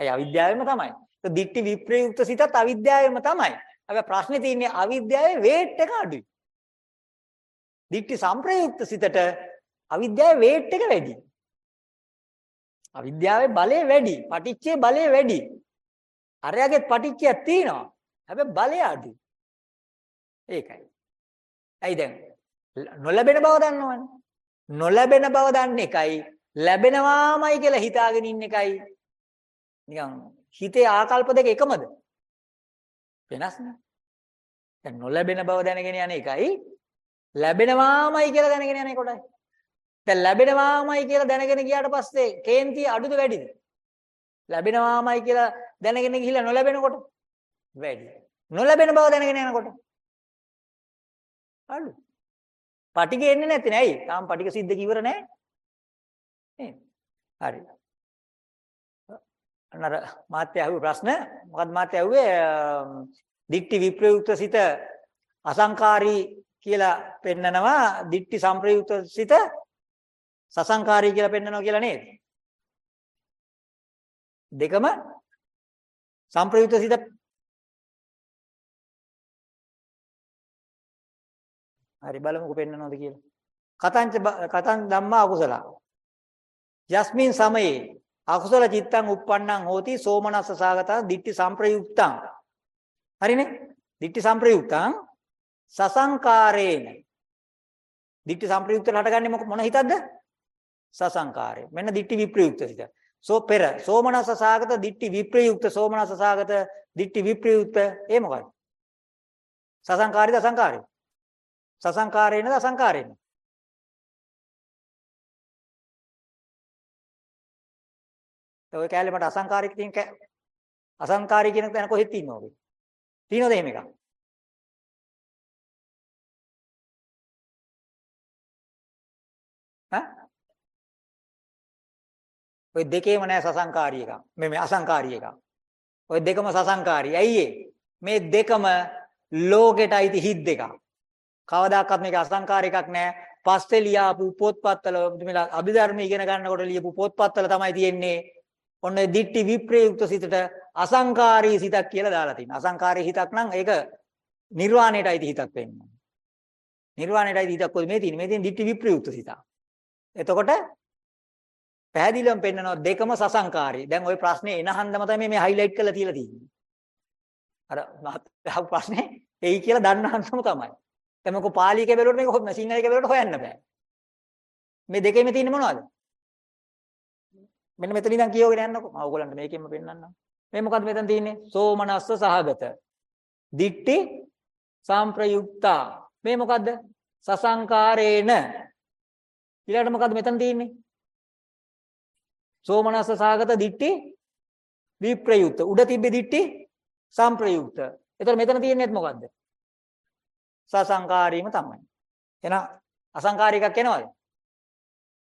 ඒ අවිද්‍යාවෙම තමයි. ඒ දික්ටි විප්‍රයුක්ත සිතත් අවිද්‍යාවෙම තමයි. හැබැයි ප්‍රශ්නේ තියෙන්නේ අවිද්‍යාවේ වේට් එක අඩුයි. දික්ටි සංප්‍රයුක්ත සිතට අවිද්‍යාවේ වේට් එක වැඩි. අවිද්‍යාවේ බලය වැඩි. පටිච්චයේ බලය වැඩි. අරයාගේ පටිච්චයක් තියෙනවා. හැබැයි බලය අඩුයි. ඒකයි. ඇයි දැන් නොලැබෙන බව දන්නවනේ. නොලැබෙන බව දන්න එකයි ලැබෙනවාමයි කියලා හිතාගෙන ඉන්න එකයි නිකන් හිතේ ආකල්ප දෙක එකමද? වෙනස් නේ. දැන් නොලැබෙන බව දැනගෙන යන එකයි ලැබෙනවාමයි කියලා දැනගෙන යන එකටයි. දැන් ලැබෙනවාමයි කියලා දැනගෙන ගියාට පස්සේ කේන්තිය අඩුද වැඩිද? ලැබෙනවාමයි කියලා දැනගෙන ගිහිල්ලා නොලැබෙනකොට වැඩි. නොලැබෙන බව දැනගෙන යනකොට අඩු. පටිග එන්නේ නැති නෑ. ඇයි? තාම පටිග සිද්ධ කිවර නෑ. නේ? හරි. අන්නර මාත්‍ය අහුව ප්‍රශ්න මොකද්ද මාත්‍ය අහුවේ? දික්ටි විප්‍රයුක්ත සිත අසංකාරී කියලා පෙන්නනවා. දික්ටි සංප්‍රයුක්ත සිත සසංකාරී කියලා පෙන්නනවා කියලා නේද? දෙකම සංප්‍රයුක්ත සිත හරි බලමුකෝ පෙන්නනවද කියලා. කතංච කතං ධම්මා අකුසල. යස්මින් සමයේ අකුසල චිත්තං uppannං හෝති සෝමනස්ස සාගතං දිට්ඨි සංප්‍රයුක්තං. හරිනේ? දිට්ඨි සංප්‍රයුක්තං සසංකාරේන. දිට්ඨි සංප්‍රයුක්ත හටගන්නේ මොන හිතක්ද? සසංකාරය. මෙන්න දිට්ඨි විප්‍රයුක්ත හිත. සෝ පෙර සෝමනස්ස සාගත දිට්ඨි විප්‍රයුක්ත සෝමනස්ස සාගත දිට්ඨි විප්‍රයුක්ත ඒ මොකක්ද? සසංකාරිද අසංකාරිද? සසංකාරේනද අසංකාරේනද? ඔය කැලේ මට අසංකාරික තියෙන අසංකාරී කියන තැන කොහෙද තියෙනවද? තියෙනවද එහෙම එකක්? ඈ? ඔය දෙකේම නෑ සසංකාරී එකක්. මේ මේ අසංකාරී එකක්. ඔය දෙකම සසංකාරී. ඇයි මේ දෙකම ලෝකෙට අයිති හිත් දෙකක්. කවදාකවත් මේක අසංකාර එකක් නෑ. පස්සේ ලියාපු පොත්පත්වල මේ අභිධර්ම ඉගෙන ගන්නකොට ලියපු පොත්පත්වල තමයි තියෙන්නේ. ඔන්න දිට්ටි විප්‍රයුක්ත සිතට අසංකාරී සිතක් කියලා දාලා තියෙනවා. අසංකාරී හිතක් නම් ඒක නිර්වාණයටයි හිතක් වෙන්නේ. නිර්වාණයටයි හිතක් කොහොමද මේ තියෙන්නේ? මේ තියෙන දිට්ටි විප්‍රයුක්ත සිතක්. එතකොට පැහැදිලිවම පෙන්නනවා දෙකම සසංකාරී. දැන් ওই ප්‍රශ්නේ එන හන්දම තමයි මේ හයිලයිට් කරලා තියලා තියෙන්නේ. අර මහත් ප්‍රශ්නේ එයි කියලා දන්න හන්දම තමයි. දැන් මොකෝ පාලි එකේ බැලුවොත් මේක හොත් සිංහල එකේ බැලුවොත් හොයන්න බෑ. මේ දෙකේම තියෙන්නේ මොනවද? මෙන්න මෙතන ඉඳන් කියවගෙන යන්නකෝ. මම ඕගොල්ලන්ට මේකෙන්ම පෙන්නන්නම්. මේ මොකද්ද මෙතන තියෙන්නේ? සෝමනස්ස සහගත. දික්ටි සම්ප්‍රයුක්තා. මේ මොකද්ද? සසංකාරේන. ඊළඟට මොකද්ද මෙතන තියෙන්නේ? සෝමනස්ස සහගත දික්ටි විප්‍රයුක්ත. උඩ තිබ්බේ දික්ටි සම්ප්‍රයුක්ත. එතකොට මෙතන තියෙන්නේත් මොකද්ද? සසංකාරීම තමයි. එහෙනම් අසංකාරිකක් එනවද?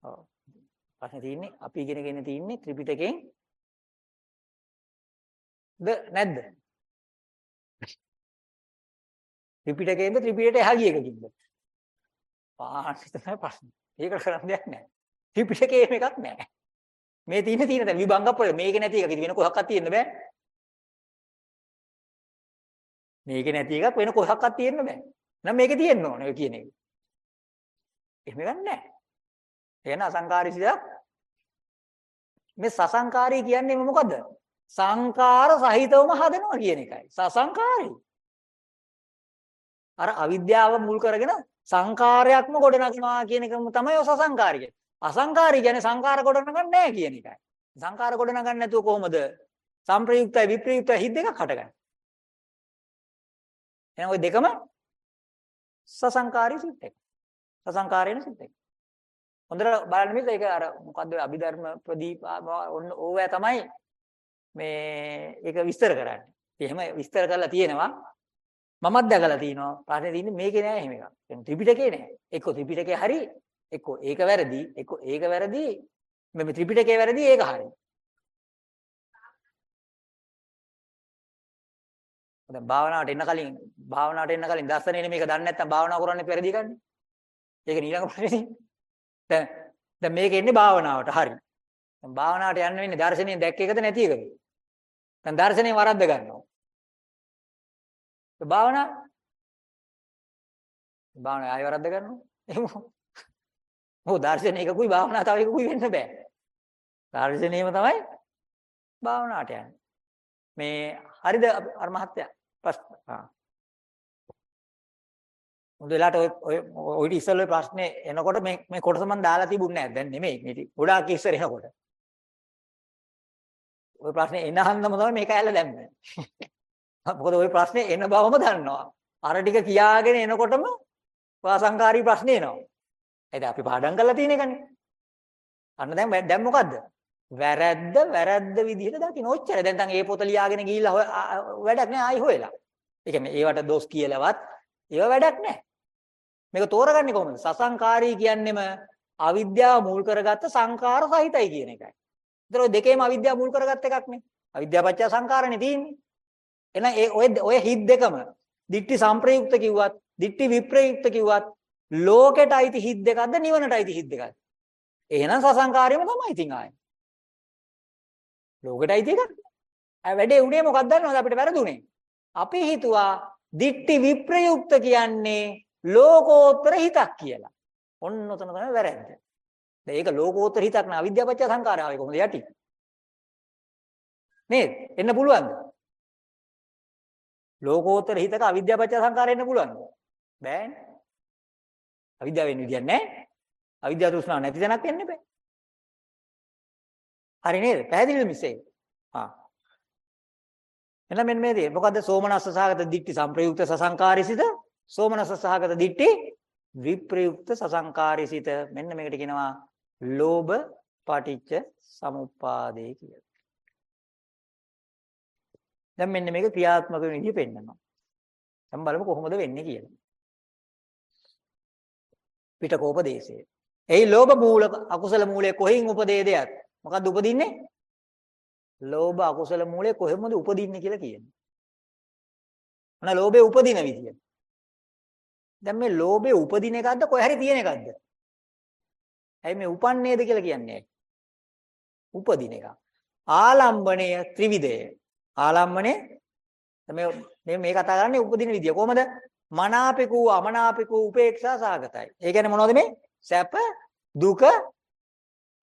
ඔව්. ප්‍රශ්නේ තියෙන්නේ අපි ඉගෙනගෙන තියෙන්නේ ත්‍රිපිටකයෙන් නැද්ද? ත්‍රිපිටකයෙන්ද ත්‍රිපිටකයට එහා ගිය එකකින්ද? පාන්නේ තමයි ප්‍රශ්නේ. ඒක කරන්න දෙයක් නැහැ. ත්‍රිපිටකයේ මේකක් නැහැ. මේ තියෙන තියෙන දැන් විභංගප්පල මේක නැති එක වෙන කොහක්වත් තියෙන්න බෑ. මේක නැති එකක් වෙන කොහක්වත් තියෙන්න බෑ. නම් මේකේ තියෙන්න ඕනේ කියන එක. එහෙම ගන්නෑ. එහෙනම් අසංකාරී සිතක් මේ සසංකාරී කියන්නේ මොකද්ද? සංකාර සහිතවම හදනවා කියන එකයි. සසංකාරී. අර අවිද්‍යාව මුල් කරගෙන සංකාරයක්ම ගොඩනගනවා කියන එකම තමයි සසංකාරී කියන්නේ. අසංකාරී කියන්නේ සංකාර ගොඩනගන්නේ නැහැ කියන එකයි. සංකාර ගොඩනගන්නේ නැතුව කොහොමද සංප්‍රයුක්තයි විප්‍රයුක්තයි හිත් දෙකක් හටගන්නේ. එහෙනම් ওই දෙකම සසංකාරී සිත් එක. සසංකාරේන සිත් එක. හොඳට බලන්න මේක ඒක අර මොකද්ද අභිධර්ම ප්‍රදීප ඔන්න ඕවැ තමයි මේ ඒක විස්තර කරන්නේ. එහෙම විස්තර කරලා තියෙනවා. මමත් දැකලා තියෙනවා. ප්‍රශ්නේ තියෙන්නේ මේකේ නෑ එහෙම එකක්. ත්‍රිපිටකේ නෑ. එක්ක ත්‍රිපිටකේ හරි එක්ක ඒක වැරදි එක්ක ඒක වැරදි මේ ත්‍රිපිටකේ වැරදි ඒක හරි. දැන් භාවනාවට එන්න කලින් භාවනාවට එන්න කලින් දර්ශනේනේ මේක දන්නේ නැත්නම් භාවනා කරන්නේ පෙරදී ගන්න. ඒක ඊළඟ ප්‍රශ්නේ. දැන් දැන් මේක එන්නේ භාවනාවට හරි. දැන් භාවනාවට යන්න වෙන්නේ දර්ශනයෙන් දැක්ක එකද නැති එකද? දැන් දර්ශනයෙන් වරද්ද ගන්නවා. ඒ භාවනා භාවනා ආය වරද්ද ගන්නවා. එහෙම. ඔව් දර්ශනයකකුයි භාවනා තව එකකුයි වෙන්න බෑ. දර්ශනයේම තමයි භාවනාවට යන්නේ. මේ හරිද අර මහත්තයා? ප්‍රශ්න. ආ. මුද වෙලාවට ඔය ඔය ඔය ඉස්සෙල්ලා ඔය ප්‍රශ්නේ එනකොට මේ මේ කොටස මම දාලා තිබුණේ නැහැ. දැන් නෙමෙයි. මේ ගොඩාක් ඉස්සර එනකොට. ඔය ප්‍රශ්නේ එන හන්දම තමයි මේක ඇල්ල දැම්මේ. මොකද ওই ප්‍රශ්නේ එන බවම දන්නවා. අර ටික කියාගෙන එනකොටම වාසංකාරී ප්‍රශ්නේ එනවා. එද අපි පාඩම් කරලා තියෙන එකනේ. අන්න දැන් දැන් මොකද්ද? වැරද්ද වැරද්ද විදිහට දකින්න. ඔච්චර. දැන් තන් ඒ පොත ලියාගෙන ගිහිල්ලා වැඩක් නෑ ආයි හොයලා. ඒ කියන්නේ ඒවට දොස් කියලාවත් ඒව වැඩක් නෑ. මේක තෝරගන්නේ කොහොමද? සසංකාරී කියන්නේම අවිද්‍යාව මුල් කරගත්ත සංකාර සහිතයි කියන එකයි. ඒතර ඔය දෙකේම අවිද්‍යාව මුල් කරගත්ත එකක් නේ. අවිද්‍යාව පත්‍ය සංකාරනේ තියෙන්නේ. එහෙනම් ඒ ඔය ඔය හිත් දෙකම දික්ටි සංප්‍රයුක්ත කිව්වත්, දික්ටි විප්‍රයුක්ත කිව්වත් ලෝකෙට අයිති හිත් දෙකක්ද නිවනට අයිති හිත් දෙකක්ද? එහෙනම් සසංකාරයම තමයි ඉතින් ආයේ. ලෝකෙට අයිති එකක්. ආ වැඩේ උනේ මොකක්ද දන්නවද අපිට වැරදුනේ? අපි හිතුවා දික්ටි විප්‍රයුක්ත කියන්නේ ලෝකෝත්තර හිතක් කියලා. ඔන්න ඔතන තමයි වැරද්ද. දැන් ඒක ලෝකෝත්තර හිතක් නා අවිද්‍යාපච්ච සංඛාරාවේ කොහොමද යටි? නේද? එන්න පුළුවන්ද? ලෝකෝත්තර හිතක අවිද්‍යාපච්ච සංඛාරය එන්න පුළුවන්ද? බෑනේ. අවිද්‍යාව වෙන විදියක් නැහැ. අවිද්‍යාව තෘෂ්ණාව නැති තැනක් වෙන්න බෑ. හරි නේද? පැහැදිලිද මිස්සේ? ආ. එහෙනම් මෙන්න මේ දේ. මොකද්ද සෝමනස්ස සහගත දිට්ඨි සංප්‍රයුක්ත සසංකාරිසිත? සෝමනස්ස සහගත දිට්ඨි විප්‍රයුක්ත සසංකාරිසිත. මෙන්න මේකට කියනවා ලෝභ පටිච්ච සමුප්පාදේ කියලා. දැන් මෙන්න මේක ක්‍රියාත්මක වෙන විදිහ පෙන්නනවා. දැන් බලමු කොහොමද වෙන්නේ කියලා. පිටකෝපදේශය. එයි ලෝභ මූල අකුසල මූලයේ කොහින් උපදේදයක්? මොකද්ද උපදින්නේ? ලෝභ අකුසල මූලයේ කොහෙමද උපදින්නේ කියලා කියන්නේ. මොන ලෝභේ උපදින විදිය. දැන් මේ ලෝභේ උපදින එකක්ද කොහේ හරි තියෙන එකක්ද? ඇයි මේ උපන්නේද කියලා කියන්නේ? උපදින එක. ආලම්බණය ත්‍රිවිධය. ආලම්බණය මේ මේ කතා කරන්නේ උපදින විදිය. කොහමද? මනාපිකු අමනාපිකු උපේක්ෂා සාගතයි. ඒ කියන්නේ මොනවද මේ? සැප දුක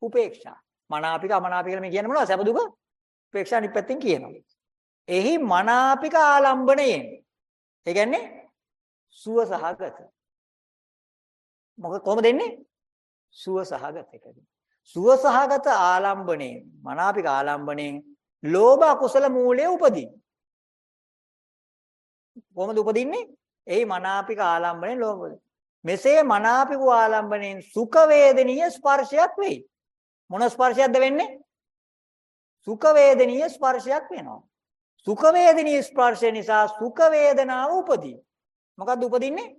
උපේක්ෂා. මනාපික අමනාපික කියලා මේ කියන්නේ මොනවද? සැප දුක උපේක්ෂා අනිත් පැත්තෙන් කියනවා. එහි මනාපික ආලම්බණයෙන්. ඒ කියන්නේ සුව සහගත. මොකද කොහොමද එන්නේ? සුව සහගත එකදී. සුව සහගත ආලම්බණයෙන් මනාපික ආලම්බණයෙන් ලෝභ අකුසල මූලයේ උපදී. කොහොමද උපදින්නේ? එහි මනාපික ආලම්බණයෙන් ලෝභ. මෙසේ මනාපික ආලම්බණයෙන් සුඛ වේදනීය ස්පර්ශයක් වෙයි. මොන ස්පර්ශයක්ද වෙන්නේ? සුඛ වේදනීය ස්පර්ශයක් වෙනවා. සුඛ වේදනීය ස්පර්ශය නිසා සුඛ වේදනාව උපදී. මොකද්ද උපදින්නේ?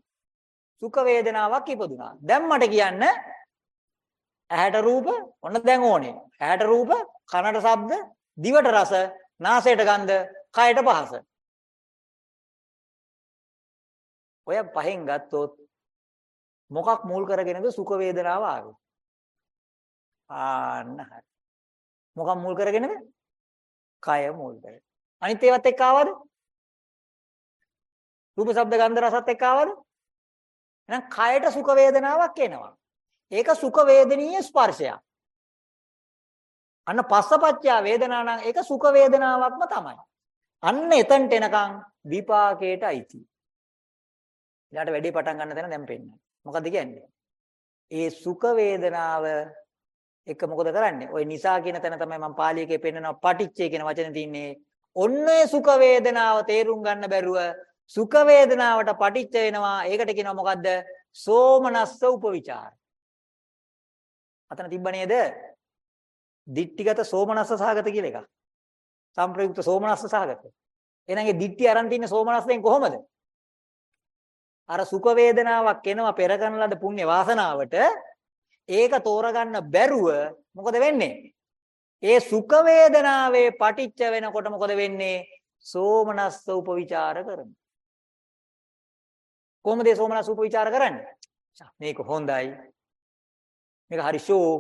සුඛ වේදනාවක් ඉපදුනා. දැන් මට කියන්න ඇහැට රූප ඔන්න දැන් ඕනේ. ඇහැට රූප, කනට ශබ්ද, දිවට රස, නාසයට ගන්ධ, කයට පහස. ඔය පහෙන් ගත්තොත් මොකක් මුල් කරගෙනද සුඛ වේදනාව ආවේ? ආන්න හරි. මොකක් මුල් කරගෙනද? කය මුල් කරගෙන. අනිත් ඒවත් එක්ක ආවද? රූප ශබ්ද ගන්ධ රසත් එක්ක ආවද? එහෙනම් කයට සුඛ වේදනාවක් එනවා. ඒක සුඛ වේදනීය ස්පර්ශයක්. අන්න පස්සපච්චා වේදනා නම් ඒක සුඛ වේදනාවක්ම තමයි. අන්න එතනට එනකන් විපාකයට අයිති. ඊළාට වැඩි පටන් ගන්න තැන දැන් පෙන්නන්නේ. මොකද කියන්නේ? ඒ සුඛ වේදනාව එක මොකද කරන්නේ? ওই නිසා කියන තැන තමයි මම පාලියකේ පෙන්නනවා පටිච්චය කියන වචනේ තින්නේ. ඔන්න ඔය සුඛ වේදනාව තේරුම් ගන්න බැරුව සුඛ වේදනාවට පටිච්ච වෙනවා. ඒකට කියනවා මොකද්ද? සෝමනස්ස උපවිචාර. අතන තිබ්බ නේද? දිට්ඨිගත සෝමනස්ස සහගත කියලා එකක්. සම්ප්‍රයුක්ත සෝමනස්ස සහගත. එහෙනම් ඒ දිට්ඨිය අරන් තින්නේ සෝමනස්සෙන් කොහොමද? අර සුඛ වේදනාවක් එනවා පෙර කරන ලද පුණ්‍ය වාසනාවට ඒක තෝරගන්න බැරුව මොකද වෙන්නේ? ඒ සුඛ වේදනාවේ පටිච්ච වෙනකොට මොකද වෙන්නේ? සෝමනස්ස උපවිචාර කරනවා. කොහොමද ඒ සෝමනස්ස උපවිචාර කරන්නේ? මේක හොඳයි. මේක හරි ෂෝ.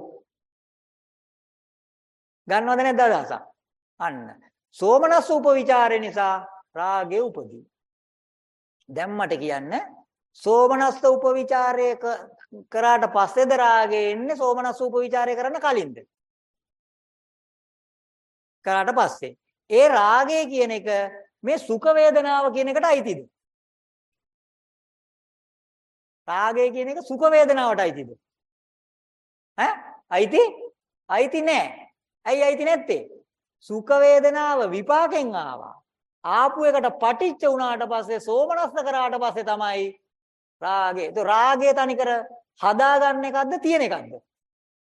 ගන්නවද නැද්ද අදහසක්? අන්න. සෝමනස්ස උපවිචාරය නිසා රාගය උපදී. දැන් මට කියන්න සෝමනස්ස උපවිචාරය කරාට පස්සේද රාගය එන්නේ සෝමනස්ස උපවිචාරය කරන්න කලින්ද? කරාට පස්සේ. ඒ රාගය කියන එක මේ සුඛ වේදනාව කියන එකට අයිතිද? රාගය කියන එක සුඛ වේදනාවට අයිතිද? ඈ අයිති? අයිති නෑ. ඇයි අයිති නැත්තේ? සුඛ වේදනාව විපාකෙන් ආවා. ආපු එකට පටිච්ච වුණාට පස්සේ සෝමනස්ස කරාට පස්සේ තමයි රාගය. ඒක රාගය තනිකර හදාගන්න එකක්ද තියෙන එකක්ද?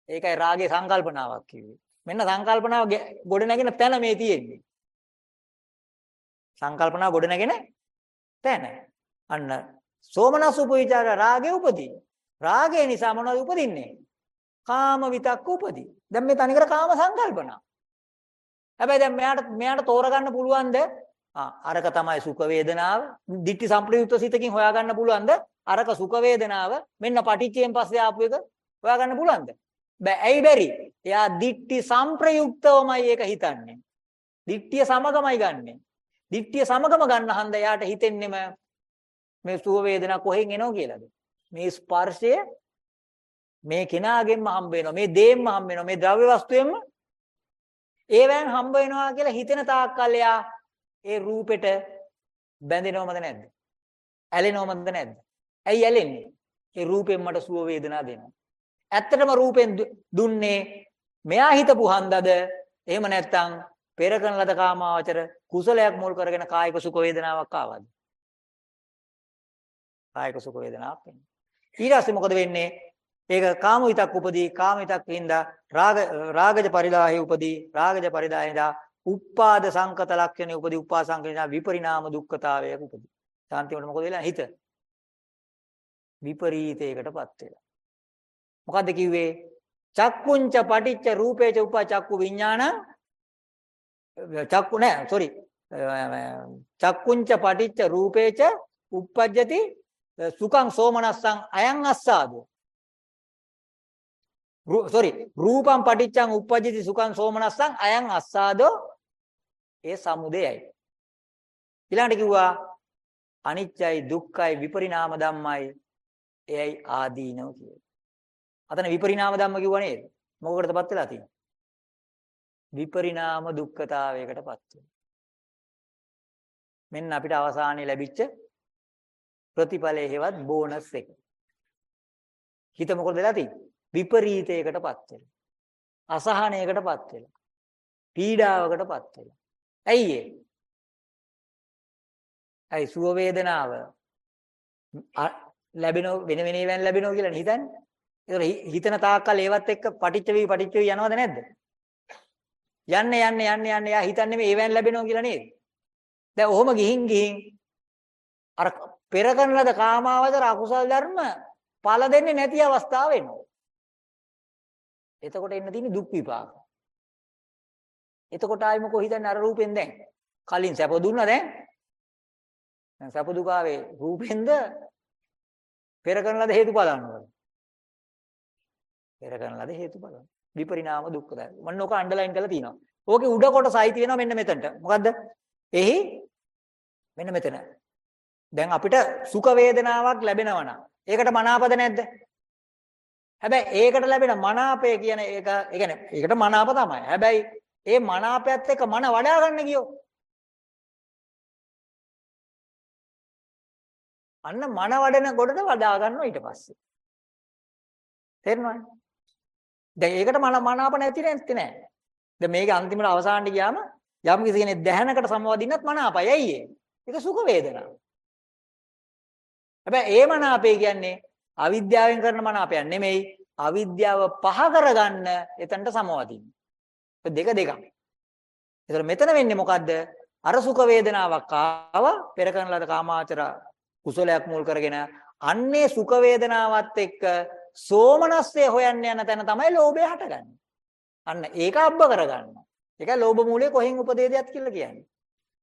ඒකයි රාගයේ සංකල්පනාවක් කිව්වේ. මෙන්න සංකල්පනාව ගොඩ නැගෙන තැන මේ තියෙන්නේ. සංකල්පනාව ගොඩ නැගෙන තැන. අන්න සෝමනස්ස උපවිචාර රාගේ උපදී. රාගය නිසා මොනවද උපදින්නේ? කාම විතක්ක උපදී. දැන් මේ තනිකර කාම සංකල්පනා. හැබැයි දැන් මෙයාට මෙයාට තෝරගන්න පුළුවන්ද? ආ අරක තමයි සුඛ වේදනාව. ditthi සම්ප්‍රයුක්ත සිතකින් හොයාගන්න පුළුවන්ද? අරක සුඛ වේදනාව මෙන්න පටිච්චයෙන් පස්සේ ආපු එක හොයාගන්න පුළුවන්ද? බෑ. ඇයි බැරි? එයා ditthi සම්ප්‍රයුක්තවමයි ඒක හිතන්නේ. ditthිය සමගමයි ගන්නෙ. ditthිය සමගම ගන්න හන්ද එයාට හිතෙන්නෙම මේ සුඛ වේදනා කොහෙන් එනෝ කියලාද? මේ ස්පර්ශය මේ කෙනාගෙන්ම හම්බ වෙනවා. මේ දේෙන්ම හම්බ වෙනවා. මේ ද්‍රව්‍ය වස්තුවෙන්ම ඒවෙන් හම්බ වෙනවා කියලා හිතෙන තාක්කල් එයා ඒ රූපෙට බැඳෙනවමද නැද්ද? ඇලෙනවමද නැද්ද? ඇයි ඇලෙන්නේ? ඒ රූපෙන් මට සුව වේදනා දෙනවා. ඇත්තටම රූපෙන් දුන්නේ මෙයා හිතපු හන්දද? එහෙම නැත්නම් පෙර කරන ලද කාමාවචර කුසලයක් මුල් කරගෙන කායික සුඛ වේදනාවක් ආවද? කායික සුඛ වේදනාවක් එන්නේ. ඊට පස්සේ මොකද වෙන්නේ? ඒක කාම විතක් උපදී කාම විතක් වින්දා රාග රාගජ පරිදාහේ උපදී රාගජ පරිදාහේදා උප්පාද සංකත ලක්ෂණේ උපදී උප්පා සංකේතන විපරිණාම දුක්ඛතාවයක උපදී. ශාන්තියට මොකද වෙලා? හිත. විපරීතයකටපත් වෙලා. මොකද්ද කිව්වේ? චක්කුංච පටිච්ච රූපේච උපා චක්කු විඥාන චක්කු නෑ සෝරි චක්කුංච පටිච්ච රූපේච uppajjati සුඛං සෝමනස්සං අයං අස්සාදෝ sorry රූපං පටිච්චං uppajjati සුඛං සෝමනස්සං අයං අස්සාදෝ ඒ සමුදයයි ඊළඟට කිව්වා අනිත්‍යයි දුක්ඛයි විපරිණාම ධම්මයි එයයි ආදීනව කියලා. අතන විපරිණාම ධම්ම කිව්වා නේද? මොකකටදපත් වෙලා තියෙන්නේ? විපරිණාම දුක්ඛතාවයකටපත් වෙනවා. මෙන්න අපිට අවසානයේ ලැබිච්ච ප්‍රතිඵලයේ හේවත් බෝනස් එක. හිත මොකද වෙලා තියෙන්නේ? විපරීතයකටපත් වෙලා. අසහනයකටපත් වෙලා. පීඩාවකටපත් වෙලා. ඇයි ඒ? ඇයි සුව වේදනාව ලැබෙන වෙන වෙන ඒවාන් ලැබෙනවා කියලා හිතන්නේ? ඒක හිතන තාක්කල් ඒවත් එක්ක පටිච්ච වී පටිච්ච වී යනවද නැද්ද? යන්න යන්න යන්න යන්න යා හිතන්නේ මේ ඒවෙන් ලැබෙනවා කියලා නේද? දැන් ඔහොම ගිහින් ගිහින් අර පෙර කරන ලද කාමාවචර අකුසල් ධර්ම ඵල දෙන්නේ නැති අවස්ථාව එනවා. එතකොට එන්න තියෙන්නේ දුක් විපාක. එතකොට ආයි මොකෝ හිතන්නේ අර රූපෙන් දැන් කලින් සැප දුන්නා දැන්. දැන් සැප දුක ආවේ රූපෙන්ද පෙර කරන ලද හේතුඵල අනුවද? පෙර කරන ලද හේතුඵල. විපරිණාම දුක්ඛය. මම ඕක අන්ඩර්ලයින් කරලා තියෙනවා. ඕකේ උඩ කොටසයි තියෙනවා මෙන්න මෙතනට. මොකද්ද? එහි මෙන්න මෙතන. දැන් අපිට සුඛ වේදනාවක් ලැබෙනවා නම් ඒකට මනාපද නැද්ද? හැබැයි ඒකට ලැබෙන මනාපය කියන එක ඒ කියන්නේ ඒකට මනාප තමයි. හැබැයි ඒ මනාපයත් එක්ක මන වඩා ගන්න ගියෝ. අන්න මන වඩන කොටද වඩා ගන්නවා ඊට පස්සේ. තේරෙනවද? දැන් ඒකට මන මනාප නැති නැති නෑ. දැන් මේක අන්තිමට අවසානට ගියාම යම් කිසි කෙනෙක් දැහැනකට සමවදින්නත් මනාපයි. ඇයි ඒ? ඒක සුඛ වේදනාව. හැබැයි ඒ මනාපේ කියන්නේ අවිද්‍යාවෙන් කරන මනාපයක් නෙමෙයි. අවිද්‍යාව පහ කරගන්න එතනට සමවදින්න. දෙක දෙකක්. ඒතර මෙතන වෙන්නේ මොකද්ද? අර සුඛ වේදනාවක් ආවා පෙර කරන ලද කාමාචර කුසලයක් මුල් කරගෙන අන්නේ සුඛ වේදනාවත් එක්ක සෝමනස්සේ හොයන්න යන තැන තමයි ලෝභය හටගන්නේ. අන්න ඒක අබ්බ කරගන්න. ඒකයි ලෝභ මූලයේ කොහෙන් උපදේදයක් කියලා කියන්නේ.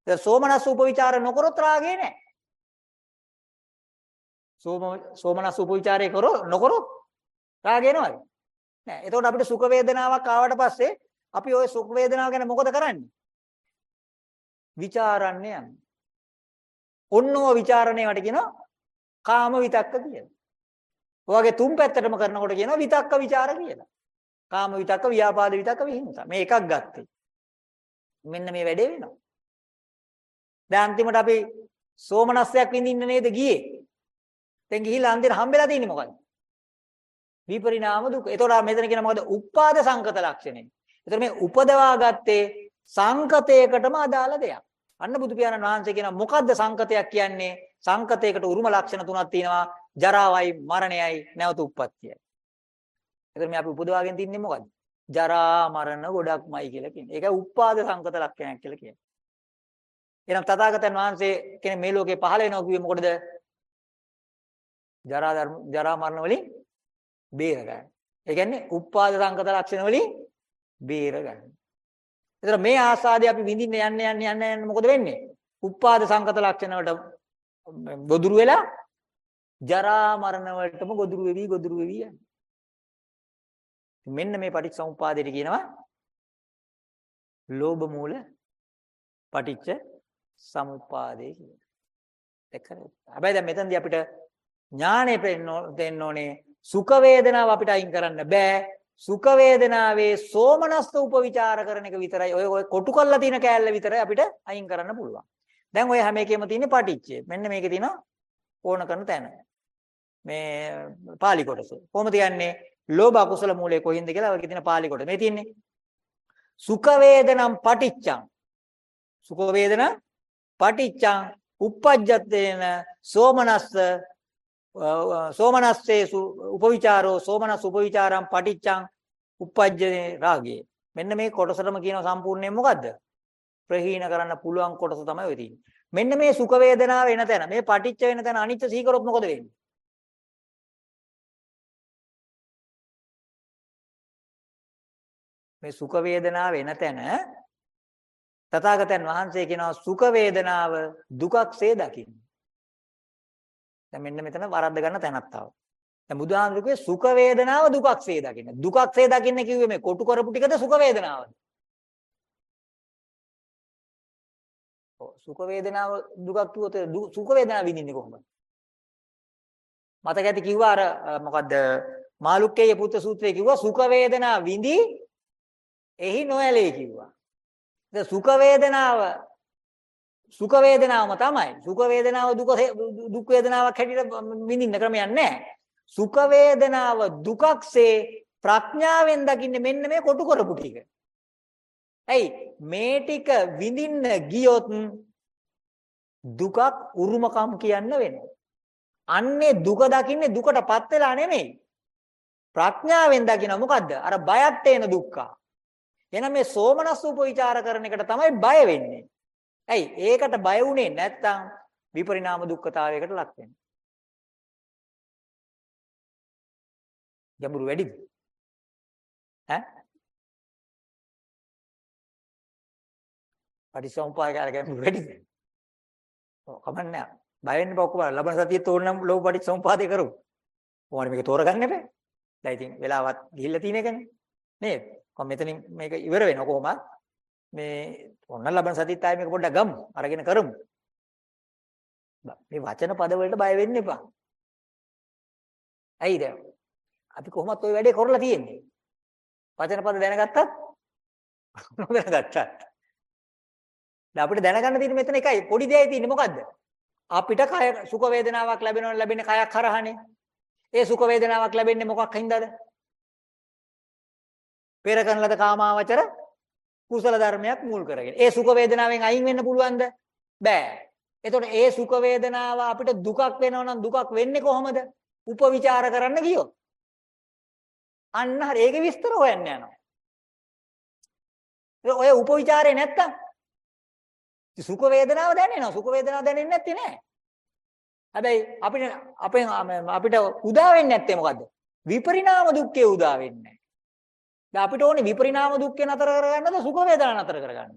ඒක සෝමනස් උපවිචාර නොකරොත් රාගේ නැහැ. සෝම සෝමනස් උපවිචාරය කරො නොකරොත් රාගය එනවද? නෑ. එතකොට අපිට සුඛ වේදනාවක් ආවට පස්සේ අපි ওই සුඛ වේදනාව ගැන මොකද කරන්නේ? විචාරන්නේ යන්නේ. ඔන්නෝ විචාරණේවට කියනවා කාම විතක්ක කියලා. ඔයගේ තුන් පැත්තටම කරනකොට කියනවා විතක්ක ਵਿਚාර කියලා. කාම විතක්ක, ව්‍යාපාද විතක්ක, විහිංසා. මේ එකක් ගත්තේ. මෙන්න මේ වැඩේ වෙනවා. දැන් අන්තිමට අපි සෝමනස්සයක් විඳින්න නේද ගියේ? දැන් ගිහිල්ලා අන්තිමට හම්බෙලා තියෙන්නේ මොකද්ද? විපරිණාම දුක. එතකොට මෙතන කියන මොකද? උපාද සංකත ලක්ෂණය. එතකොට මේ උපදවා ගත්තේ සංකතයකටම අදාළ දෙයක්. අන්න බුදු පියාණන් වහන්සේ කියන මොකද්ද සංකතයක් කියන්නේ? සංකතයකට උරුම ලක්ෂණ තුනක් තියෙනවා. ජරාවයි, මරණයයි, නැවත උප්පත්තියයි. එතකොට මේ අපි උපදවාගෙන තින්නේ මොකද්ද? ජරා මරණ ගොඩක්මයි කියලා කියන්නේ. ඒක උපාද සංකත ලක්ෂණයක් කියලා කියන්නේ. එහෙනම් තථාගතයන් වහන්සේ කියන්නේ මේ ලෝකේ පහළ වෙනවා කිව්වේ මොකටද? ජරා ජරා මරණ වලින් බේර ගන්න. ඒ කියන්නේ උපාද සංකත ලක්ෂණ වලින් බේර ගන්න. එතන මේ ආසාදේ අපි විඳින්න යන්න යන්න යන්න යන්න මොකද වෙන්නේ? උපාද සංකත ලක්ෂණ වලට ගොදුරු වෙලා ජරා මරණ වලටම ගොදුරු වෙවි ගොදුරු වෙවි යන්නේ. මෙන්න මේ පටිච්චසමුප්පාදයට කියනවා ලෝභ මූල පටිච්ච සමුප්පාදේ කියලා. එක්කනේ. හැබැයි දැන් මෙතනදී අපිට ඥානෙ දෙන්න ඕනේ සුඛ වේදනාව අපිට අයින් කරන්න බෑ. සුඛ වේදනාවේ සෝමනස්ස උපවිචාර කරන එක විතරයි ඔය ඔය කොටු කරලා තියෙන කෑල්ල විතරයි අපිට අයින් කරන්න පුළුවන්. දැන් ඔය හැම එකෙම තියෙන පටිච්චය. මෙන්න මේකේ තියෙනවා ඕන කරන තැන. මේ pāli කොටස. කොහොමද කියන්නේ? ලෝභ අකුසල මූලයේ කොහින්ද කියලා ඔයකේ තියෙන pāli කොටස. මේ තියෙන්නේ සුඛ වේදනම් පටිච්චං. සුඛ වේදන පටිච්චං uppajjatena සෝමනස්ස සෝමනස්සේසු උපවිචාරෝ සෝමනස් උපවිචාරම් පටිච්චං uppajjane රාගේ මෙන්න මේ කොටසටම කියන සම්පූර්ණයෙන් මොකද්ද? ප්‍රහීන කරන්න පුළුවන් කොටස තමයි ඔය තියෙන්නේ. මෙන්න මේ සුඛ වේදනාව එන තැන මේ පටිච්ච වෙන තැන අනිත්‍ය සීකරොත් මොකද වෙන්නේ? මේ සුඛ වේදනාව එන තැන තථාගතයන් වහන්සේ කියනවා සුඛ වේදනාව දුකක්සේ දකින්න. දැන් මෙන්න මෙතන වරද්ද ගන්න තැනක් තාව. දැන් බුදුහාමුදුරුවෝ සුඛ වේදනාව දුකක්සේ දකින්න. දුකක්සේ දකින්න කිව්වේ මේ කොටු කරපු ටිකද සුඛ වේදනාවද? ඔව් සුඛ වේදනාව දුකක් කිව්වොත් සුඛ වේදනාව විඳින්නේ කොහොමද? මතක ඇති කිව්වා අර මොකද්ද මාළුක්කේය පුත්‍ර සූත්‍රයේ කිව්වා සුඛ වේදනා විඳි එහි නොඇලේ කිව්වා. දැන් සුඛ වේදනාව සුඛ වේදනාවම තමයි. සුඛ වේදනාව දුක දුක් වේදනාවක් හැටියට විඳින්න ක්‍රමයක් නැහැ. සුඛ වේදනාව දුකක්සේ ප්‍රඥාවෙන් දකින්නේ මෙන්න මේ කොටු කරපු ටික. ඇයි මේ ටික විඳින්න ගියොත් දුකක් උරුමකම් කියන්න වෙනවා. අන්නේ දුක දකින්නේ දුකටපත් වෙලා නෙමෙයි. ප්‍රඥාවෙන් දකින මොකද්ද? අර බයත් එන දුක්ඛ. එහෙනම් මේ සෝමනස් උපවිචාර කරන එකට තමයි බය වෙන්නේ. ඇයි? ඒකට බය වුණේ නැත්තම් විපරිණාම දුක්ඛතාවයකට ලක් වෙනවා. ගැඹුරු වැඩිද? ඈ? පටිච්චසමුප්පාද කියලා කියන්නේ වැඩිද? ඔව් කමන්නේ බය වෙන්න බෑ ඔක්කොම ලබන සතියේ තෝරනම් ලෝභ පටිච්චසමුපාදේ කරමු. ඕනේ මේක තෝරගන්න එපා. දැන් ඉතින් වෙලාවත් ගිහිල්ලා තියෙන එකනේ. නේද? කොහොම මෙතනින් මේක ඉවර වෙනවා කොහොමද? මේ ඔන්න ලබන සතියත් ආයේ මේක පොඩ්ඩක් ගමු. අරගෙන කරමු. මේ වචන පද වලට බය වෙන්න එපා. ඇයිද? අපි කොහොමත් ওই වැඩේ කරලා තියෙන්නේ. වචන පද දැනගත්තත් නොදැනගත්තත්. දැන් අපිට දැනගන්න තියෙන්නේ මෙතන එකයි පොඩි දෙයයි තියෙන්නේ මොකද්ද? අපිට කය සුඛ වේදනාවක් ලැබෙනවනේ ලැබෙන්නේ කයක් හරහානේ. ඒ සුඛ වේදනාවක් ලැබෙන්නේ මොකක් හින්දාද? පෙර කරන ලද කාමාවචර කුසල ධර්මයක් මුල් කරගෙන. ඒ සුඛ වේදනාවෙන් අයින් වෙන්න පුළුවන්ද? බෑ. එතකොට ඒ සුඛ වේදනාව අපිට දුකක් වෙනවා නම් දුකක් වෙන්නේ කොහොමද? උපවිචාර කරන්න ගියොත්. අන්න හරි ඒකේ විස්තර හොයන්න යනවා. ඔය උපවිචාරේ නැත්තම් සුඛ වේදනාව දැනෙනවා. සුඛ වේදනාව දැනෙන්නේ නැත්තේ නෑ. හැබැයි අපිට අපෙන් අපිට උදා වෙන්නේ නැත්තේ මොකද්ද? විපරිණාම දුක්ඛේ උදා වෙන්නේ දැන් අපිට ඕනේ විපරිණාම දුක්ඛේ නතර කරගන්නද සුඛ වේදනා නතර කරගන්න.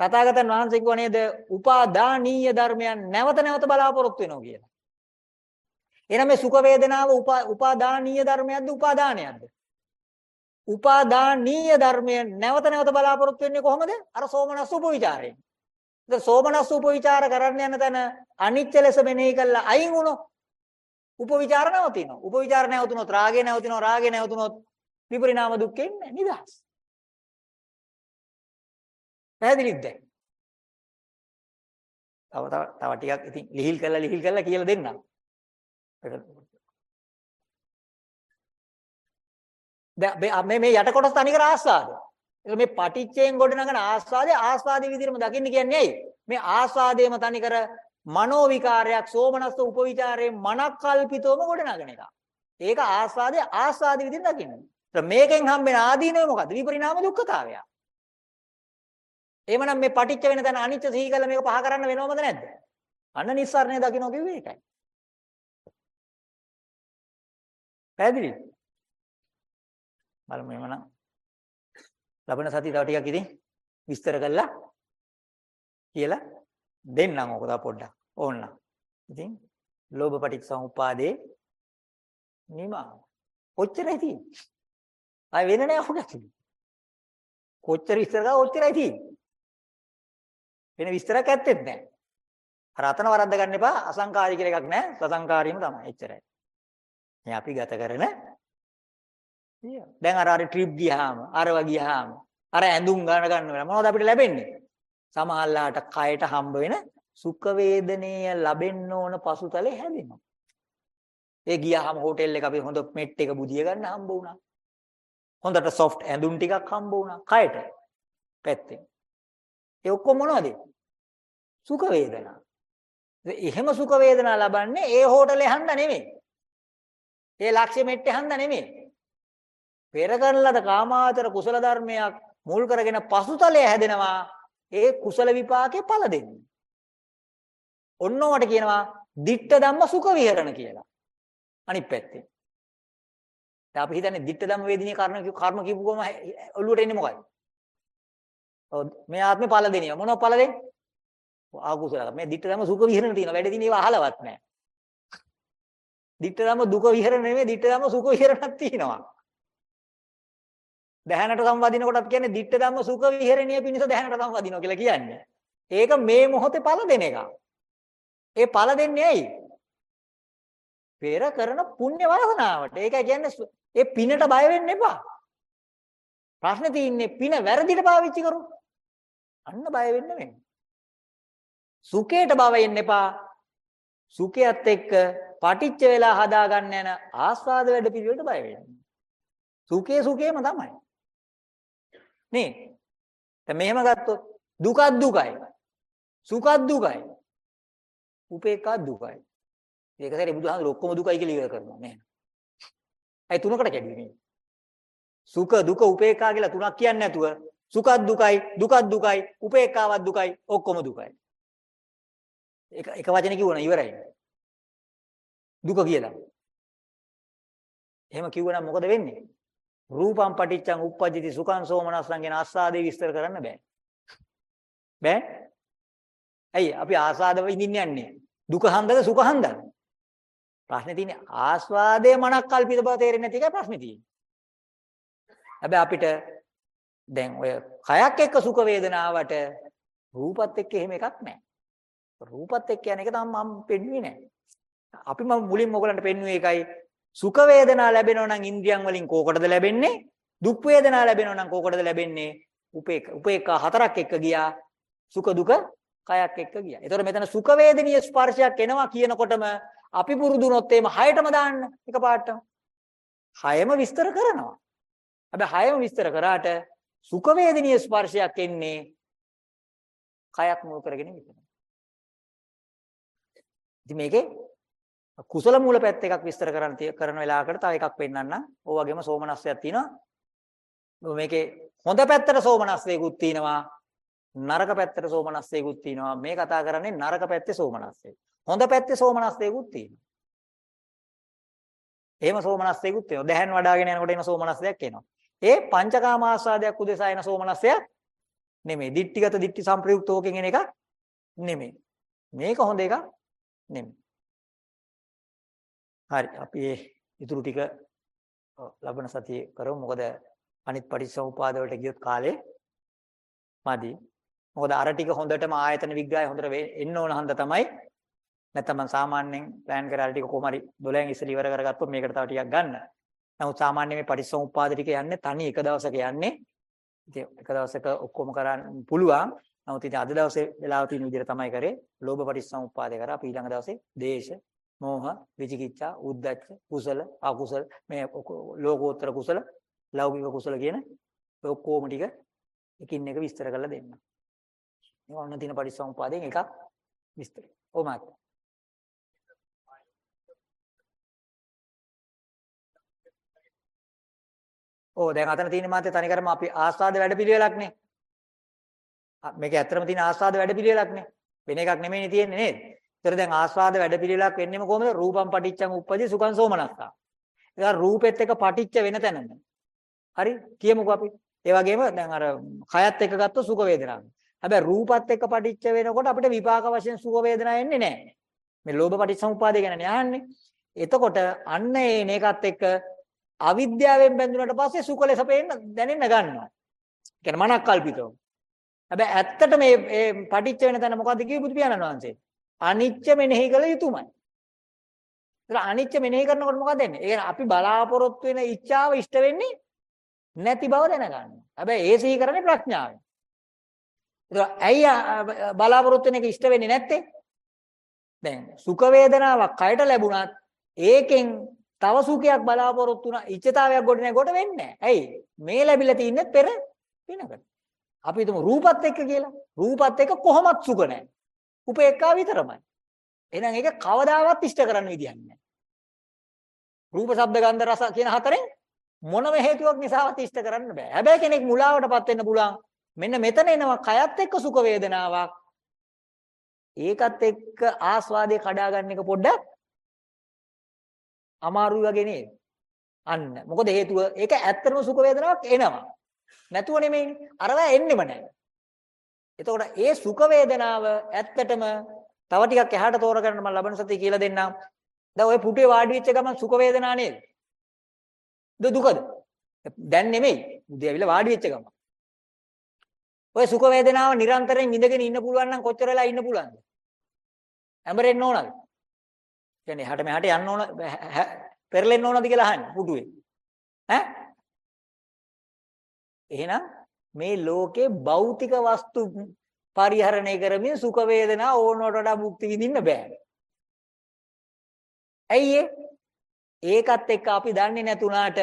තථාගතයන් වහන්සේ කිව්වා නේද? උපාදානීය ධර්මයන් නැවත නැවත බලාපොරොත්තු වෙනවා කියලා. එහෙනම් මේ සුඛ වේදනාව උපාදානීය ධර්මයක්ද උපාදානයක්ද? උපාදානීය ධර්මය නැවත නැවත බලාපොරොත්තු වෙන්නේ කොහොමද? අර සෝමනස්ස උපවිචාරයෙන්. ඉතින් සෝමනස්ස උපවිචාර කරන්න යන තැන අනිත්‍ය ලෙස මෙනෙහි කළා අයින් වුණොත් උපවිචාර නැවතිනවා. උපවිචාර නැවතුනොත් රාගය නැවතිනවා. රාගය නැවතුනොත් විපරිණාම දුක්ඛෙන් නිදහස්. පැහැදිලිද දැන්? තව තව තව ටිකක් ඉතින් ලිහිල් කරලා ලිහිල් කරලා කියලා දෙන්නම්. දැන් මේ මේ යට කොටස තනිකර ආස්වාද. ඒක මේ පටිච්චයෙන් ගොඩනගන ආස්වාදේ ආස්වාදයේ විදිහටම දකින්න කියන්නේ ඇයි? මේ ආස්වාදයේම තනිකර මනෝ විකාරයක් සෝමනස්ස උපවිචාරයෙන් මනක් කල්පිතවම ගොඩනගන එක. ඒක ආස්වාදයේ ආස්වාදයේ විදිහට දකින්න. මේකෙන් හම්බෙන ආදීනව මොකද්ද? විපරිණාම දුක්ඛතාවය. එහෙමනම් මේ පටිච්ච වෙන තැන අනිත්‍ය සිහි කළා මේක පහ කරන්න වෙනවමද නැද්ද? අන්න නිස්සාරණය දකින්න කිව්වේ ඒකයි. පැහැදිලිද? බලමු එමනම්. ලබන සතිය තව ටිකක් ඉතින් විස්තර කරලා කියලා දෙන්නම් ඔක තව පොඩ්ඩක් ඕන්න. ඉතින් ලෝභ පටිච්චසමුපාදේ නිමා. කොච්චරයි තියෙන්නේ? ආය වෙන නෑ ඔකට. කොච්චර විස්තර කරා ඔච්චරයි තියෙන්නේ. වෙන විස්තරයක් ඇත්තෙත් නෑ. අර අතන වරද්ද ගන්න එපා අසංකාරී කියලා එකක් නෑ. සසංකාරීම තමයි. එච්චරයි. මේ අපි ගත කරන දැන් අර අර ට්‍රිප් ගියාම අරව ගියාම අර ඇඳුම් ගන්න ගන්න මොනවද අපිට ලැබෙන්නේ? සමහරලාට කයට හම්බ වෙන සුඛ වේදනීය ලැබෙන්න ඕන පසුතලේ හැදෙනවා. ඒ ගියාම හෝටල් එක අපි හොඳ මෙට් එක බුදිය ගන්න හම්බ වුණා. හොඳට සොෆ්ට් ඇඳුම් ටිකක් හම්බ වුණා කයට පැත්තෙන්. ඒ ඔක්කොම මොනවද? සුඛ වේදනා. එහෙම සුඛ වේදනා ලබන්නේ ඒ හෝටලේ හන්ද නෙමෙයි. ඒ ලක්ෂ්‍ය මෙට්ටේ හන්ද නෙමෙයි. පෙර කරන ලද කාමාවචර කුසල ධර්මයක් මුල් කරගෙන පසුතලයේ හැදෙනවා. ඒ කුසල විපාකේ ඵල දෙන්නේ. ඔන්නෝවට කියනවා ditta ධම්ම සුඛ විහරණ කියලා. අනිත් පැත්තේ. දැන් අපි හිතන්නේ ditta ධම්ම වේදිනිය කර්ම කර්ම කියපු ගම ඔළුවට එන්නේ මොකයි? ඔව් මේ ආත්මේ ඵල දෙනිය. මොනව ඵල දෙන්නේ? ආකුසල. මේ ditta ධම්ම සුඛ විහරණ තියෙනවා. වැඩ දින ඒවා අහලවත් නැහැ. ditta ධම්ම දුක විහරණ නෙමෙයි ditta ධම්ම සුඛ විහරණක් තියෙනවා. දැහැනට සම්වදින කොටත් කියන්නේ ditta ධම්ම සුඛ විහරණිය පිණිස දැහැනට සම්වදිනවා කියලා කියන්නේ. ඒක මේ මොහොතේ ඵල දෙන එක. ඒ ඵල දෙන්නේ ඇයි? පෙර කරන පුණ්‍ය වාසනාවට. ඒකයි කියන්නේ ඒ පිනට බය වෙන්න එපා. ප්‍රශ්නේ තියෙන්නේ පින වැරදිට පාවිච්චි කරු. අන්න බය වෙන්න වෙන්නේ. සුඛයට බය වෙන්න එපා. සුඛයත් එක්ක පටිච්ච වෙලා හදා ගන්න යන ආස්වාද වැඩ පිළිවෙලට බය වෙන්න. සුඛේ සුඛේම තමයි. නේ? දැන් මෙහෙම ගත්තොත් දුකක් දුකයි. සුඛක් දුකයි. උපේක්ඛා දුකයි. ඒක සැරේ බුදුහාමුදුර ඔක්කොම දුකයි කියලා ඉවර කරනවා නේද? ඒ තුනකට කැඩුවේ නේ. සුඛ දුක උපේක්ඛා කියලා තුනක් කියන්නේ නැතුව සුඛක් දුකයි දුකක් දුකයි උපේක්ඛාවක් දුකයි ඔක්කොම දුකයි. එක එක වචනේ කිව්වනම් ඉවරයි. දුක කියලා. එහෙම කිව්වනම් මොකද වෙන්නේ? රූපම් පටිච්චං උප්පජ්ජති සුඛං සෝමනස්සං කියන ආස්වාදේ විස්තර කරන්න බෑ. බෑ. ඇයි අපි ආස්වාද විඳින්න යන්නේ? දුක හන්දද සුඛ හන්දද? ප්‍රශ්නේ තියෙන්නේ ආස්වාදයේ මනක් කල්පිත බව තේරෙන්නේ නැති එකයි ප්‍රශ්නේ තියෙන්නේ. හැබැයි අපිට දැන් ඔය කයක් එක්ක සුඛ වේදනාවට රූපත් එක්ක එහෙම එකක් නැහැ. රූපත් එක්ක යන එක තමයි මම පෙන්වුවේ නැහැ. අපි මම මුලින්ම ඔයගලන්ට පෙන්වුවේ ඒකයි සුඛ වේදනා ලැබෙනවා නම් ඉන්ද්‍රියන් වලින් කෝකටද ලැබෙන්නේ? දුක් වේදනා ලැබෙනවා නම් කෝකටද ලැබෙන්නේ? උපේක උපේක හතරක් එක්ක ගියා සුඛ දුක කයක් එක්ක ගියා. ඒතකොට මෙතන සුඛ වේදනීය ස්පර්ශයක් එනවා කියනකොටම අපි පුරුදු වුණොත් එහෙම හයටම දාන්න එකපාරටම. හයම විස්තර කරනවා. හැබැයි හයම විස්තර කරාට සුඛ වේදනීය ස්පර්ශයක් එන්නේ කයක් මුල් කරගෙන විතරයි. ඉතින් මේකේ කුසල මූල පැත්ත එකක් විස්තර කරන්න කරන වෙලාවකට තව එකක් පෙන්නන්න. ඕ වගේම සෝමනස්සයක් තියෙනවා. මේකේ හොඳ පැත්තට සෝමනස්සයකුත් තියෙනවා. නරක පැත්තට සෝමනස්සයකුත් තියෙනවා. මේ කතා කරන්නේ නරක පැත්තේ සෝමනස්සය. හොඳ පැත්තේ සෝමනස්සයකුත් තියෙනවා. එහෙම සෝමනස්සයකුත් තියෙනවා. දැහැන් වඩාගෙන යනකොට එන සෝමනස්සයක් එනවා. ඒ පංචකාම ආස්වාදයක් උදෙසා එන සෝමනස්සයක් නෙමෙයි. දිට්ඨිගත දිට්ඨි සංප්‍රයුක්තෝකෙන් එන එකක් නෙමෙයි. මේක හොඳ එකක් නෙමෙයි. හරි අපි ඒ ඉතුරු ටික ලබන සතියේ කරමු. මොකද අනිත් පටිච්චසමුපාද වලට ගියොත් කාලේ මදි. මොකද අර ටික හොඳටම ආයතන විග්‍රහය හොඳට එන්න ඕන හන්ද තමයි. නැත්නම් මම සාමාන්‍යයෙන් ප්ලෑන් කරලා ටික කොහොම හරි 12න් ඉස්සෙල්ලා ඉවර කරගත්තොත් මේකට තව ටිකක් ගන්න. නමුත් සාමාන්‍යයෙන් මේ පටිච්චසමුපාද ටික යන්නේ තනි එක දවසක යන්නේ. ඉතින් එක දවසක ඔක්කොම කරන්න පුළුවන්. නමුත් ඉතින් අද දවසේ වෙලාව තියෙන විදිහට තමයි කරේ. ලෝභ පටිච්චසමුපාදේ කරා. අපි ඊළඟ දවසේ දේශ මෝහ, විචිකිච්ඡා, උද්ධච්ච, කුසල, අකුසල මේ ලෝකෝත්තර කුසල, ලෞකික කුසල කියන ඔක්කොම ටික එකින් එක විස්තර කරලා දෙන්න. මේ වන්න තියෙන පරිසම්පාදයෙන් එකක් විස්තර. ඔව් මාත්. ඕ දැන් අතන තියෙන මාතේ තනිකරම අපි ආස්වාද වැඩපිළිවෙලක්නේ. මේක ඇත්තටම තියෙන ආස්වාද වැඩපිළිවෙලක්නේ. වෙන එකක් නෙමෙයිනේ තියෙන්නේ නේද? ඒතර දැන් ආස්වාද වැඩපිළිවෙලක් වෙන්නේම කොහොමද? රූපම් පටිච්චං උප්පදී සුඛං සෝමනස්සා. ඒක රූපෙත් එක පටිච්ච වෙන තැනම. හරි? කියමුකෝ අපි. ඒ වගේම දැන් අර කයත් එක්ක ගත්ත සුඛ වේදනාව. හැබැයි රූපත් එක්ක පටිච්ච වෙනකොට අපිට විපාක වශයෙන් සුඛ වේදනා එන්නේ නැහැ. මේ ලෝභ පටිච්චසමුපාදය ගැනනේ අහන්නේ. එතකොට අන්න ඒ මේකත් එක්ක අවිද්‍යාවෙන් බැඳුනට පස්සේ සුඛ ලෙස පේන්න දැනෙන්න ගන්නවා. කියන්නේ මනක් කල්පිතව. හැබැයි ඇත්තට මේ මේ පටිච්ච වෙන තැන මොකද්ද කිව්වේ බුදු පියාණන් වහන්සේ? අනිච්ච මෙනෙහි කළ යුතුමයි. ඒක අනිච්ච මෙනෙහි කරනකොට මොකද වෙන්නේ? ඒ අපි බලාපොරොත්තු වෙන ඉච්ඡාව ඉෂ්ට වෙන්නේ නැති බව දැනගන්න. හැබැයි ඒ සිහි කරන්නේ ප්‍රඥාවෙන්. ඒක ඇයි බලාපොරොත්තු වෙන එක ඉෂ්ට වෙන්නේ නැත්තේ? දැන් සුඛ වේදනාවක් කයට ලැබුණත් ඒකෙන් තව සුඛයක් බලාපොරොත්තු වුණා ඉච්ඡතාවයක් ගොඩ නැගොට වෙන්නේ නැහැ. ඇයි? මේ ලැබිලා තින්නේ පෙර පිනකට. අපි හිතමු රූපත් එක්ක කියලා. රූපත් එක්ක කොහොමත් සුඛ නැහැ. උපේක්ඛා විතරමයි. එහෙනම් ඒක කවදාවත් ඉෂ්ට කරන්න විදියක් නැහැ. රූප, ශබ්ද, ගන්ධ, රස කියන හතරෙන් මොනම හේතුවක් නිසාවත් ඉෂ්ට කරන්න බෑ. හැබැයි කෙනෙක් මුලාවටපත් වෙන්න පුළුවන්. මෙන්න මෙතන එනවා කයත් එක්ක සුඛ වේදනාවක්. ඒකත් එක්ක ආස්වාදේ කඩා ගන්න එක පොඩ්ඩක් අමාරුයි වගේ නේද? අන්න. මොකද හේතුව ඒක ඇත්තටම සුඛ වේදනාවක් එනවා. නැතුව නෙමෙයිනේ. අරවා එන්නෙම නැහැ. එතකොට ඒ සුඛ වේදනාව ඇත්තටම තව ටිකක් එහාට තෝරගන්න මම ලබන සතිය කියලා දෙන්නම්. දැන් ওই පුටුවේ වාඩි වෙච්ච ගමන් සුඛ වේදනා නේද? ද දුකද? දැන් නෙමෙයි. උදේ ඇවිල්ලා වාඩි වෙච්ච ගමන්. ඔය සුඛ වේදනාව නිරන්තරයෙන් ඉඳගෙන ඉන්න පුළුවන් නම් කොච්චර වෙලා ඉන්න පුළුවන්ද? ඇඹරෙන්න ඕනද? කියන්නේ එහාට මෙහාට යන්න ඕන පෙරලෙන්න ඕනද කියලා අහන්නේ පුටුවේ. ඈ? එහෙනම් මේ ලෝකේ භෞතික වස්තු පරිහරණය කරමින් සුඛ වේදනා ඕනවට වඩා මුක්ති විඳින්න බෑ. ඇයි ඒකත් එක්ක අපි දන්නේ නැතුණාට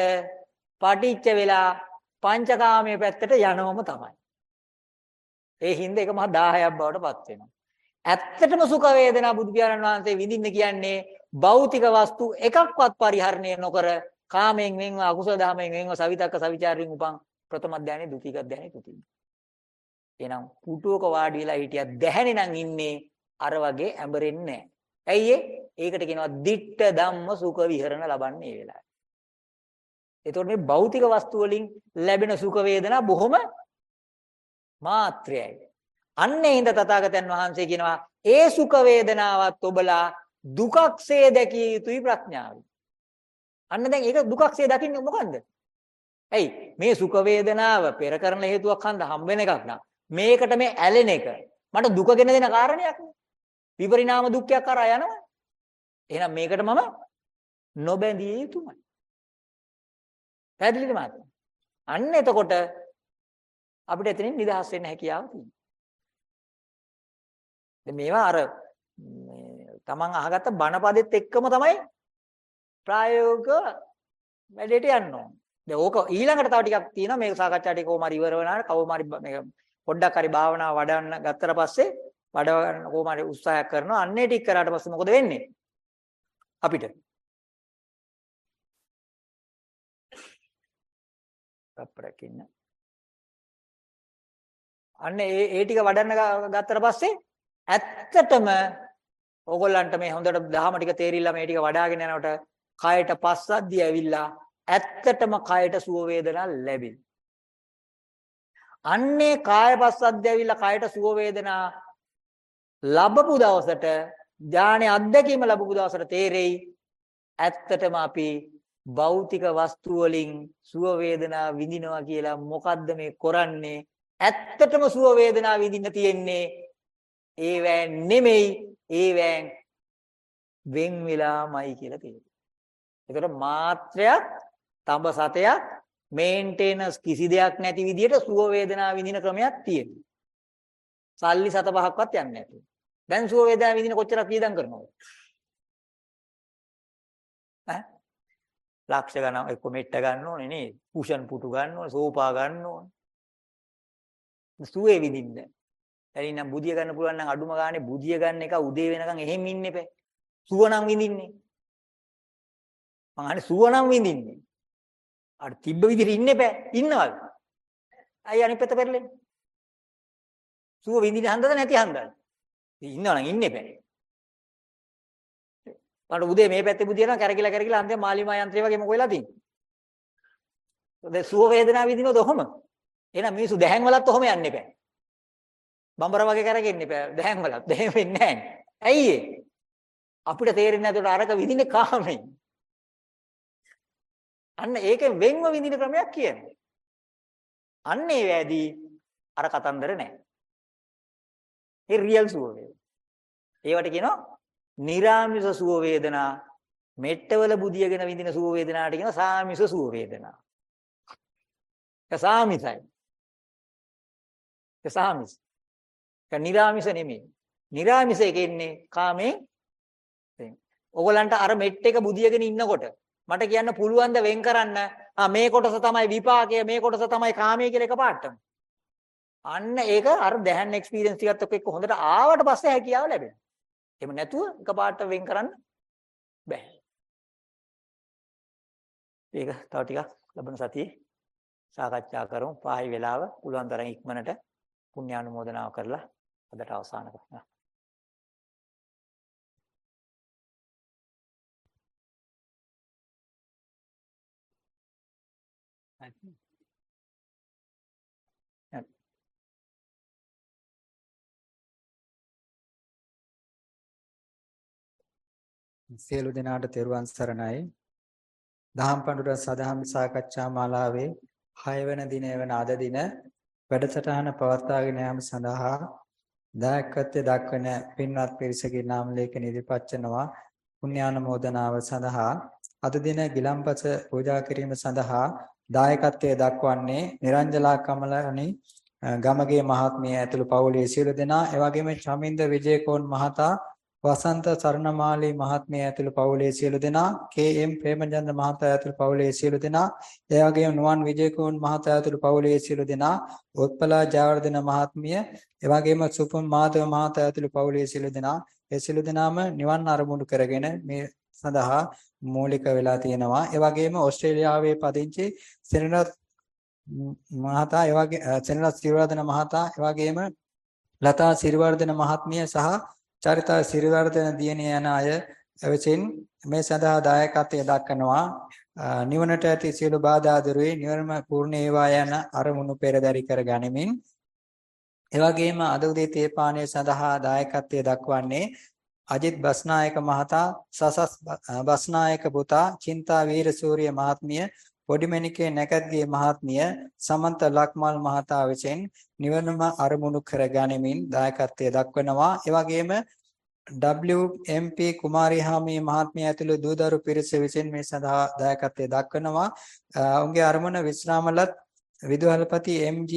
පටිච්ච වෙලා පංචකාමයේ පැත්තට යනවම තමයි. ඒ හින්දා ඒක මහා 10ක් බවට පත් වෙනවා. ඇත්තටම සුඛ වේදනා බුදු පියාණන් වහන්සේ විඳින්න කියන්නේ භෞතික වස්තු එකක්වත් පරිහරණය නොකර කාමයෙන් වෙන්ව අකුසල දහමෙන් වෙන්ව සවිතක්ක සවිචාරයෙන් උපන් ප්‍රථම ධානය, ဒုတိ ක ධානය, තුතිය. එහෙනම් පුටුවක වාඩි වෙලා හිටියක් දැහැනේ නම් ඉන්නේ අර වගේ ඇඹරෙන්නේ නැහැ. ඇයි ඒකට කියනවා ditta ධම්ම සුඛ විහරණ ලබන්නේ මේ වෙලාවේ. එතකොට මේ භෞතික වස්තු වලින් ලැබෙන සුඛ වේදනා බොහොම මාත්‍රයයි. අන්නේ හිඳ තථාගතයන් වහන්සේ කියනවා ඒ සුඛ වේදනාවත් ඔබලා දුකක්සේ දැකිය යුතුයි ප්‍රඥාවෙන්. අන්න දැන් ඒක දුකක්සේ දකින්නේ මොකන්ද? ඇයි මේ සුඛ වේදනාව පෙර කරන හේතුවක් හන්ද හම් වෙන එකක් නා. මේකට මේ ඇලෙන එක මට දුක ගෙන දෙන කාරණයක් නේ. විපරිණාම දුක්ඛයක් කරා යනවා. එහෙනම් මේකට මම නොබැඳිය යුතුමයි. පැහැදිලිද මාත්? අන්න එතකොට අපිට එතනින් නිදහස් වෙන්න හැකියාව තියෙනවා. දැන් මේවා අර තමන් අහගත්ත බණපදෙත් එක්කම තමයි ප්‍රායෝගික වැඩේට යන්න ඕන. දැන් ඕක ඊළඟට තව ටිකක් තියෙනවා. මේක සාකච්ඡා ටික කොහොම හරි ඉවර වෙනාට කවම හරි මේක පොඩ්ඩක් හරි භාවනාව වඩන්න ගත්තට පස්සේ වඩ ගන්න කොහොම හරි උත්සාහයක් කරනවා. අන්නේ ටික කරාට පස්සේ මොකද වෙන්නේ? අපිට. අප්පරක් ඉන්න අන්න ඒ ඒ ටික වඩන්න ගත්තට පස්සේ ඇත්තටම ඕගොල්ලන්ට මේ හොඳට දහම ටික තේරිලා මේ ටික වඩ아가ගෙන යනකොට කයට පස්සද්ධිය ඇවිල්ලා ඇත්තටම කයට සුව වේදනා ලැබෙන. අන්නේ කාය පස්සද්ධිය ඇවිල්ලා කයට සුව වේදනා ලැබපු දවසට ඥානෙ අත්දැකීම ලැබපු දවසට තේරෙයි ඇත්තටම අපි භෞතික වස්තු වලින් සුව වේදනා විඳිනවා කියලා මොකද්ද මේ කරන්නේ ඇත්තටම සුව වේදනා විඳින්න තියෙන්නේ ඒවැ නෙමෙයි ඒවැන් වෙන් වෙලාමයි කියලා තියෙනවා. ඒකට මාත්‍රයක් තඹ සතයක් මේන්ටේනන්ස් කිසි දෙයක් නැති විදිහට සුව වේදනා විඳින ක්‍රමයක් තියෙනවා. සල්ලි සත පහක්වත් යන්නේ නැතුව. දැන් සුව වේදනා විඳින කොච්චරක් වියදම් කරනවද? ඈ? ලක්ෂ ගණන් එක්ක මෙට්ට ගන්න ඕනේ නේද? කුෂන් පුටු ගන්න ඕනේ, සෝපා ගන්න ඕනේ. සුවේ විඳින්න. එරිනම් බුදිය ගන්න පුළුවන් නම් අඩුම ගානේ බුදිය ගන්න එක උදේ වෙනකන් එහෙම ඉන්න එපා. සුව නම් විඳින්නේ. මං අහන්නේ සුව නම් විඳින්නේ. අර තිබ්බ විදිහට ඉන්න එපා. ඉන්නවද? අය අනිත් පැත්ත පෙරලෙන්නේ. සුව විඳින හන්දද නැති හන්දද? ඉන්නවනම් ඉන්න එපා. මට උදේ මේ පැත්තේ බුදියනවා කැරකිලා කැරකිලා අන්තිම මාලිමා යන්ත්‍රය වගේ මොකෝ වෙලා තියෙන්නේ. දැන් සුව වේදනාව විඳිනවද ඔහොම? එහෙනම් මිනිස්සු දැහැන් වලත් ඔහොම යන්න එපා. බඹර වගේ කරගෙන්න එපා. දැහැන් වලත්. දැහැන් වෙන්නේ නැහැ. ඇයි ඒ? අපිට තේරෙන්නේ නැතුවට අරක විඳින්නේ කාමෙන්. අන්න ඒකෙන් වෙන්ව විඳින ක්‍රමයක් කියන්නේ. අන්න ඒ වැදී අර කතන්දර නැහැ. ඒ රියල් සුව වේදනා. ඒවට කියනවා නිරාමිස සුව වේදනා. මෙට්ටවල බුදියගෙන විඳින සුව වේදනාට කියනවා සාමිස සුව වේදනා. ඒ සාමිසයි. ඒ සාමිස. ඒක නිරාමිස නෙමෙයි. නිරාමිස එකෙන්නේ කාමේ ඕගලන්ට අර මෙට් එක බුදියගෙන ඉන්නකොට මට කියන්න පුළුවන් ද වෙන් කරන්න? ආ මේ කොටස තමයි විපාකය මේ කොටස තමයි කාමය කියලා එකපාරටම අන්න ඒක අර දැහන් එක්ස්පීරියන්ස් ටිකත් එක්ක හොඳට ආවට පස්සේ හැකියාව ලැබෙනවා. එහෙම නැතුව එකපාරට වෙන් කරන්න බෑ. ඒක තව ටිකක් ලබන සතියේ සාකච්ඡා කරමු. පාහි වෙලාව. පුළුවන් තරම් ඉක්මනට පුණ්‍යානුමෝදනාව කරලා අදට අවසන් කරනවා සියලු දෙනාට තෙරුවන් සරණයි. දහම් පඬුර සදහම් සාකච්ඡා මාලාවේ 6 වෙනි දිනය වන අද දින වැඩසටහන පවත්වාගෙන යාම සඳහා දායකත්වයේ දක්වන පින්වත් පිරිසගේ නාම ලේඛන ඉදිරිපත් කරනවා පුණ්‍යානුමෝදනාව සඳහා අද දින ගිලම්පස පූජා කිරීම සඳහා දායකත්වයේ දක්වන්නේ නිරංජලා කමලණි ගමගේ මහත්මිය ඇතුළු පවුලේ සියලු දෙනා එවැගේම චමින්ද විජේකෝන් මහතා වසන්ත සරණමාලී මහත්මිය ඇතුළු පවුලේ සියලු දෙනා කේ.එම්. ප්‍රේමචන්ද්‍ර මහතා ඇතුළු පවුලේ සියලු දෙනා එවැගේම නුවන් විජේකෝන් මහතා ඇතුළු පවුලේ සියලු දෙනා උත්පලා ජයවර්ධන මහත්මිය එවැගේම සුපම් මාධව මහතා ඇතුළු පවුලේ සියලු දෙනා ඒ සියලු දෙනාම නිවන් අරමුණු කරගෙන මේ සඳහා මූලික වෙලා තියෙනවා. ඒ වගේම ඕස්ට්‍රේලියාවේ පදිංචි සෙනරත් මහතා ඒ වගේ සෙනරත් සිරිවර්ධන මහතා ඒ වගේම ලතා සිරිවර්ධන මහත්මිය සහ චරිතා සිරිවර්ධන දියණිය යන අය විසින් මේ සඳහා දායකත්වය දක්වනවා. නිවනට ඇති සියලු බාධා දුරුවේ නිවර්ම පූර්ණ වේවා යන අරමුණු පෙරදරි කර ගනිමින් ඒ වගේම අද උදේ තේ පානය සඳහා දායකත්වයේ දක්වන්නේ අජිත් බස්නායක මහතා සසස් බස්නායක පුතා චින්තා වීරසූරිය මහත්මිය පොඩිමණිකේ නැකත්ගේ මහත්මිය සමන්ත ලක්මල් මහතා විසින් නිවනම අරමුණු කර ගනිමින් දායකත්වයේ දක්වනවා. ඒ වගේම WMP කුමාරිහාමි මහත්මිය ඇතුළු දූදරු පිරිස විසින් මේ සඳහා දායකත්වයේ දක්වනවා. උන්ගේ අරමුණ විශ්‍රාමලත් විදුහල්පති MG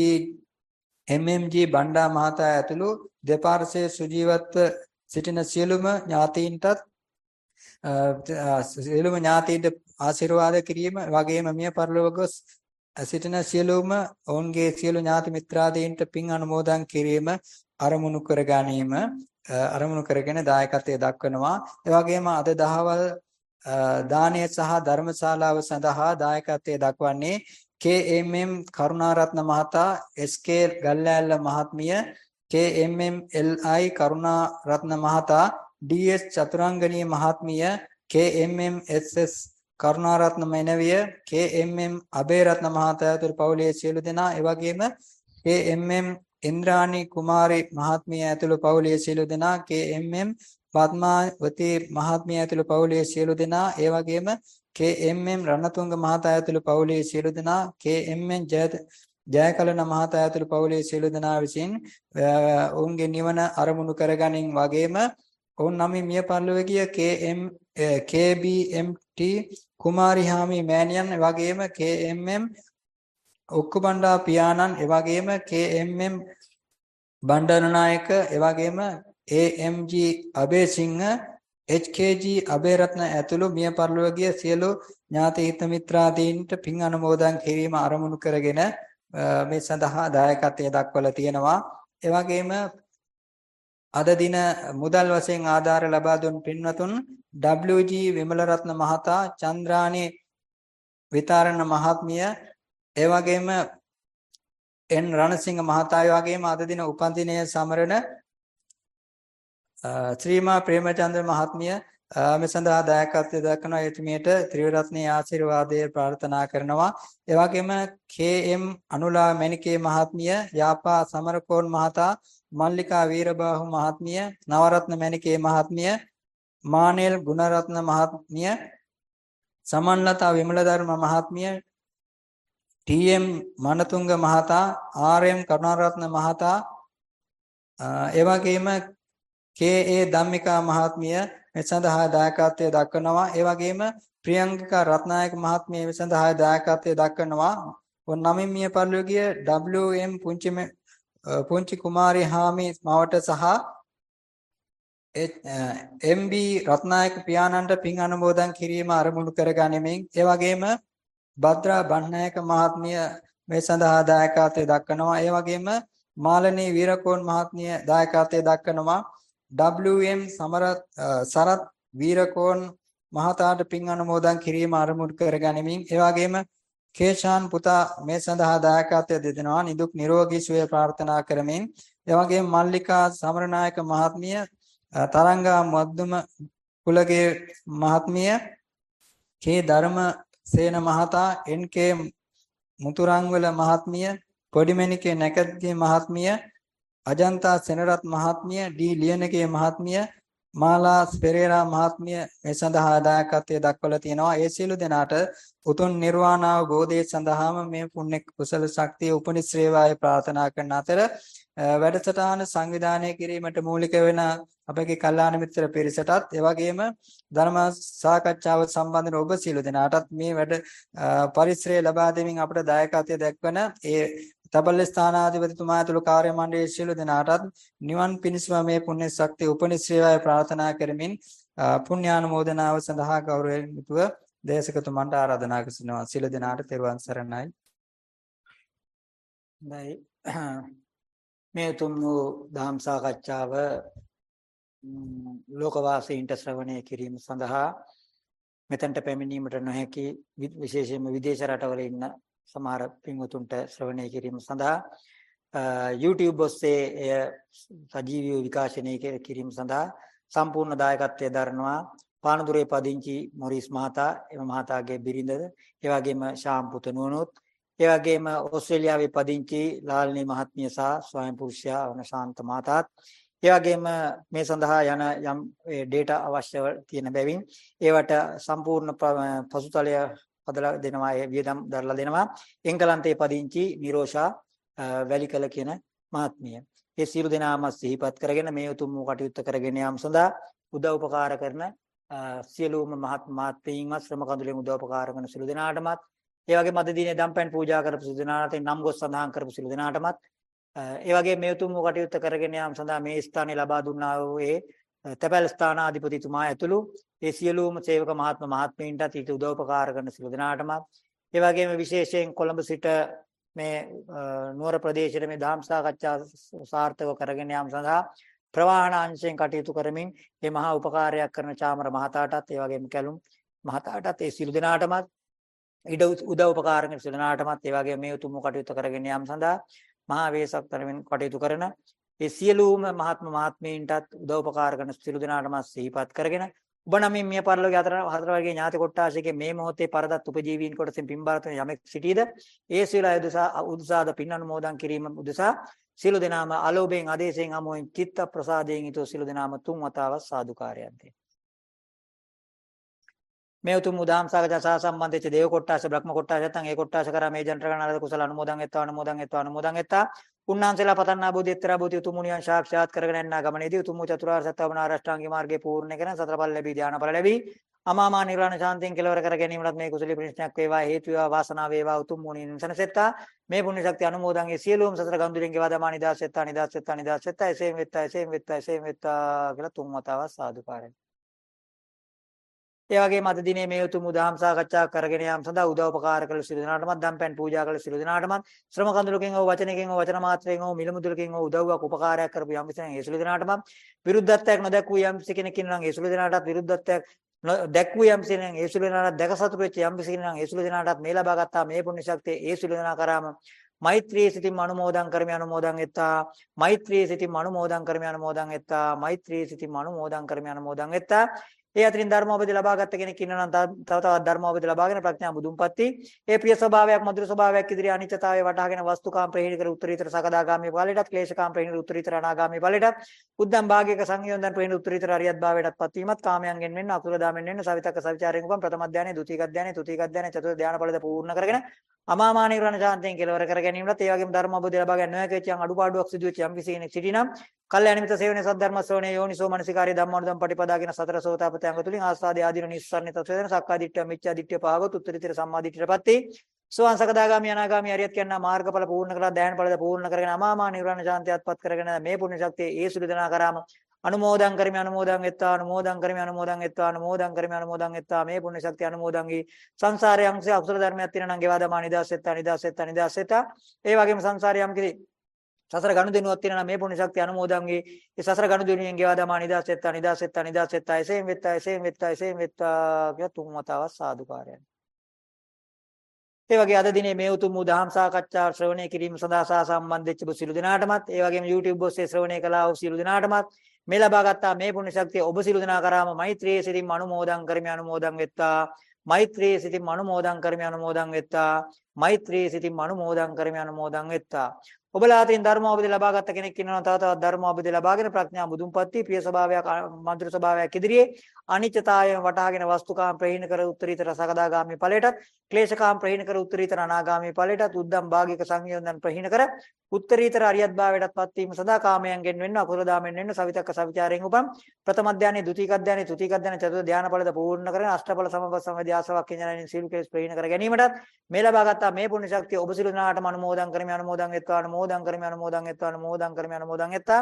MMG බණ්ඩා මහතා ඇතුළු දෙපාර්ශ්වයේ සුජීවත්ව සිටින සියලුම ඥාතීන්ටත් සියලුම ඥාතීන්ට ආශිර්වාද කිරීම වගේම මිය පරලොව ගොස් සිටින සියලුම ඔවුන්ගේ සියලු ඥාති මිත්‍රාදීන්ට පින් අනුමෝදන් කිරීම අරමුණු කර ගැනීම අරමුණු කරගෙන දායකත්වයේ දක්වනවා. ඒ වගේම අද දහවල් දානය සහ ධර්මශාලාව සඳහා දායකත්වයේ දක්වන්නේ KMM කරුණාරත්න මහතා SK ගල්ලෑල්ල මහත්මිය KMM කරුණාරත්න මහතා DS චතුරංගනී මහත්මිය KMM කරුණාරත්න මෙනවිය KMM අබේරත්න මහතා ඇතුළු පවුලේ සියලු දෙනා එවැගේම KMM ඉන්ද්‍රාණි කුමාරි මහත්මිය ඇතුළු පවුලේ සියලු දෙනා KMM පద్මාවතී මහත්මිය ඇතුළු පවුලේ සියලු දෙනා ඒ වගේම KMM රණතුංග මහතා ඇතුළු පවුලේ සියලු දෙනා KMM ජයත ජයකලන මහතා ඇතුළු පවුලේ සියලු දෙනා විසින් ඔවුන්ගේ නිවන අරමුණු කරගනින් වගේම ඔවුන් නම් මිය පරලොව ගිය KM KBMT කුමාරිහාමි මෑණියන් වගේම KMM ඔක්කුබණ්ඩා පියාණන් එවැගේම KMM බණ්ඩාරනායක එවැගේම AMG අබේසිංහ HKG අබේරත්න ඇතුළු මිය පරලොව ගිය සියලු ඥාති හිත මිත්‍රාදීන්ට පින් අනුමෝදන් කිරීම අරමුණු කරගෙන මේ සඳහා දායකත්වයේ දක්වලා තියෙනවා. ඒ වගේම අද දින මුදල් වශයෙන් ආධාර ලබා දුන් පින්වතුන් WG විමලරත්න මහතා චන්ද්‍රානි විතාරණ මහත්මිය ඒ වගේම එන් රණසිංහ මහතා වගේම අද දින උපන්දිනය සමරන ශ්‍රීමා ප්‍රේමචන්ද්‍ර මහත්මිය මේ සඳහා දායකත්වය දක්වන එතුමියට ත්‍රිවිධරත්නයේ ආශිර්වාදය ප්‍රාර්ථනා කරනවා. ඒ වගේම KM අනුලා මණිකේ මහත්මිය, යාපා සමරකෝන් මහතා, මල්ලිකා වීරබාහු මහත්මිය, නවරත්න මණිකේ මහත්මිය, මානෙල් ගුණරත්න මහත්මිය, සමන්ලතා විමලධර්ම මහත්මිය, TM මනතුංග මහතා, RM කරුණාරත්න මහතා, ඒ වගේම KA ධම්මිකා මහත්මිය මේ සඳහා දායකත්වයේ දක්වනවා. ඒ වගේම ප්‍රියංගිකා රත්නායක මහත්මිය මේ සඳහා දායකත්වයේ දක්වනවා. ඔන් නමින් මිය පරිලෝකීය WM පුංචි පුංචි කුමාරි හාමි මවට සහ MB රත්නායක පියාණන්ට පින් අනුමෝදන් කිරීම අරමුණු කරගනිමින් ඒ වගේම භද්‍රා බණ්ණායක මහත්මිය මේ සඳහා දායකත්වයේ දක්වනවා. ඒ වගේම මාලනී වීරකෝන් මහත්මිය දායකත්වයේ දක්වනවා. WM සමරත් සරත් වීරකෝන් මහතාට පින් අනුමෝදන් කිරීම ආරමුණු කරගනිමින් ඒ වගේම කේෂාන් පුතා මේ සඳහා දායකත්වය දෙදෙනවා නිදුක් නිරෝගී සුවය ප්‍රාර්ථනා කරමින් ඒ වගේම මල්ලිකා සමරනායක මහත්මිය තරංගා මද්දුම කුලගේ මහත්මිය කේ ධර්ම සේන මහතා එන්.කේ. මුතුරංගවල මහත්මිය පොඩිමණිකේ නැකත්ගේ මහත්මිය අජන්තා සෙනරත් මහත්මිය ඩී ලියනගේ මහත්මිය මාලා පෙරේරා මහත්මිය මේ සඳහා දායකත්වයේ දක්වලා තියෙනවා. ඒ සියලු දෙනාට උතුම් නිර්වාණ අවබෝධය සඳහාම මේ පුණ්‍ය කුසල ශක්තිය උපනිශ්‍රේවාය ප්‍රාර්ථනා කරන අතර වැඩසටහන සංවිධානය කිරීමට මූලික වෙන අපගේ කල්යාණ මිත්‍ර පිරිසටත් ඒ වගේම ධර්ම සාකච්ඡාව සම්බන්ධව ඔබ සියලු දෙනාටත් මේ වැඩ පරිශ්‍රය ලබා දෙමින් අපට දායකත්වය දක්වන ඒ තබල ස්ථානාධිපතිතුමා ඇතුළු කාර්ය මණ්ඩලයේ සියලු දෙනාටත් නිවන් පිණිසම මේ පුණ්‍ය ශක්තිය උපනිශ්‍රේවය ප්‍රාර්ථනා කරමින් පුණ්‍යානුමෝදනාව සඳහා ගෞරවයෙන් යුතුව දේශකතුමන්ට ආරාධනා කරනවා සියලු දෙනාට තෙරුවන් සරණයි. නැයි මේ තුන් වූ ධම් සාකච්ඡාව ලෝකවාසීන්ට ශ්‍රවණය කිරීම සඳහා මෙතනට පැමිණීමට නොහැකි විශේෂයෙන්ම විදේශ රටවල ඉන්න සමහර පින්වතුන්ට ශ්‍රවණය කිරීම සඳහා YouTube ඔස්සේ එය සජීවීව විකාශනය කිරීම සඳහා සම්පූර්ණ දායකත්වයේ දරනවා. පානදුරේ පදිංචි මොරිස් මහතා එම මහතාගේ බිරිඳද ඒ වගේම ශාම් පුතණුවනොත් ඒ වගේම ඕස්ට්‍රේලියාවේ පදිංචි ලාල්නී මහත්මිය සහ ස්වයං පුරුෂයා වන ශාන්ත මාතාත් ඒ වගේම මේ සඳහා යන යම් ඩේටා අවශ්‍ය තියෙන බැවින් ඒවට සම්පූර්ණ පසුතලය හදලා දෙනවා ඒ වියදම් දරලා දෙනවා එංගලන්තයේ පදිංචි නිරෝෂා වැලිකල කියන මහත්මිය. ඒ සියලු දෙනාම සිහිපත් කරගෙන මේ උතුම් වූ කටයුත්ත කරගෙන යාම සඳහා උදව් උපකාර කරන සියලුම මහත් මාත්‍රීන්වත් ශ්‍රම කඳුලෙන් උදව් උපකාර කරන සියලු දෙනාටමත් ඒ වගේම අද දිනේ දම්පැන් පූජා කරපු සියලු දෙනාට නම් ගොස් සඳහන් කරපු සියලු දෙනාටමත් ඒ වගේ මේ උතුම් වූ කටයුත්ත කරගෙන යාම සඳහා මේ ස්ථානයේ ලබා දුන්නා වූ ඒ තැපැල් ස්ථානාධිපතිතුමා ඇතුළු ඒ සියලුම සේවක මහත්ම මහත්මීන්ටත් ඊට උදව් උපකාර කරන සියලු දෙනාටමත් ඒ වගේම විශේෂයෙන් කොළඹ සිට මේ නුවර ප්‍රදේශයේ මේ ධම් සාකච්ඡා සාර්ථකව කරගෙන යාම සඳහා ප්‍රවාහන අංශයෙන් කටයුතු කරමින් මේ මහා උපකාරයක් කරන චාමර මහතාටත් ඒ වගේම කැලුම් මහතාටත් ඒ සියලු දෙනාටමත් ඊට උදව් උපකාර කරන සියලු දෙනාටමත් ඒ වගේම මේ උතුම් කටයුතු කරගෙන යාම සඳහා මහා වේසක් තරමින් කටයුතු කරන ඒ සියලුම මහත්ම මහත්මීන්ටත් උදව් උපකාර කරන සියලු දෙනාටම සිහිපත් කරගෙන ඔබ නමින් මිය පරලෝකයේ හතර හතර වර්ගයේ ඥාති කොට්ටාශයේ මේ මොහොතේ පරදත් උපජීවීන් කොටසින් පින්බාරතුන යමෙක් සිටීද ඒ සියලු උදසා උදසාද පින් අනුමෝදන් කිරීම උදසා සියලු දෙනාම අලෝභයෙන් ආදේශයෙන් අමෝයෙන් චිත්ත ප්‍රසාදයෙන් ඊට සියලු දෙනාම තුන් වතාවක් සාදුකාරයන්තේ මේ උතුම් උදාම් සාකච්ඡා සහ සම්බන්ධ වෙච්ච දේව කොට්ටාස බ්‍රහ්ම කොට්ටාස නැත්නම් ඒ කොට්ටාස කරා මේ ජන්ත්‍ර ගණනාද කුසල අනුමෝදන් එත්වා අනුමෝදන් එත්වා අනුමෝදන් එත්තා. උන්නාන්සලා පතන්නා බෝධිත්‍රා බෝධි උතුම් මුනියන් සාක්ෂාත් කරගෙන යනා ගමනේදී උතුම් චතුරාර්ය සත්‍ය වන ආරෂ්ඨාංගික මාර්ගයේ පූර්ණ කරන සතරපල් ලැබී ධානපල ලැබී අමාමා නිර්වාණ ශාන්තියෙන් කෙලවර කර ගැනීමලත් මේ කුසලී ප්‍රතිඥාක් වේවා හේතු වේවා වාසනාව වේවා උතුම් මුනියන් සනසෙත්තා. මේ පුණ්‍ය ශක්තිය අනුමෝදන් ඒ සියලුම සතර ගම්දුරින්ගේ වදමා නිදාසෙත්තා නිදාසෙත්තා නිදාසෙත්තා එසේම වෙත්තා එසේම වෙත්තා එසේම වෙත්තා කියලා තුන් වතාවක් සාදුකාරයි. ඒ වගේම අද දිනේ මේ උතුම් උදාම් සාකච්ඡා කරගෙන යාම සඳහා උදව් උපකාර කළ සියලු දෙනාටමත් දම්පැන් පූජා කළ සියලු දෙනාටමත් ශ්‍රම කඳුලකින් හෝ වචනකින් හෝ වචන මාත්‍රයෙන් හෝ මිල මුදලකින් හෝ උදව්වක් උපකාරයක් කරපු යම් කිසිම ඒ සියලු දෙනාටමත් විරුද්ධත්වයක් නොදැක්වූ යම් කෙනෙක් ඉන්නවා නම් ඒ සියලු දෙනාටත් විරුද්ධත්වයක් දැක්වූ යම් කෙනෙක් ඒ සියලු දෙනාට දැක සතුට වෙච්ච යම් කෙනෙක් නම් ඒ සියලු දෙනාටත් මේ ලබා ගත්තා මේ පුණ්‍ය ශක්තිය ඒ සියලු දෙනා කරාම මෛත්‍රී සිතින් අනුමෝදන් කරමි අනුමෝදන් එත්තා. මෛත්‍රී සිතින් අනුමෝදන් කරමි අනුමෝදන් එත්තා. මෛත්‍රී සිතින් අනුමෝදන් කරමි අනුමෝදන් එත්තා. ඒ අතරින් ධර්මෝපදේ ලබාගත් කෙනෙක් ඉන්නවා නම් තව තවත් ධර්මෝපදේ ලබාගෙන ප්‍රඥා බුදුන්පත්ති ඒ ප්‍රිය ස්වභාවයක් මధుර ස්වභාවයක් ඉදිරි අනිත්‍යතාවය වටහාගෙන වස්තුකාම් ප්‍රහීන කර උත්තරීතර සකදාගාමී ඵලයටත් ක්ලේශකාම් ප්‍රහීන උත්තරීතර අනාගාමී ඵලයටත් උද්දම් භාගයක සංයෝජන ප්‍රහීන උත්තරීතර අරියත් භාවයටත් පත්වීමත් කාමයන්ගෙන් වෙන්න අකුල දාමෙන් වෙන්න සවිතක්ක සවිචාරයෙන් උපන් ප්‍රථම ධානය ද්විතීක ධානය තෘතීක ධානය චතුර්ථ ධාන ඵලද පූර්ණ කරගෙන අමාමා නිර්වාණ ශාන්තියෙන් කෙලවර කර ගැනීමලත් ඒ වගේම ධර්ම අවබෝධය ලබා ගන්න නොහැකි වෙච්ච අඩුපාඩුවක් සිදු වෙච්ච යම් කිසි කෙනෙක් සිටිනම් කල්යාණ මිත්‍ර සේවනයේ සද්ධර්ම ශ්‍රවණයේ යෝනිසෝ මනසිකාරයේ ධම්මානුදම් පටිපදාගෙන සතර සෝතාපට්ටි අංග තුලින් ආස්වාදයේ ආදීන නිස්සාරණිත තත්වයෙන් සක්කාදිට්ඨිය මිච්ඡා දිට්ඨිය පාවොත් උත්තරීතර සම්මාදිට්ඨියටපත්ති සෝවාන් සකදාගාමි අනාගාමි අරියත් කියනා මාර්ගඵල පූර්ණ කරලා ධ්‍යාන ඵලද පූර්ණ කරගෙන අමාමා නිර්වාණ ශාන්තියත්පත් කරගෙන මේ පුණ්‍ය ශක්තිය ඒ සුළු දෙනා කරාම අනුමෝදන් කරමි අනුමෝදන් එත්තා අනුමෝදන් කරමි අනුමෝදන් එත්තා අනුමෝදන් කරමි අනුමෝදන් එත්තා මේ පුණ්‍ය ශක්තිය අනුමෝදන් වී සංසාරයේ අංශය අකුසල ධර්මයක් තියෙනවා නම් ගෙවා දමා නිදාස් එත්තා නිදාස් එත්තා නිදාස් එත්තා ඒ වගේම සංසාරයේ යම් කිසි සසර ගනුදෙනුවක් තියෙනවා නම් මේ පුණ්‍ය ශක්තිය අනුමෝදන් වී ඒ සසර ගනුදෙනුවෙන් ගෙවා දමා නිදාස් එත්තා නිදාස් එත්තා නිදාස් එත්තා එසේම වෙත්තා එසේම වෙත්තා එසේම වෙත්තා කියලා තුන් වතාවක් සාදුකාරයන්. ඒ වගේ අද දිනේ මේ උතුම් දහම් සාකච්ඡා ශ්‍රවණය කිරීම සඳහා සහ සම්බන්ධ වෙච්ච සියලු දෙනාටමත් ඒ වගේම YouTube ඔස්සේ ශ්‍රවණය කළා වූ සියලු දෙනාටමත් මේ ලබා ගත්තා මේ පුණ්‍ය ශක්තිය ඔබ සියලු දෙනා කරාම මෛත්‍රියේ සිතින් අනුමෝදන් කරමි අනුමෝදන් වෙත්තා. මෛත්‍රියේ සිතින් අනුමෝදන් කරමි අනුමෝදන් වෙත්තා. මෛත්‍රියේ සිතින් අනුමෝදන් කරමි අනුමෝදන් වෙත්තා. ඔබලා අතින් ධර්මෝපදේ ලබාගත් කෙනෙක් ඉන්නවා තව තවත් ධර්මෝපදේ ලබාගෙන ප්‍රඥා මුදුන්පත්ති ප්‍රිය ස්වභාවයක් මధుර ස්වභාවයක් ඉදිරියේ අනිත්‍යතාවය වටහාගෙන වස්තුකාම් ප්‍රහීන කර උත්තරීතර සකදාගාමී ඵලයටත් ක්ලේශකාම් ප්‍රහීන කර උත්තරීතර අනාගාමී ඵලයටත් උද්දම් භාගික සංයෝජන ප්‍රහීන කර උත්තරීතර අරියත් භාවයටත් පත්වීම සදා කාමයන්ගෙන් වෙන්න අකුර දාමෙන් වෙන්න සවිතක්ක සවිචාරයෙන් උපම් ප්‍රථම ධානයේ ද්විතීක ධානයේ තෘතීක ධානයේ චතුර්ථ ධාන ඵලද පූර්ණ කරගෙන අෂ්ටඵල සමබස් සමධ්‍යාසවක් කියනනින් සීල කෙලස් ප්‍රහීන කර ගැනීමටත් මේ ලබාගත් මේ පුණ්‍ය ශක්තිය ඔබ සිළු නාටම අනුමෝදන් කරමි අනුමෝදන් වෙත්වා අනුමෝදන් කරමි අනුමෝදන් වෙත්වා අනුමෝදන් කරමි අනුමෝදන් වෙත්තා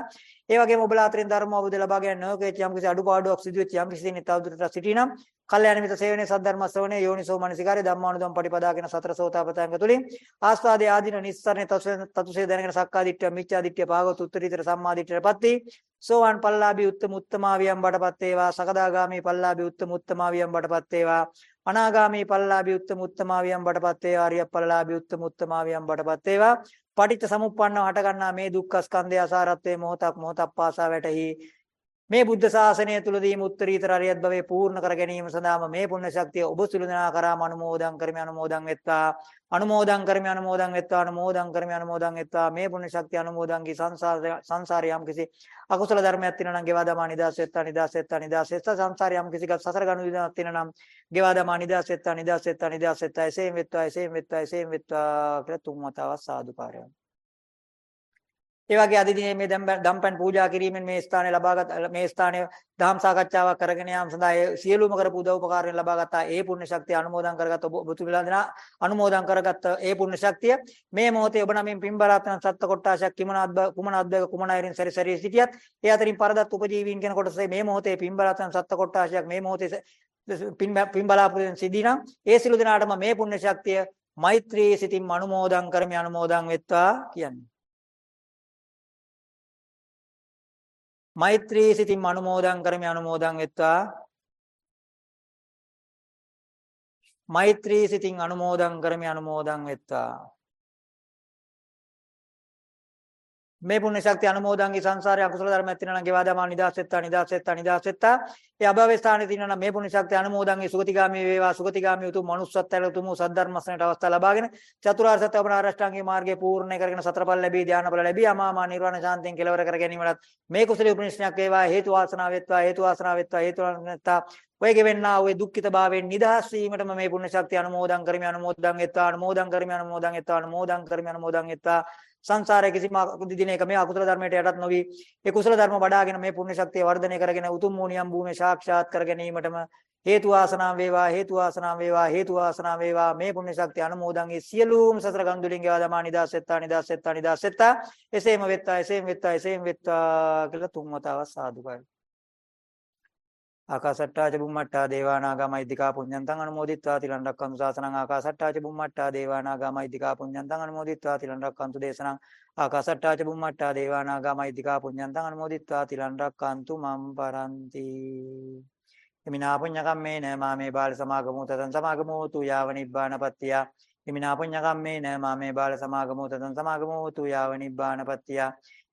ඒ වගේම ඔබලා අතරින් ධර්ම අවබෝධය ලබා ගැනීම නොකේ යම් කිසි අඩුපාඩුවක් සිදු වෙච්ච යම් කිසි දෙනෙක් තවදුරටත් සිටිනම් කල්යාණ මිත්‍ර සේවනයේ සද්ධර්ම ශ්‍රවණයේ යෝනිසෝ මනසිකාරයේ ධම්මානුදම් පටිපදාගෙන සතර සෝතාපට්ඨාංග තුලින් ආස්වාදයේ ආදීන නිස්සරණේ තතුසේ දැනගෙන සක්කාදිට්ඨිය මිච්ඡාදිට්ඨිය පාගොත් උත්තරීතර සම්මාදිට්ඨියටපත්ති සෝවාන් පල්ලාභි උත්තම උත්තමාවියම් බඩපත් වේවා සකදාගාමි පල්ලාභි උත්තම උත්තමාවියම් බඩපත් වේවා අනාගාමි පල්ලාභි උත්තම උත්තමාවියම් බඩපත් වේවා ආර්ය පල්ලාභි උත්තම උත්තමාවියම් බඩපත් වේවා. පටිච්ච සමුප්පන්නව හට ගන්නා මේ දුක්ඛ ස්කන්ධය අසාරත්වයේ මොහොතක් මොහොතක් පාසා වැටහි මේ බුද්ධ ශාසනය තුලදීම උත්තරීතර අරියත් භවයේ පූර්ණ කර ගැනීම සඳහාම මේ පුණ්‍ය ශක්තිය ඔබ සිළු දෙනා කරාම අනුමෝදන් කරමි අනුමෝදන් වෙත්තා අනුමෝදන් කරමි අනුමෝදන් වෙත්තා අනුමෝදන් කරමි අනුමෝදන් වෙත්තා මේ පුණ්‍ය ශක්තිය අනුමෝදන් කී සංසාර සංසාරේ යම් කිසි අකුසල ධර්මයක් තියෙනවා නම් ගෙවා දමා නිදාස් වෙත්තා නිදාස් වෙත්තා නිදාස් වෙත්තා සංසාරේ යම් කිසි සසර ගණු විදිහක් තියෙනවා නම් ගෙවා දමා නිදාස් වෙත්තා නිදාස් වෙත්තා නිදාස් වෙත්තා එසේම වෙත්තා එසේම වෙත්තා එසේම වෙත්තා කියලා තුන් වතාවක් සාදුකාරයක් ඒ වගේ අද දිනේ මේ දම්පැන් පූජා කිරීමෙන් මේ ස්ථානය ලබාගත් මේ ස්ථානය දහම් සාකච්ඡාවක් කරගෙන යාම සඳහා ඒ සියලුම කරපු උදව් උපකාරයෙන් ලබාගත් ඒ පුණ්‍ය ශක්තිය අනුමෝදන් කරගත් ඔබ ඔබතුමලා දෙනා අනුමෝදන් කරගත් ඒ පුණ්‍ය ශක්තිය මේ මොහොතේ ඔබ නමින් පින්බරාතන සත්ත්ව කොටාශයක් කිමනාත් කුමනාත්බ කුමනායරින් සැරිසැරී සිටියත් ඒ අතරින් පරදත් උපජීවීන් කියන කොටසේ මේ මොහොතේ පින්බරාතන සත්ත්ව කොටාශයක් මේ මොහොතේ පින් පින් බලාපොරොත්තු සිදී නම් ඒ සිළු දෙනාටම මේ පුණ්‍ය ශක්තිය මෛත්‍රී සිතින් අනුමෝදන් කරමි අනුමෝදන් වෙත්වා කියන්නේ. මෛත්‍රී සිතින් අනුමෝදන් කරමි අනුමෝදන් වෙත්වා. මෛත්‍රී සිතින් අනුමෝදන් කරමි අනුමෝදන් වෙත්වා. මේ පුණ්‍ය ශක්තිය අනුමෝදන්ගේ සංසාරයේ අකුසල ධර්මයක් තියෙනවා නම් ගෙවා දමා නිදාස් වෙත්තා නිදාස් වෙත්තා නිදාස් වෙත්තා ඒ අභවයේ ස්ථානයේ තියෙනවා නම් මේ පුණ්‍ය ශක්තිය අනුමෝදන්ගේ සුගතිගාමී වේවා සුගතිගාමී උතුම් manussත්වයට උතුම් සද්ධර්මස්නට අවස්ථාව ලබාගෙන චතුරාර්ය සත්‍ය අපන ආරෂ්ඨාංගික මාර්ගය පූර්ණ කරගෙන සතරපල් ලැබී ධානපල ලැබී අමාමා නිර්වාණ ශාන්තියෙන් කෙලවර කර ගැනීමලත් මේ කුසලයේ උපනිශ්‍රණයක් වේවා හේතු වාසනාව වෙත්වා හේතු වාසනාව වෙත්වා හේතු වාසනාව ඔය ගෙවෙන්නා ඔය දුක්ඛිත භාවයෙන් නිදහස් වීමටම මේ පුණ්‍ය ශක්තිය අනුමෝදන් කරමි අනුමෝදන් වෙත්වා අනුමෝදන් කරමි අනුමෝදන් වෙත්වා අනුමෝදන් කරමි අනුමෝදන් වෙත්වා. සංසාරයේ කිසිම දිනයක මේ අකුසල ධර්මයට යටත් නොවි ඒ කුසල ධර්ම වඩාගෙන මේ පුණ්‍ය ශක්තිය වර්ධනය කරගෙන උතුම් මූණියම් භූමිය සාක්ෂාත් කර ගැනීමටම හේතු වාසනාව වේවා හේතු වාසනාව වේවා හේතු වාසනාව වේවා. මේ පුණ්‍ය ශක්තිය අනුමෝදන්ගේ සියලුම සතර ගන්දුලින් ගෙවා දමා නිදාස් වෙත්තා නිදාස් වෙත්තා නිදාස් වෙත්තා එසේම වෙත්තා එසේම වෙත්තා එසේම වෙත්තා කියලා තුන් වතාවක් සාදුකයි ආකාසට්ටා ආකාසට්ටාච බුම්මට්ටා දේවානාගාමයිද්దికා පුඤ්ඤන්තං අනුමෝදිත්වා තිලන් රක්කන්තු සාසනං ආකාසට්ටාච බුම්මට්ටා දේවානාගාමයිද්దికා පුඤ්ඤන්තං අනුමෝදිත්වා තිලන් රක්කන්තු දේශනං ආකාසට්ටාච බුම්මට්ටා දේවානාගාමයිද්దికා පුඤ්ඤන්තං අනුමෝදිත්වා තිලන් රක්කන්තු මම් පරන්ති. එමිනා පුඤ්ඤ කම්මේන මාමේ බාල සමාගමෝ තතං සමාගමෝ තු යාව නිබ්බානපත්තිය එමිනා පුඤ්ඤ කම්මේන මාමේ බාල සමාගමෝ තතං සමාගමෝ තු යාව නිබ්බානපත්තිය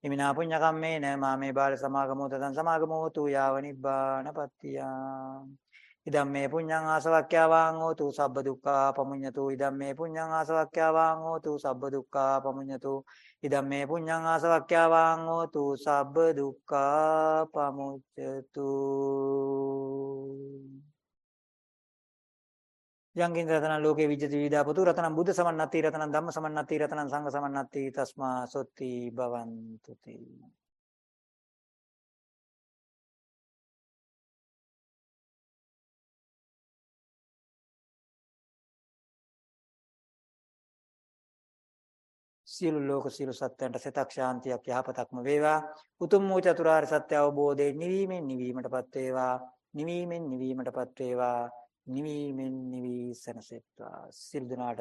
ඉමිනා පුඤ්ඤ කම්මේන මාමේ බාල සමාගමෝ තතං සමාගමෝ තු යාව නිබ්බානපත්තිය ඉදම් මේ පුඤ්ඤං ආසවක්ඛ්‍යාවාං හෝතු සබ්බ දුක්ඛා පමුඤ්ඤතු. ඉදම් මේ පුඤ්ඤං ආසවක්ඛ්‍යාවාං හෝතු සබ්බ දුක්ඛා පමුඤ්ඤතු. ඉදම් මේ පුඤ්ඤං ආසවක්ඛ්‍යාවාං හෝතු සබ්බ දුක්ඛා පමුඤ්ඤතු. යංගින් රතන ලෝකේ විජ්ජති විදා පුතු රතනං බුද්ධ සමන්නත්ති රතනං ධම්ම සමන්නත්ති රතනං සංඝ සමන්නත්ති තස්මා සොත්ති භවන්තු තේ. සියලු ලෝක සියලු සත්‍යයන්ට සිතක් ශාන්තියක් යහපතක්ම වේවා. උතුම් වූ චතුරාර්ය සත්‍ය අවබෝධයෙන් නිවීමෙන් නිවීමටපත් වේවා. නිවීමෙන් නිවීමටපත් වේවා. නිවීමෙන් නිවී සනසෙත්වා. සිල් දනාට